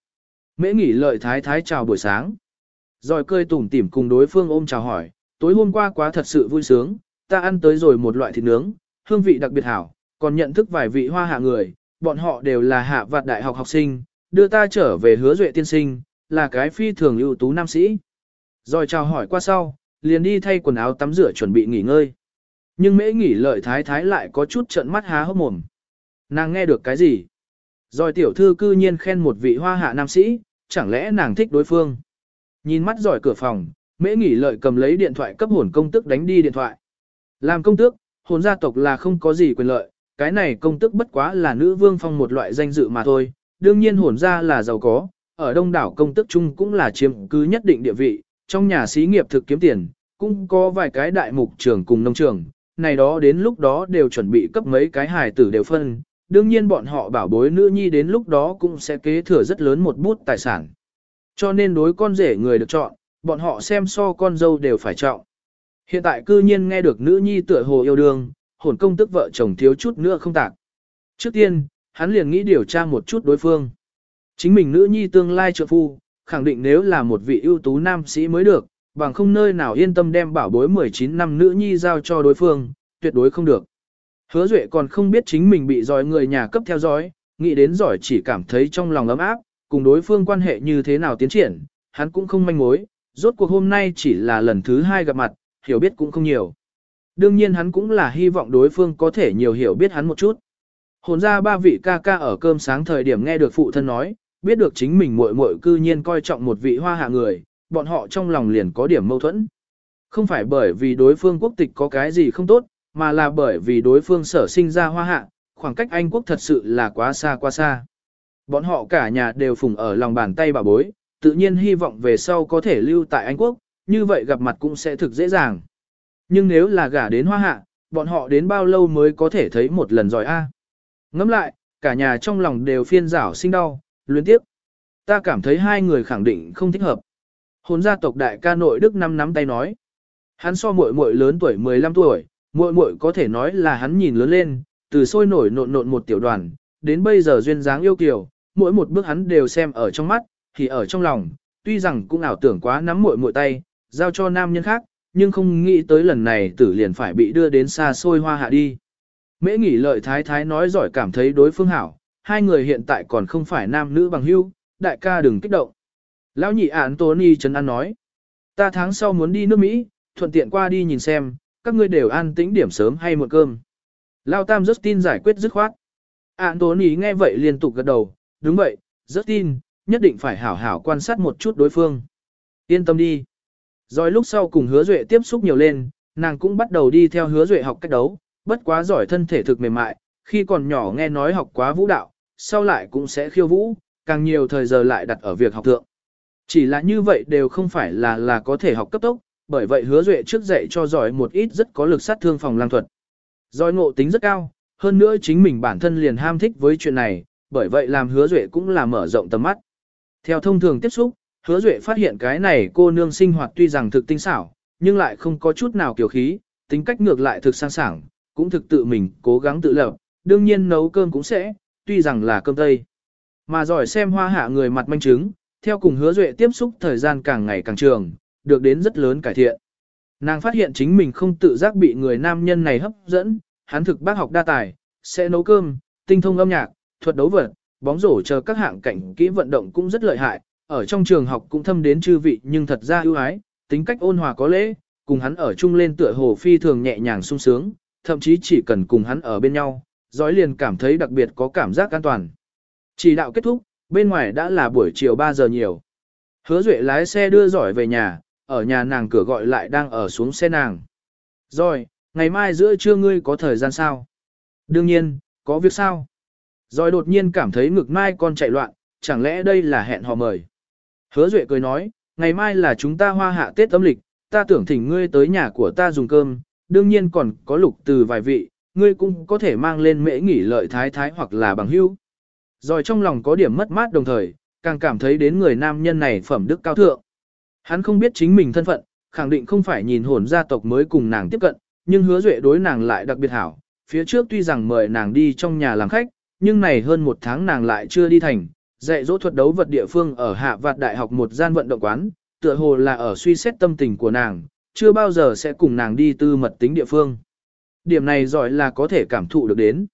Mễ nghỉ lợi thái thái chào buổi sáng. Rồi cười tủm tỉm cùng đối phương ôm chào hỏi, tối hôm qua quá thật sự vui sướng, ta ăn tới rồi một loại thịt nướng, hương vị đặc biệt hảo, còn nhận thức vài vị hoa hạ người, bọn họ đều là hạ vạt đại học học sinh, đưa ta trở về hứa duệ tiên sinh, là cái phi thường ưu tú nam sĩ. Rồi chào hỏi qua sau, liền đi thay quần áo tắm rửa chuẩn bị nghỉ ngơi. Nhưng mễ nghỉ lợi thái thái lại có chút trận mắt há hốc mồm. Nàng nghe được cái gì? Rồi tiểu thư cư nhiên khen một vị hoa hạ nam sĩ, chẳng lẽ nàng thích đối phương? Nhìn mắt giỏi cửa phòng, mễ nghỉ lợi cầm lấy điện thoại cấp hồn công tức đánh đi điện thoại. Làm công tước, hồn gia tộc là không có gì quyền lợi, cái này công tước bất quá là nữ vương phong một loại danh dự mà thôi, đương nhiên hồn gia là giàu có, ở đông đảo công tước chung cũng là chiếm cứ nhất định địa vị, trong nhà xí nghiệp thực kiếm tiền, cũng có vài cái đại mục trường cùng nông trường, này đó đến lúc đó đều chuẩn bị cấp mấy cái hài tử đều phân, đương nhiên bọn họ bảo bối nữ nhi đến lúc đó cũng sẽ kế thừa rất lớn một bút tài sản. Cho nên đối con rể người được chọn, bọn họ xem so con dâu đều phải trọng. Hiện tại cư nhiên nghe được nữ nhi tựa hồ yêu đương, hồn công tức vợ chồng thiếu chút nữa không tạc. Trước tiên, hắn liền nghĩ điều tra một chút đối phương. Chính mình nữ nhi tương lai trợ phu, khẳng định nếu là một vị ưu tú nam sĩ mới được, bằng không nơi nào yên tâm đem bảo bối 19 năm nữ nhi giao cho đối phương, tuyệt đối không được. Hứa Duệ còn không biết chính mình bị dòi người nhà cấp theo dõi, nghĩ đến giỏi chỉ cảm thấy trong lòng ấm áp, cùng đối phương quan hệ như thế nào tiến triển, hắn cũng không manh mối, rốt cuộc hôm nay chỉ là lần thứ hai gặp mặt, hiểu biết cũng không nhiều. Đương nhiên hắn cũng là hy vọng đối phương có thể nhiều hiểu biết hắn một chút. Hồn ra ba vị ca ca ở cơm sáng thời điểm nghe được phụ thân nói, biết được chính mình muội muội cư nhiên coi trọng một vị hoa hạ người, bọn họ trong lòng liền có điểm mâu thuẫn. Không phải bởi vì đối phương quốc tịch có cái gì không tốt, mà là bởi vì đối phương sở sinh ra hoa hạ, khoảng cách Anh quốc thật sự là quá xa quá xa. Bọn họ cả nhà đều phùng ở lòng bàn tay bà bối, tự nhiên hy vọng về sau có thể lưu tại Anh quốc, như vậy gặp mặt cũng sẽ thực dễ dàng. Nhưng nếu là gả đến hoa hạ, bọn họ đến bao lâu mới có thể thấy một lần giỏi a? Ngẫm lại, cả nhà trong lòng đều phiên rảo sinh đau, luyến tiếp. Ta cảm thấy hai người khẳng định không thích hợp. Hồn gia tộc đại ca nội Đức năm nắm tay nói. Hắn so muội muội lớn tuổi 15 tuổi, muội muội có thể nói là hắn nhìn lớn lên, từ sôi nổi nộn nộn một tiểu đoàn, đến bây giờ duyên dáng yêu kiều, mỗi một bước hắn đều xem ở trong mắt, thì ở trong lòng, tuy rằng cũng ảo tưởng quá nắm muội muội tay, giao cho nam nhân khác, nhưng không nghĩ tới lần này tử liền phải bị đưa đến xa xôi hoa hạ đi. Mễ nghỉ lợi thái thái nói giỏi cảm thấy đối phương hảo, hai người hiện tại còn không phải nam nữ bằng hữu, đại ca đừng kích động. Lão nhị án Tony Trấn An nói, ta tháng sau muốn đi nước Mỹ, thuận tiện qua đi nhìn xem, các ngươi đều an tĩnh điểm sớm hay muộn cơm. Lao Tam Justin giải quyết dứt khoát. Anthony nghe vậy liên tục gật đầu, đúng vậy, Justin, nhất định phải hảo hảo quan sát một chút đối phương. Yên tâm đi. Rồi lúc sau cùng hứa duệ tiếp xúc nhiều lên, nàng cũng bắt đầu đi theo hứa duệ học cách đấu, bất quá giỏi thân thể thực mềm mại, khi còn nhỏ nghe nói học quá vũ đạo, sau lại cũng sẽ khiêu vũ, càng nhiều thời giờ lại đặt ở việc học thượng. Chỉ là như vậy đều không phải là là có thể học cấp tốc, bởi vậy hứa duệ trước dạy cho giỏi một ít rất có lực sát thương phòng lang thuật. Giỏi ngộ tính rất cao, hơn nữa chính mình bản thân liền ham thích với chuyện này, bởi vậy làm hứa duệ cũng là mở rộng tầm mắt. Theo thông thường tiếp xúc, hứa duệ phát hiện cái này cô nương sinh hoạt tuy rằng thực tinh xảo, nhưng lại không có chút nào kiểu khí, tính cách ngược lại thực sang sảng, cũng thực tự mình cố gắng tự lập, đương nhiên nấu cơm cũng sẽ, tuy rằng là cơm tây. Mà giỏi xem hoa hạ người mặt manh chứng, theo cùng hứa duệ tiếp xúc thời gian càng ngày càng trường, được đến rất lớn cải thiện. Nàng phát hiện chính mình không tự giác bị người nam nhân này hấp dẫn, hắn thực bác học đa tài, sẽ nấu cơm, tinh thông âm nhạc, thuật đấu vật, bóng rổ chờ các hạng cảnh kỹ vận động cũng rất lợi hại, ở trong trường học cũng thâm đến chư vị nhưng thật ra ưu ái, tính cách ôn hòa có lễ, cùng hắn ở chung lên tựa hồ phi thường nhẹ nhàng sung sướng, thậm chí chỉ cần cùng hắn ở bên nhau, dõi liền cảm thấy đặc biệt có cảm giác an toàn. Chỉ đạo kết thúc, bên ngoài đã là buổi chiều 3 giờ nhiều. Hứa Duệ lái xe đưa giỏi về nhà, ở nhà nàng cửa gọi lại đang ở xuống xe nàng. Rồi, ngày mai giữa trưa ngươi có thời gian sao? Đương nhiên, có việc sao? Rồi đột nhiên cảm thấy ngực mai con chạy loạn, chẳng lẽ đây là hẹn hò mời? Hứa Duệ cười nói, ngày mai là chúng ta hoa hạ Tết âm lịch, ta tưởng thỉnh ngươi tới nhà của ta dùng cơm, đương nhiên còn có lục từ vài vị, ngươi cũng có thể mang lên mễ nghỉ lợi thái thái hoặc là bằng hữu. Rồi trong lòng có điểm mất mát đồng thời, càng cảm thấy đến người nam nhân này phẩm đức cao thượng. Hắn không biết chính mình thân phận, khẳng định không phải nhìn hồn gia tộc mới cùng nàng tiếp cận, nhưng hứa duệ đối nàng lại đặc biệt hảo. Phía trước tuy rằng mời nàng đi trong nhà làm khách, nhưng này hơn một tháng nàng lại chưa đi thành, dạy dỗ thuật đấu vật địa phương ở hạ vạt đại học một gian vận động quán, tựa hồ là ở suy xét tâm tình của nàng, chưa bao giờ sẽ cùng nàng đi tư mật tính địa phương. Điểm này giỏi là có thể cảm thụ được đến.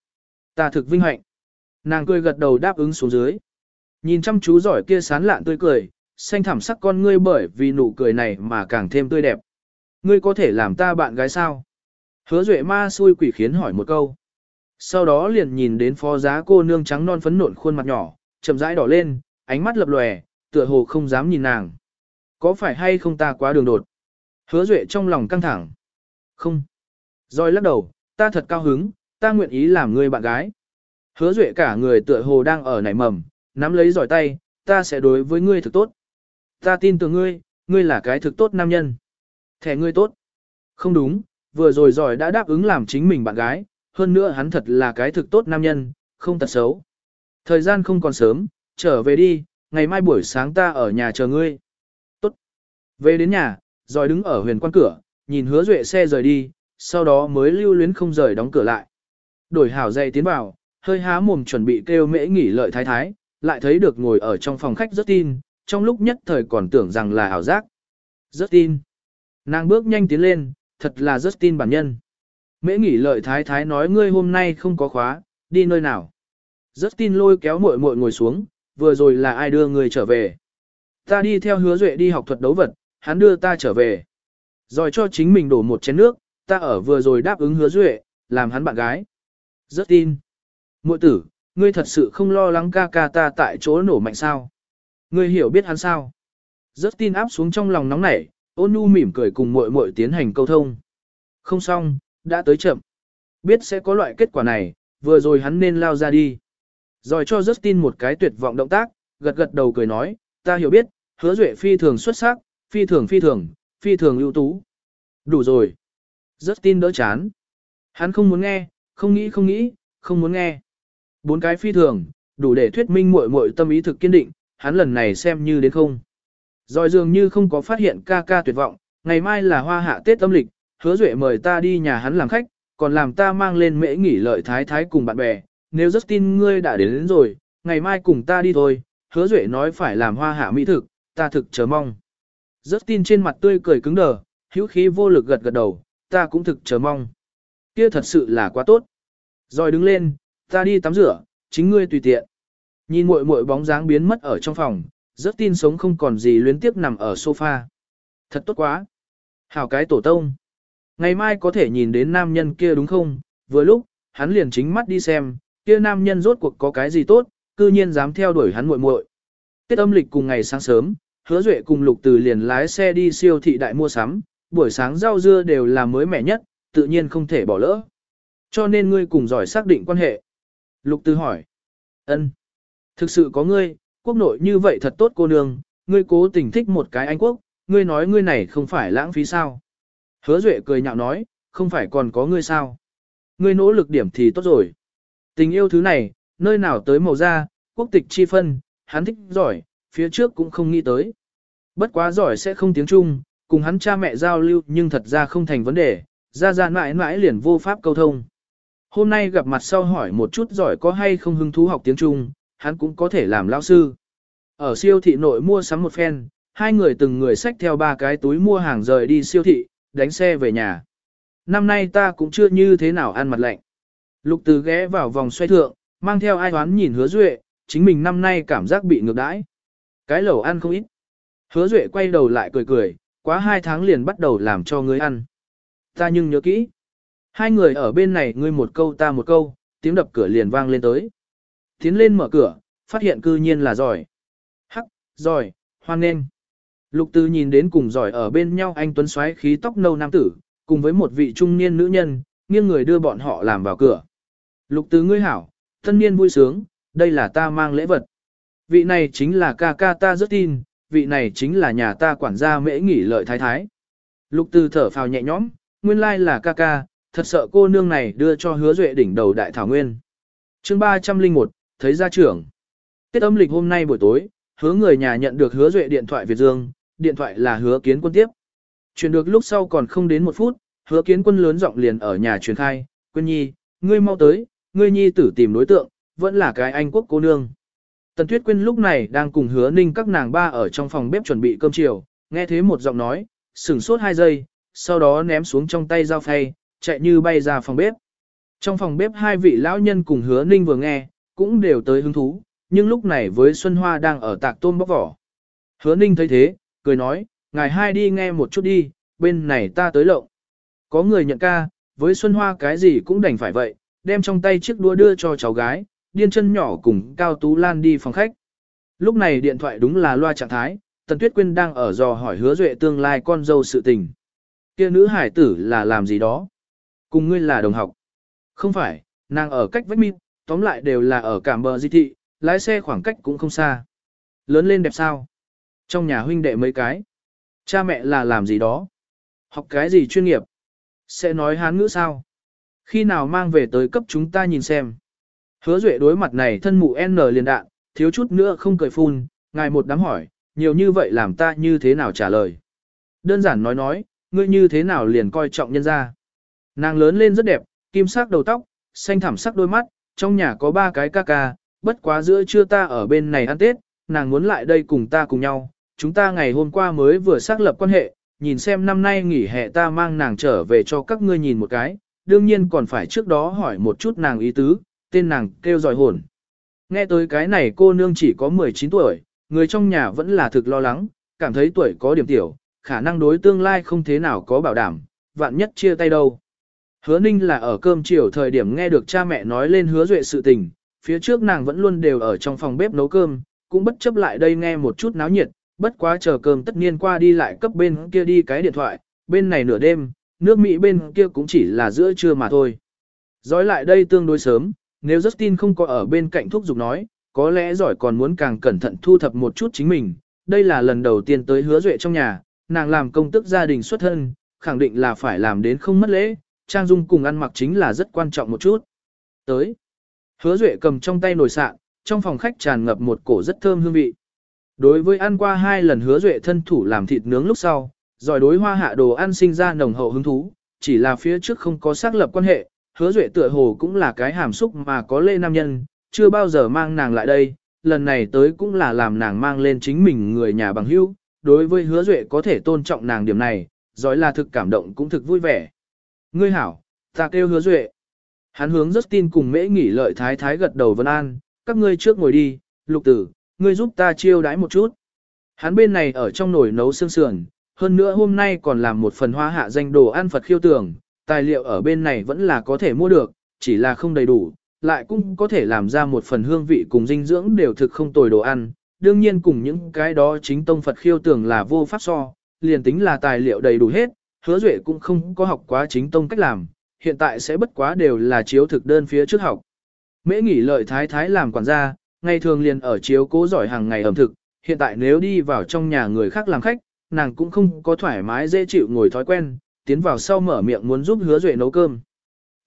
Ta thực vinh hạnh. Nàng cười gật đầu đáp ứng xuống dưới. Nhìn chăm chú giỏi kia sán lạn tươi cười, xanh thảm sắc con ngươi bởi vì nụ cười này mà càng thêm tươi đẹp. Ngươi có thể làm ta bạn gái sao? Hứa duệ ma xui quỷ khiến hỏi một câu. Sau đó liền nhìn đến phó giá cô nương trắng non phấn nộn khuôn mặt nhỏ, chậm rãi đỏ lên, ánh mắt lập lòe, tựa hồ không dám nhìn nàng. Có phải hay không ta quá đường đột? Hứa duệ trong lòng căng thẳng. Không. Rồi lắc đầu, ta thật cao hứng, ta nguyện ý làm ngươi bạn gái. Hứa duệ cả người tựa hồ đang ở nảy mầm, nắm lấy giỏi tay, ta sẽ đối với ngươi thực tốt. Ta tin tưởng ngươi, ngươi là cái thực tốt nam nhân. Thẻ ngươi tốt. Không đúng, vừa rồi giỏi đã đáp ứng làm chính mình bạn gái, hơn nữa hắn thật là cái thực tốt nam nhân, không tật xấu. Thời gian không còn sớm, trở về đi, ngày mai buổi sáng ta ở nhà chờ ngươi. Tốt. Về đến nhà, giỏi đứng ở huyền quan cửa, nhìn hứa duệ xe rời đi, sau đó mới lưu luyến không rời đóng cửa lại. Đổi hảo dậy tiến vào, hơi há mồm chuẩn bị kêu mễ nghỉ lợi thái thái, lại thấy được ngồi ở trong phòng khách rất tin, trong lúc nhất thời còn tưởng rằng là ảo giác. Rất tin. Nàng bước nhanh tiến lên, thật là rất tin bản nhân. Mễ nghỉ lợi thái thái nói ngươi hôm nay không có khóa, đi nơi nào. Rất tin lôi kéo muội muội ngồi xuống, vừa rồi là ai đưa người trở về. Ta đi theo hứa duệ đi học thuật đấu vật, hắn đưa ta trở về. Rồi cho chính mình đổ một chén nước, ta ở vừa rồi đáp ứng hứa duệ, làm hắn bạn gái. Rất tin. Muội tử, ngươi thật sự không lo lắng ca ca ta tại chỗ nổ mạnh sao. Ngươi hiểu biết hắn sao. Rất tin áp xuống trong lòng nóng nảy, ôn nhu mỉm cười cùng muội muội tiến hành câu thông. Không xong, đã tới chậm. Biết sẽ có loại kết quả này, vừa rồi hắn nên lao ra đi. Rồi cho Justin một cái tuyệt vọng động tác, gật gật đầu cười nói, ta hiểu biết, hứa duệ phi thường xuất sắc, phi thường phi thường, phi thường ưu tú. Đủ rồi. Justin đỡ chán. Hắn không muốn nghe, không nghĩ không nghĩ, không muốn nghe. Bốn cái phi thường, đủ để thuyết minh muội muội tâm ý thực kiên định, hắn lần này xem như đến không. Rồi dường như không có phát hiện ca ca tuyệt vọng, ngày mai là hoa hạ Tết âm lịch, hứa duệ mời ta đi nhà hắn làm khách, còn làm ta mang lên mễ nghỉ lợi thái thái cùng bạn bè. Nếu rất tin ngươi đã đến, đến rồi, ngày mai cùng ta đi thôi, hứa duệ nói phải làm hoa hạ mỹ thực, ta thực chờ mong. rất tin trên mặt tươi cười cứng đờ, hữu khí vô lực gật gật đầu, ta cũng thực chờ mong. Kia thật sự là quá tốt. Rồi đứng lên, ta đi tắm rửa, chính ngươi tùy tiện. Nhìn muội muội bóng dáng biến mất ở trong phòng, rất tin sống không còn gì luyến tiếp nằm ở sofa. Thật tốt quá. Hảo cái tổ tông. Ngày mai có thể nhìn đến nam nhân kia đúng không? Vừa lúc, hắn liền chính mắt đi xem, kia nam nhân rốt cuộc có cái gì tốt, cư nhiên dám theo đuổi hắn muội muội. Tết âm lịch cùng ngày sáng sớm, hứa duệ cùng lục từ liền lái xe đi siêu thị đại mua sắm, buổi sáng rau dưa đều là mới mẻ nhất, tự nhiên không thể bỏ lỡ. Cho nên ngươi cùng giỏi xác định quan hệ. Lục Tư hỏi. ân, Thực sự có ngươi, quốc nội như vậy thật tốt cô nương, ngươi cố tình thích một cái Anh quốc, ngươi nói ngươi này không phải lãng phí sao. Hứa Duệ cười nhạo nói, không phải còn có ngươi sao. Ngươi nỗ lực điểm thì tốt rồi. Tình yêu thứ này, nơi nào tới màu da, quốc tịch chi phân, hắn thích giỏi, phía trước cũng không nghĩ tới. Bất quá giỏi sẽ không tiếng Trung, cùng hắn cha mẹ giao lưu nhưng thật ra không thành vấn đề, ra ra mãi mãi liền vô pháp câu thông. Hôm nay gặp mặt sau hỏi một chút giỏi có hay không hứng thú học tiếng Trung, hắn cũng có thể làm lao sư. Ở siêu thị nội mua sắm một phen, hai người từng người xách theo ba cái túi mua hàng rời đi siêu thị, đánh xe về nhà. Năm nay ta cũng chưa như thế nào ăn mặt lạnh. Lục từ ghé vào vòng xoay thượng, mang theo ai hoán nhìn hứa duệ, chính mình năm nay cảm giác bị ngược đãi. Cái lẩu ăn không ít. Hứa duệ quay đầu lại cười cười, quá hai tháng liền bắt đầu làm cho ngươi ăn. Ta nhưng nhớ kỹ. Hai người ở bên này ngươi một câu ta một câu, tiếng đập cửa liền vang lên tới. Tiến lên mở cửa, phát hiện cư nhiên là giỏi. Hắc, giỏi, hoan nên. Lục Tư nhìn đến cùng giỏi ở bên nhau anh tuấn xoáy khí tóc nâu nam tử, cùng với một vị trung niên nữ nhân, nghiêng người đưa bọn họ làm vào cửa. Lục Tư ngươi hảo, thân niên vui sướng, đây là ta mang lễ vật. Vị này chính là ca ca ta rất tin, vị này chính là nhà ta quản gia mễ nghỉ lợi thái thái. Lục Tư thở phào nhẹ nhõm, nguyên lai là ca ca, thật sợ cô nương này đưa cho hứa duệ đỉnh đầu đại thảo nguyên. chương 301, thấy gia trưởng. Tiết âm lịch hôm nay buổi tối, hứa người nhà nhận được hứa duệ điện thoại Việt Dương, điện thoại là hứa kiến quân tiếp. Chuyển được lúc sau còn không đến một phút, hứa kiến quân lớn giọng liền ở nhà truyền khai, quân nhi, ngươi mau tới, ngươi nhi tử tìm đối tượng, vẫn là cái anh quốc cô nương. Tần Tuyết Quyên lúc này đang cùng hứa ninh các nàng ba ở trong phòng bếp chuẩn bị cơm chiều, nghe thế một giọng nói, sửng sốt hai giây, sau đó ném xuống trong tay dao phay, chạy như bay ra phòng bếp. Trong phòng bếp hai vị lão nhân cùng hứa ninh vừa nghe, cũng đều tới hứng thú, nhưng lúc này với Xuân Hoa đang ở tạc tôm bóc vỏ. Hứa ninh thấy thế, cười nói, ngài hai đi nghe một chút đi, bên này ta tới lộng. Có người nhận ca, với Xuân Hoa cái gì cũng đành phải vậy, đem trong tay chiếc đũa đưa cho cháu gái, điên chân nhỏ cùng Cao Tú Lan đi phòng khách. Lúc này điện thoại đúng là loa trạng thái, Tần Tuyết Quyên đang ở dò hỏi hứa duệ tương lai con dâu sự tình. kia nữ hải tử là làm gì đó? Cùng ngươi là đồng học. Không phải, nàng ở cách vách mịt, tóm lại đều là ở cảm bờ di thị, lái xe khoảng cách cũng không xa. Lớn lên đẹp sao? Trong nhà huynh đệ mấy cái. Cha mẹ là làm gì đó? Học cái gì chuyên nghiệp? Sẽ nói hán ngữ sao? Khi nào mang về tới cấp chúng ta nhìn xem. Hứa duệ đối mặt này thân mụ N liền đạn, thiếu chút nữa không cười phun, ngài một đám hỏi, nhiều như vậy làm ta như thế nào trả lời. Đơn giản nói nói, ngươi như thế nào liền coi trọng nhân ra. Nàng lớn lên rất đẹp, kim sắc đầu tóc, xanh thẳm sắc đôi mắt, trong nhà có ba cái ca ca, bất quá giữa trưa ta ở bên này ăn Tết, nàng muốn lại đây cùng ta cùng nhau, chúng ta ngày hôm qua mới vừa xác lập quan hệ, nhìn xem năm nay nghỉ hè ta mang nàng trở về cho các ngươi nhìn một cái, đương nhiên còn phải trước đó hỏi một chút nàng ý tứ, tên nàng kêu giỏi hồn. Nghe tới cái này cô nương chỉ có 19 tuổi, người trong nhà vẫn là thực lo lắng, cảm thấy tuổi có điểm tiểu, khả năng đối tương lai không thế nào có bảo đảm, vạn nhất chia tay đâu. Hứa Ninh là ở cơm chiều thời điểm nghe được cha mẹ nói lên hứa duệ sự tình, phía trước nàng vẫn luôn đều ở trong phòng bếp nấu cơm, cũng bất chấp lại đây nghe một chút náo nhiệt, bất quá chờ cơm tất nhiên qua đi lại cấp bên kia đi cái điện thoại, bên này nửa đêm, nước Mỹ bên kia cũng chỉ là giữa trưa mà thôi. Dõi lại đây tương đối sớm, nếu Justin không có ở bên cạnh thúc giục nói, có lẽ giỏi còn muốn càng cẩn thận thu thập một chút chính mình, đây là lần đầu tiên tới hứa duệ trong nhà, nàng làm công tức gia đình xuất thân, khẳng định là phải làm đến không mất lễ, trang dung cùng ăn mặc chính là rất quan trọng một chút. Tới, hứa duệ cầm trong tay nồi sạn, trong phòng khách tràn ngập một cổ rất thơm hương vị. Đối với ăn qua hai lần hứa duệ thân thủ làm thịt nướng lúc sau, giỏi đối hoa hạ đồ ăn sinh ra nồng hậu hứng thú, chỉ là phía trước không có xác lập quan hệ, hứa duệ tựa hồ cũng là cái hàm xúc mà có lê nam nhân, chưa bao giờ mang nàng lại đây, lần này tới cũng là làm nàng mang lên chính mình người nhà bằng hữu. đối với hứa duệ có thể tôn trọng nàng điểm này, giỏi là thực cảm động cũng thực vui vẻ. Ngươi hảo, ta kêu hứa duệ. Hắn hướng Justin cùng mễ nghỉ lợi thái thái gật đầu vân an, các ngươi trước ngồi đi, lục tử, ngươi giúp ta chiêu đãi một chút. Hắn bên này ở trong nồi nấu xương sườn, hơn nữa hôm nay còn làm một phần hoa hạ danh đồ ăn Phật khiêu tưởng, tài liệu ở bên này vẫn là có thể mua được, chỉ là không đầy đủ, lại cũng có thể làm ra một phần hương vị cùng dinh dưỡng đều thực không tồi đồ ăn. Đương nhiên cùng những cái đó chính tông Phật khiêu tưởng là vô pháp so, liền tính là tài liệu đầy đủ hết, hứa duệ cũng không có học quá chính tông cách làm, hiện tại sẽ bất quá đều là chiếu thực đơn phía trước học. Mễ nghỉ lợi thái thái làm quản gia, ngày thường liền ở chiếu cố giỏi hàng ngày ẩm thực, hiện tại nếu đi vào trong nhà người khác làm khách, nàng cũng không có thoải mái dễ chịu ngồi thói quen, tiến vào sau mở miệng muốn giúp hứa duệ nấu cơm.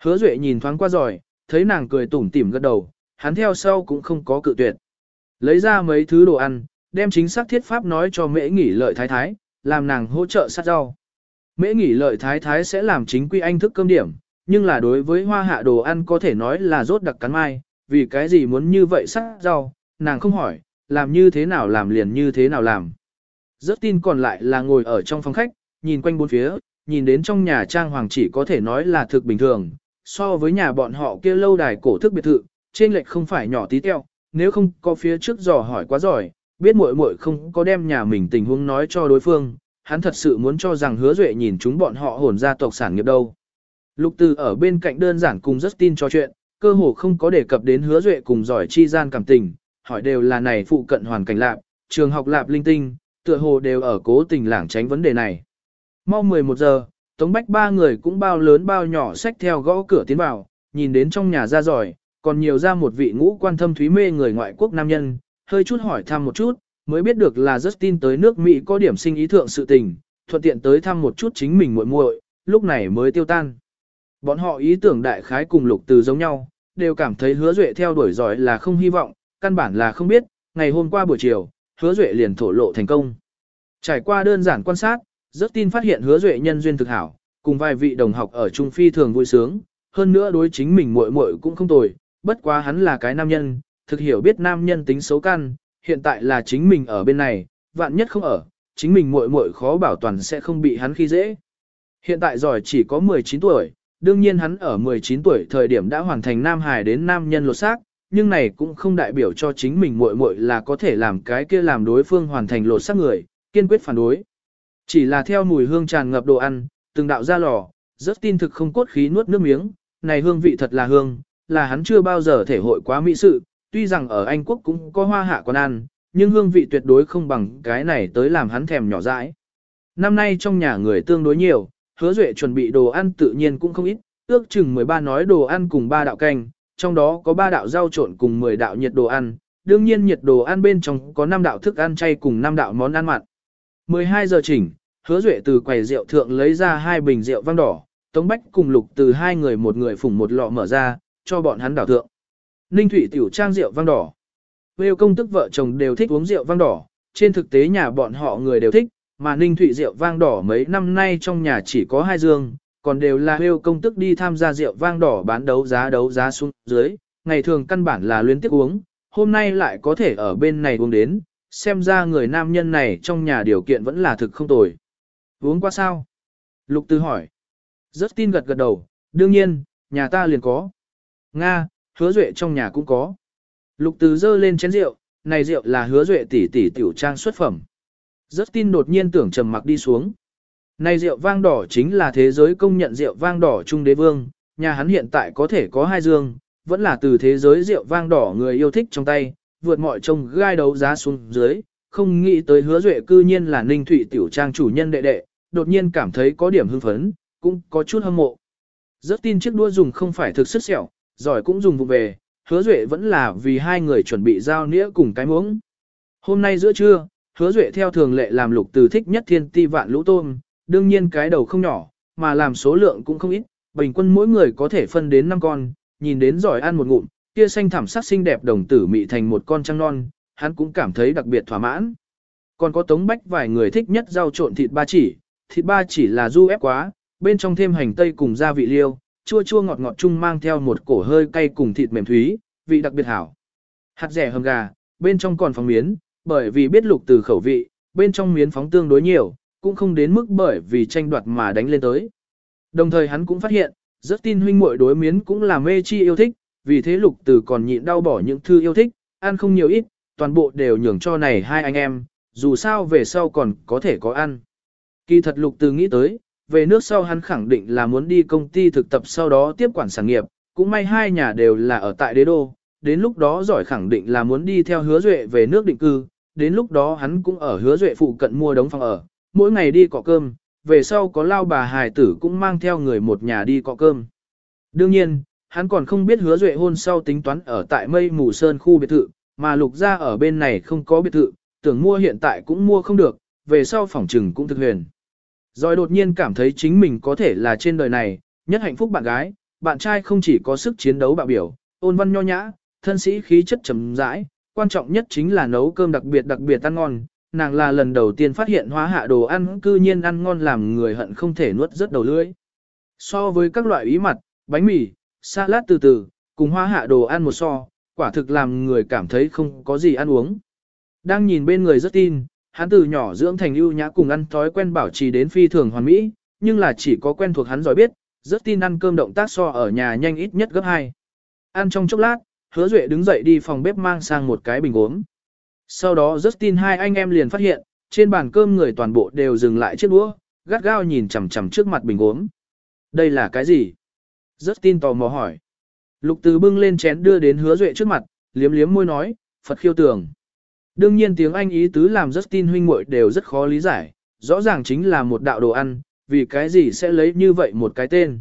Hứa duệ nhìn thoáng qua giỏi, thấy nàng cười tủm tỉm gật đầu, hắn theo sau cũng không có cự tuyệt. Lấy ra mấy thứ đồ ăn, đem chính xác thiết pháp nói cho mễ nghỉ lợi thái thái, làm nàng hỗ trợ sát rau. Mễ nghỉ lợi thái thái sẽ làm chính quy anh thức cơm điểm, nhưng là đối với hoa hạ đồ ăn có thể nói là rốt đặc cắn mai, vì cái gì muốn như vậy sắc rau, nàng không hỏi, làm như thế nào làm liền như thế nào làm. Rất tin còn lại là ngồi ở trong phòng khách, nhìn quanh bốn phía, nhìn đến trong nhà trang hoàng chỉ có thể nói là thực bình thường, so với nhà bọn họ kia lâu đài cổ thức biệt thự, trên lệch không phải nhỏ tí teo, nếu không có phía trước dò hỏi quá giỏi, biết muội muội không có đem nhà mình tình huống nói cho đối phương, hắn thật sự muốn cho rằng hứa duệ nhìn chúng bọn họ hồn gia tộc sản nghiệp đâu. Lục từ ở bên cạnh đơn giản cùng Justin trò chuyện, cơ hồ không có đề cập đến hứa duệ cùng giỏi chi gian cảm tình, hỏi đều là này phụ cận hoàn cảnh lạp, trường học lạp linh tinh, tựa hồ đều ở cố tình lảng tránh vấn đề này. Mau 11 giờ, Tống Bách ba người cũng bao lớn bao nhỏ xách theo gõ cửa tiến vào, nhìn đến trong nhà ra giỏi, còn nhiều ra một vị ngũ quan thâm thúy mê người ngoại quốc nam nhân, hơi chút hỏi thăm một chút, mới biết được là Justin tới nước Mỹ có điểm sinh ý thượng sự tình, thuận tiện tới thăm một chút chính mình muội muội, lúc này mới tiêu tan. Bọn họ ý tưởng đại khái cùng lục từ giống nhau, đều cảm thấy hứa duệ theo đuổi giỏi là không hy vọng, căn bản là không biết, ngày hôm qua buổi chiều, hứa duệ liền thổ lộ thành công. Trải qua đơn giản quan sát, Justin phát hiện hứa duệ nhân duyên thực hảo, cùng vài vị đồng học ở Trung Phi thường vui sướng, hơn nữa đối chính mình muội muội cũng không tồi, bất quá hắn là cái nam nhân, thực hiểu biết nam nhân tính xấu căn, hiện tại là chính mình ở bên này, vạn nhất không ở, chính mình muội muội khó bảo toàn sẽ không bị hắn khi dễ. Hiện tại giỏi chỉ có 19 tuổi, đương nhiên hắn ở 19 tuổi thời điểm đã hoàn thành nam hài đến nam nhân lột xác, nhưng này cũng không đại biểu cho chính mình muội muội là có thể làm cái kia làm đối phương hoàn thành lột xác người, kiên quyết phản đối. Chỉ là theo mùi hương tràn ngập đồ ăn, từng đạo ra lò, rất tin thực không cốt khí nuốt nước miếng, này hương vị thật là hương, là hắn chưa bao giờ thể hội quá mỹ sự, tuy rằng ở Anh Quốc cũng có hoa hạ quán ăn, nhưng hương vị tuyệt đối không bằng cái này tới làm hắn thèm nhỏ dãi. Năm nay trong nhà người tương đối nhiều, hứa duệ chuẩn bị đồ ăn tự nhiên cũng không ít, ước chừng 13 nói đồ ăn cùng ba đạo canh, trong đó có ba đạo rau trộn cùng 10 đạo nhiệt đồ ăn, đương nhiên nhiệt đồ ăn bên trong có 5 đạo thức ăn chay cùng 5 đạo món ăn mặn. 12 giờ chỉnh, hứa duệ từ quầy rượu thượng lấy ra hai bình rượu vang đỏ, Tống Bách cùng Lục từ hai người một người phủng một lọ mở ra, cho bọn hắn đảo thượng. Ninh Thụy tiểu trang rượu vang đỏ. Vêu công tức vợ chồng đều thích uống rượu vang đỏ, trên thực tế nhà bọn họ người đều thích, mà Ninh Thụy rượu vang đỏ mấy năm nay trong nhà chỉ có hai dương, còn đều là Vêu công tức đi tham gia rượu vang đỏ bán đấu giá đấu giá xuống dưới, ngày thường căn bản là luyến tiếc uống, hôm nay lại có thể ở bên này uống đến, xem ra người nam nhân này trong nhà điều kiện vẫn là thực không tồi. Uống qua sao? Lục Tư hỏi. Rất tin gật gật đầu, đương nhiên, nhà ta liền có. Nga, hứa duệ trong nhà cũng có. Lục Từ dơ lên chén rượu, này rượu là hứa duệ tỷ tỷ tiểu trang xuất phẩm. Rất tin đột nhiên tưởng trầm mặc đi xuống. Này rượu vang đỏ chính là thế giới công nhận rượu vang đỏ trung đế vương, nhà hắn hiện tại có thể có hai dương, vẫn là từ thế giới rượu vang đỏ người yêu thích trong tay, vượt mọi trông gai đấu giá xuống dưới, không nghĩ tới hứa duệ cư nhiên là ninh thụy tiểu trang chủ nhân đệ đệ, đột nhiên cảm thấy có điểm hưng phấn, cũng có chút hâm mộ. Rất tin chiếc đua dùng không phải thực sức sẹo, giỏi cũng dùng vụ về, hứa duệ vẫn là vì hai người chuẩn bị giao nĩa cùng cái muỗng. Hôm nay giữa trưa, hứa duệ theo thường lệ làm lục từ thích nhất thiên ti vạn lũ tôm, đương nhiên cái đầu không nhỏ, mà làm số lượng cũng không ít, bình quân mỗi người có thể phân đến 5 con, nhìn đến giỏi ăn một ngụm, kia xanh thảm sắc xinh đẹp đồng tử mị thành một con trăng non, hắn cũng cảm thấy đặc biệt thỏa mãn. Còn có tống bách vài người thích nhất rau trộn thịt ba chỉ, thịt ba chỉ là du ép quá, bên trong thêm hành tây cùng gia vị liêu, chua chua ngọt ngọt chung mang theo một cổ hơi cay cùng thịt mềm thúy, vị đặc biệt hảo. Hạt rẻ hầm gà, bên trong còn phóng miến, bởi vì biết lục từ khẩu vị, bên trong miến phóng tương đối nhiều, cũng không đến mức bởi vì tranh đoạt mà đánh lên tới. Đồng thời hắn cũng phát hiện, rất tin huynh muội đối miến cũng là mê chi yêu thích, vì thế lục từ còn nhịn đau bỏ những thư yêu thích, ăn không nhiều ít, toàn bộ đều nhường cho này hai anh em, dù sao về sau còn có thể có ăn. Kỳ thật lục từ nghĩ tới, về nước sau hắn khẳng định là muốn đi công ty thực tập sau đó tiếp quản sản nghiệp, cũng may hai nhà đều là ở tại đế đô, đến lúc đó giỏi khẳng định là muốn đi theo hứa duệ về nước định cư, đến lúc đó hắn cũng ở hứa duệ phụ cận mua đống phòng ở, mỗi ngày đi cọ cơm, về sau có lao bà hài tử cũng mang theo người một nhà đi cọ cơm. Đương nhiên, hắn còn không biết hứa duệ hôn sau tính toán ở tại mây mù sơn khu biệt thự, mà lục ra ở bên này không có biệt thự, tưởng mua hiện tại cũng mua không được, về sau phòng trừng cũng thực huyền. Rồi đột nhiên cảm thấy chính mình có thể là trên đời này, nhất hạnh phúc bạn gái, bạn trai không chỉ có sức chiến đấu bạo biểu, ôn văn nho nhã, thân sĩ khí chất trầm rãi, quan trọng nhất chính là nấu cơm đặc biệt đặc biệt ăn ngon. Nàng là lần đầu tiên phát hiện hóa hạ đồ ăn cư nhiên ăn ngon làm người hận không thể nuốt rất đầu lưỡi. So với các loại ý mặt, bánh mì, salad từ từ, cùng hóa hạ đồ ăn một so, quả thực làm người cảm thấy không có gì ăn uống. Đang nhìn bên người rất tin, hắn từ nhỏ dưỡng thành ưu nhã cùng ăn thói quen bảo trì đến phi thường hoàn mỹ, nhưng là chỉ có quen thuộc hắn giỏi biết, rất tin ăn cơm động tác so ở nhà nhanh ít nhất gấp 2. Ăn trong chốc lát, hứa duệ đứng dậy đi phòng bếp mang sang một cái bình uống. Sau đó rất tin hai anh em liền phát hiện, trên bàn cơm người toàn bộ đều dừng lại chiếc đũa, gắt gao nhìn chằm chằm trước mặt bình uống. Đây là cái gì? Rất tin tò mò hỏi. Lục từ bưng lên chén đưa đến hứa duệ trước mặt, liếm liếm môi nói, Phật khiêu tường. Đương nhiên tiếng Anh ý tứ làm Justin huynh muội đều rất khó lý giải, rõ ràng chính là một đạo đồ ăn, vì cái gì sẽ lấy như vậy một cái tên.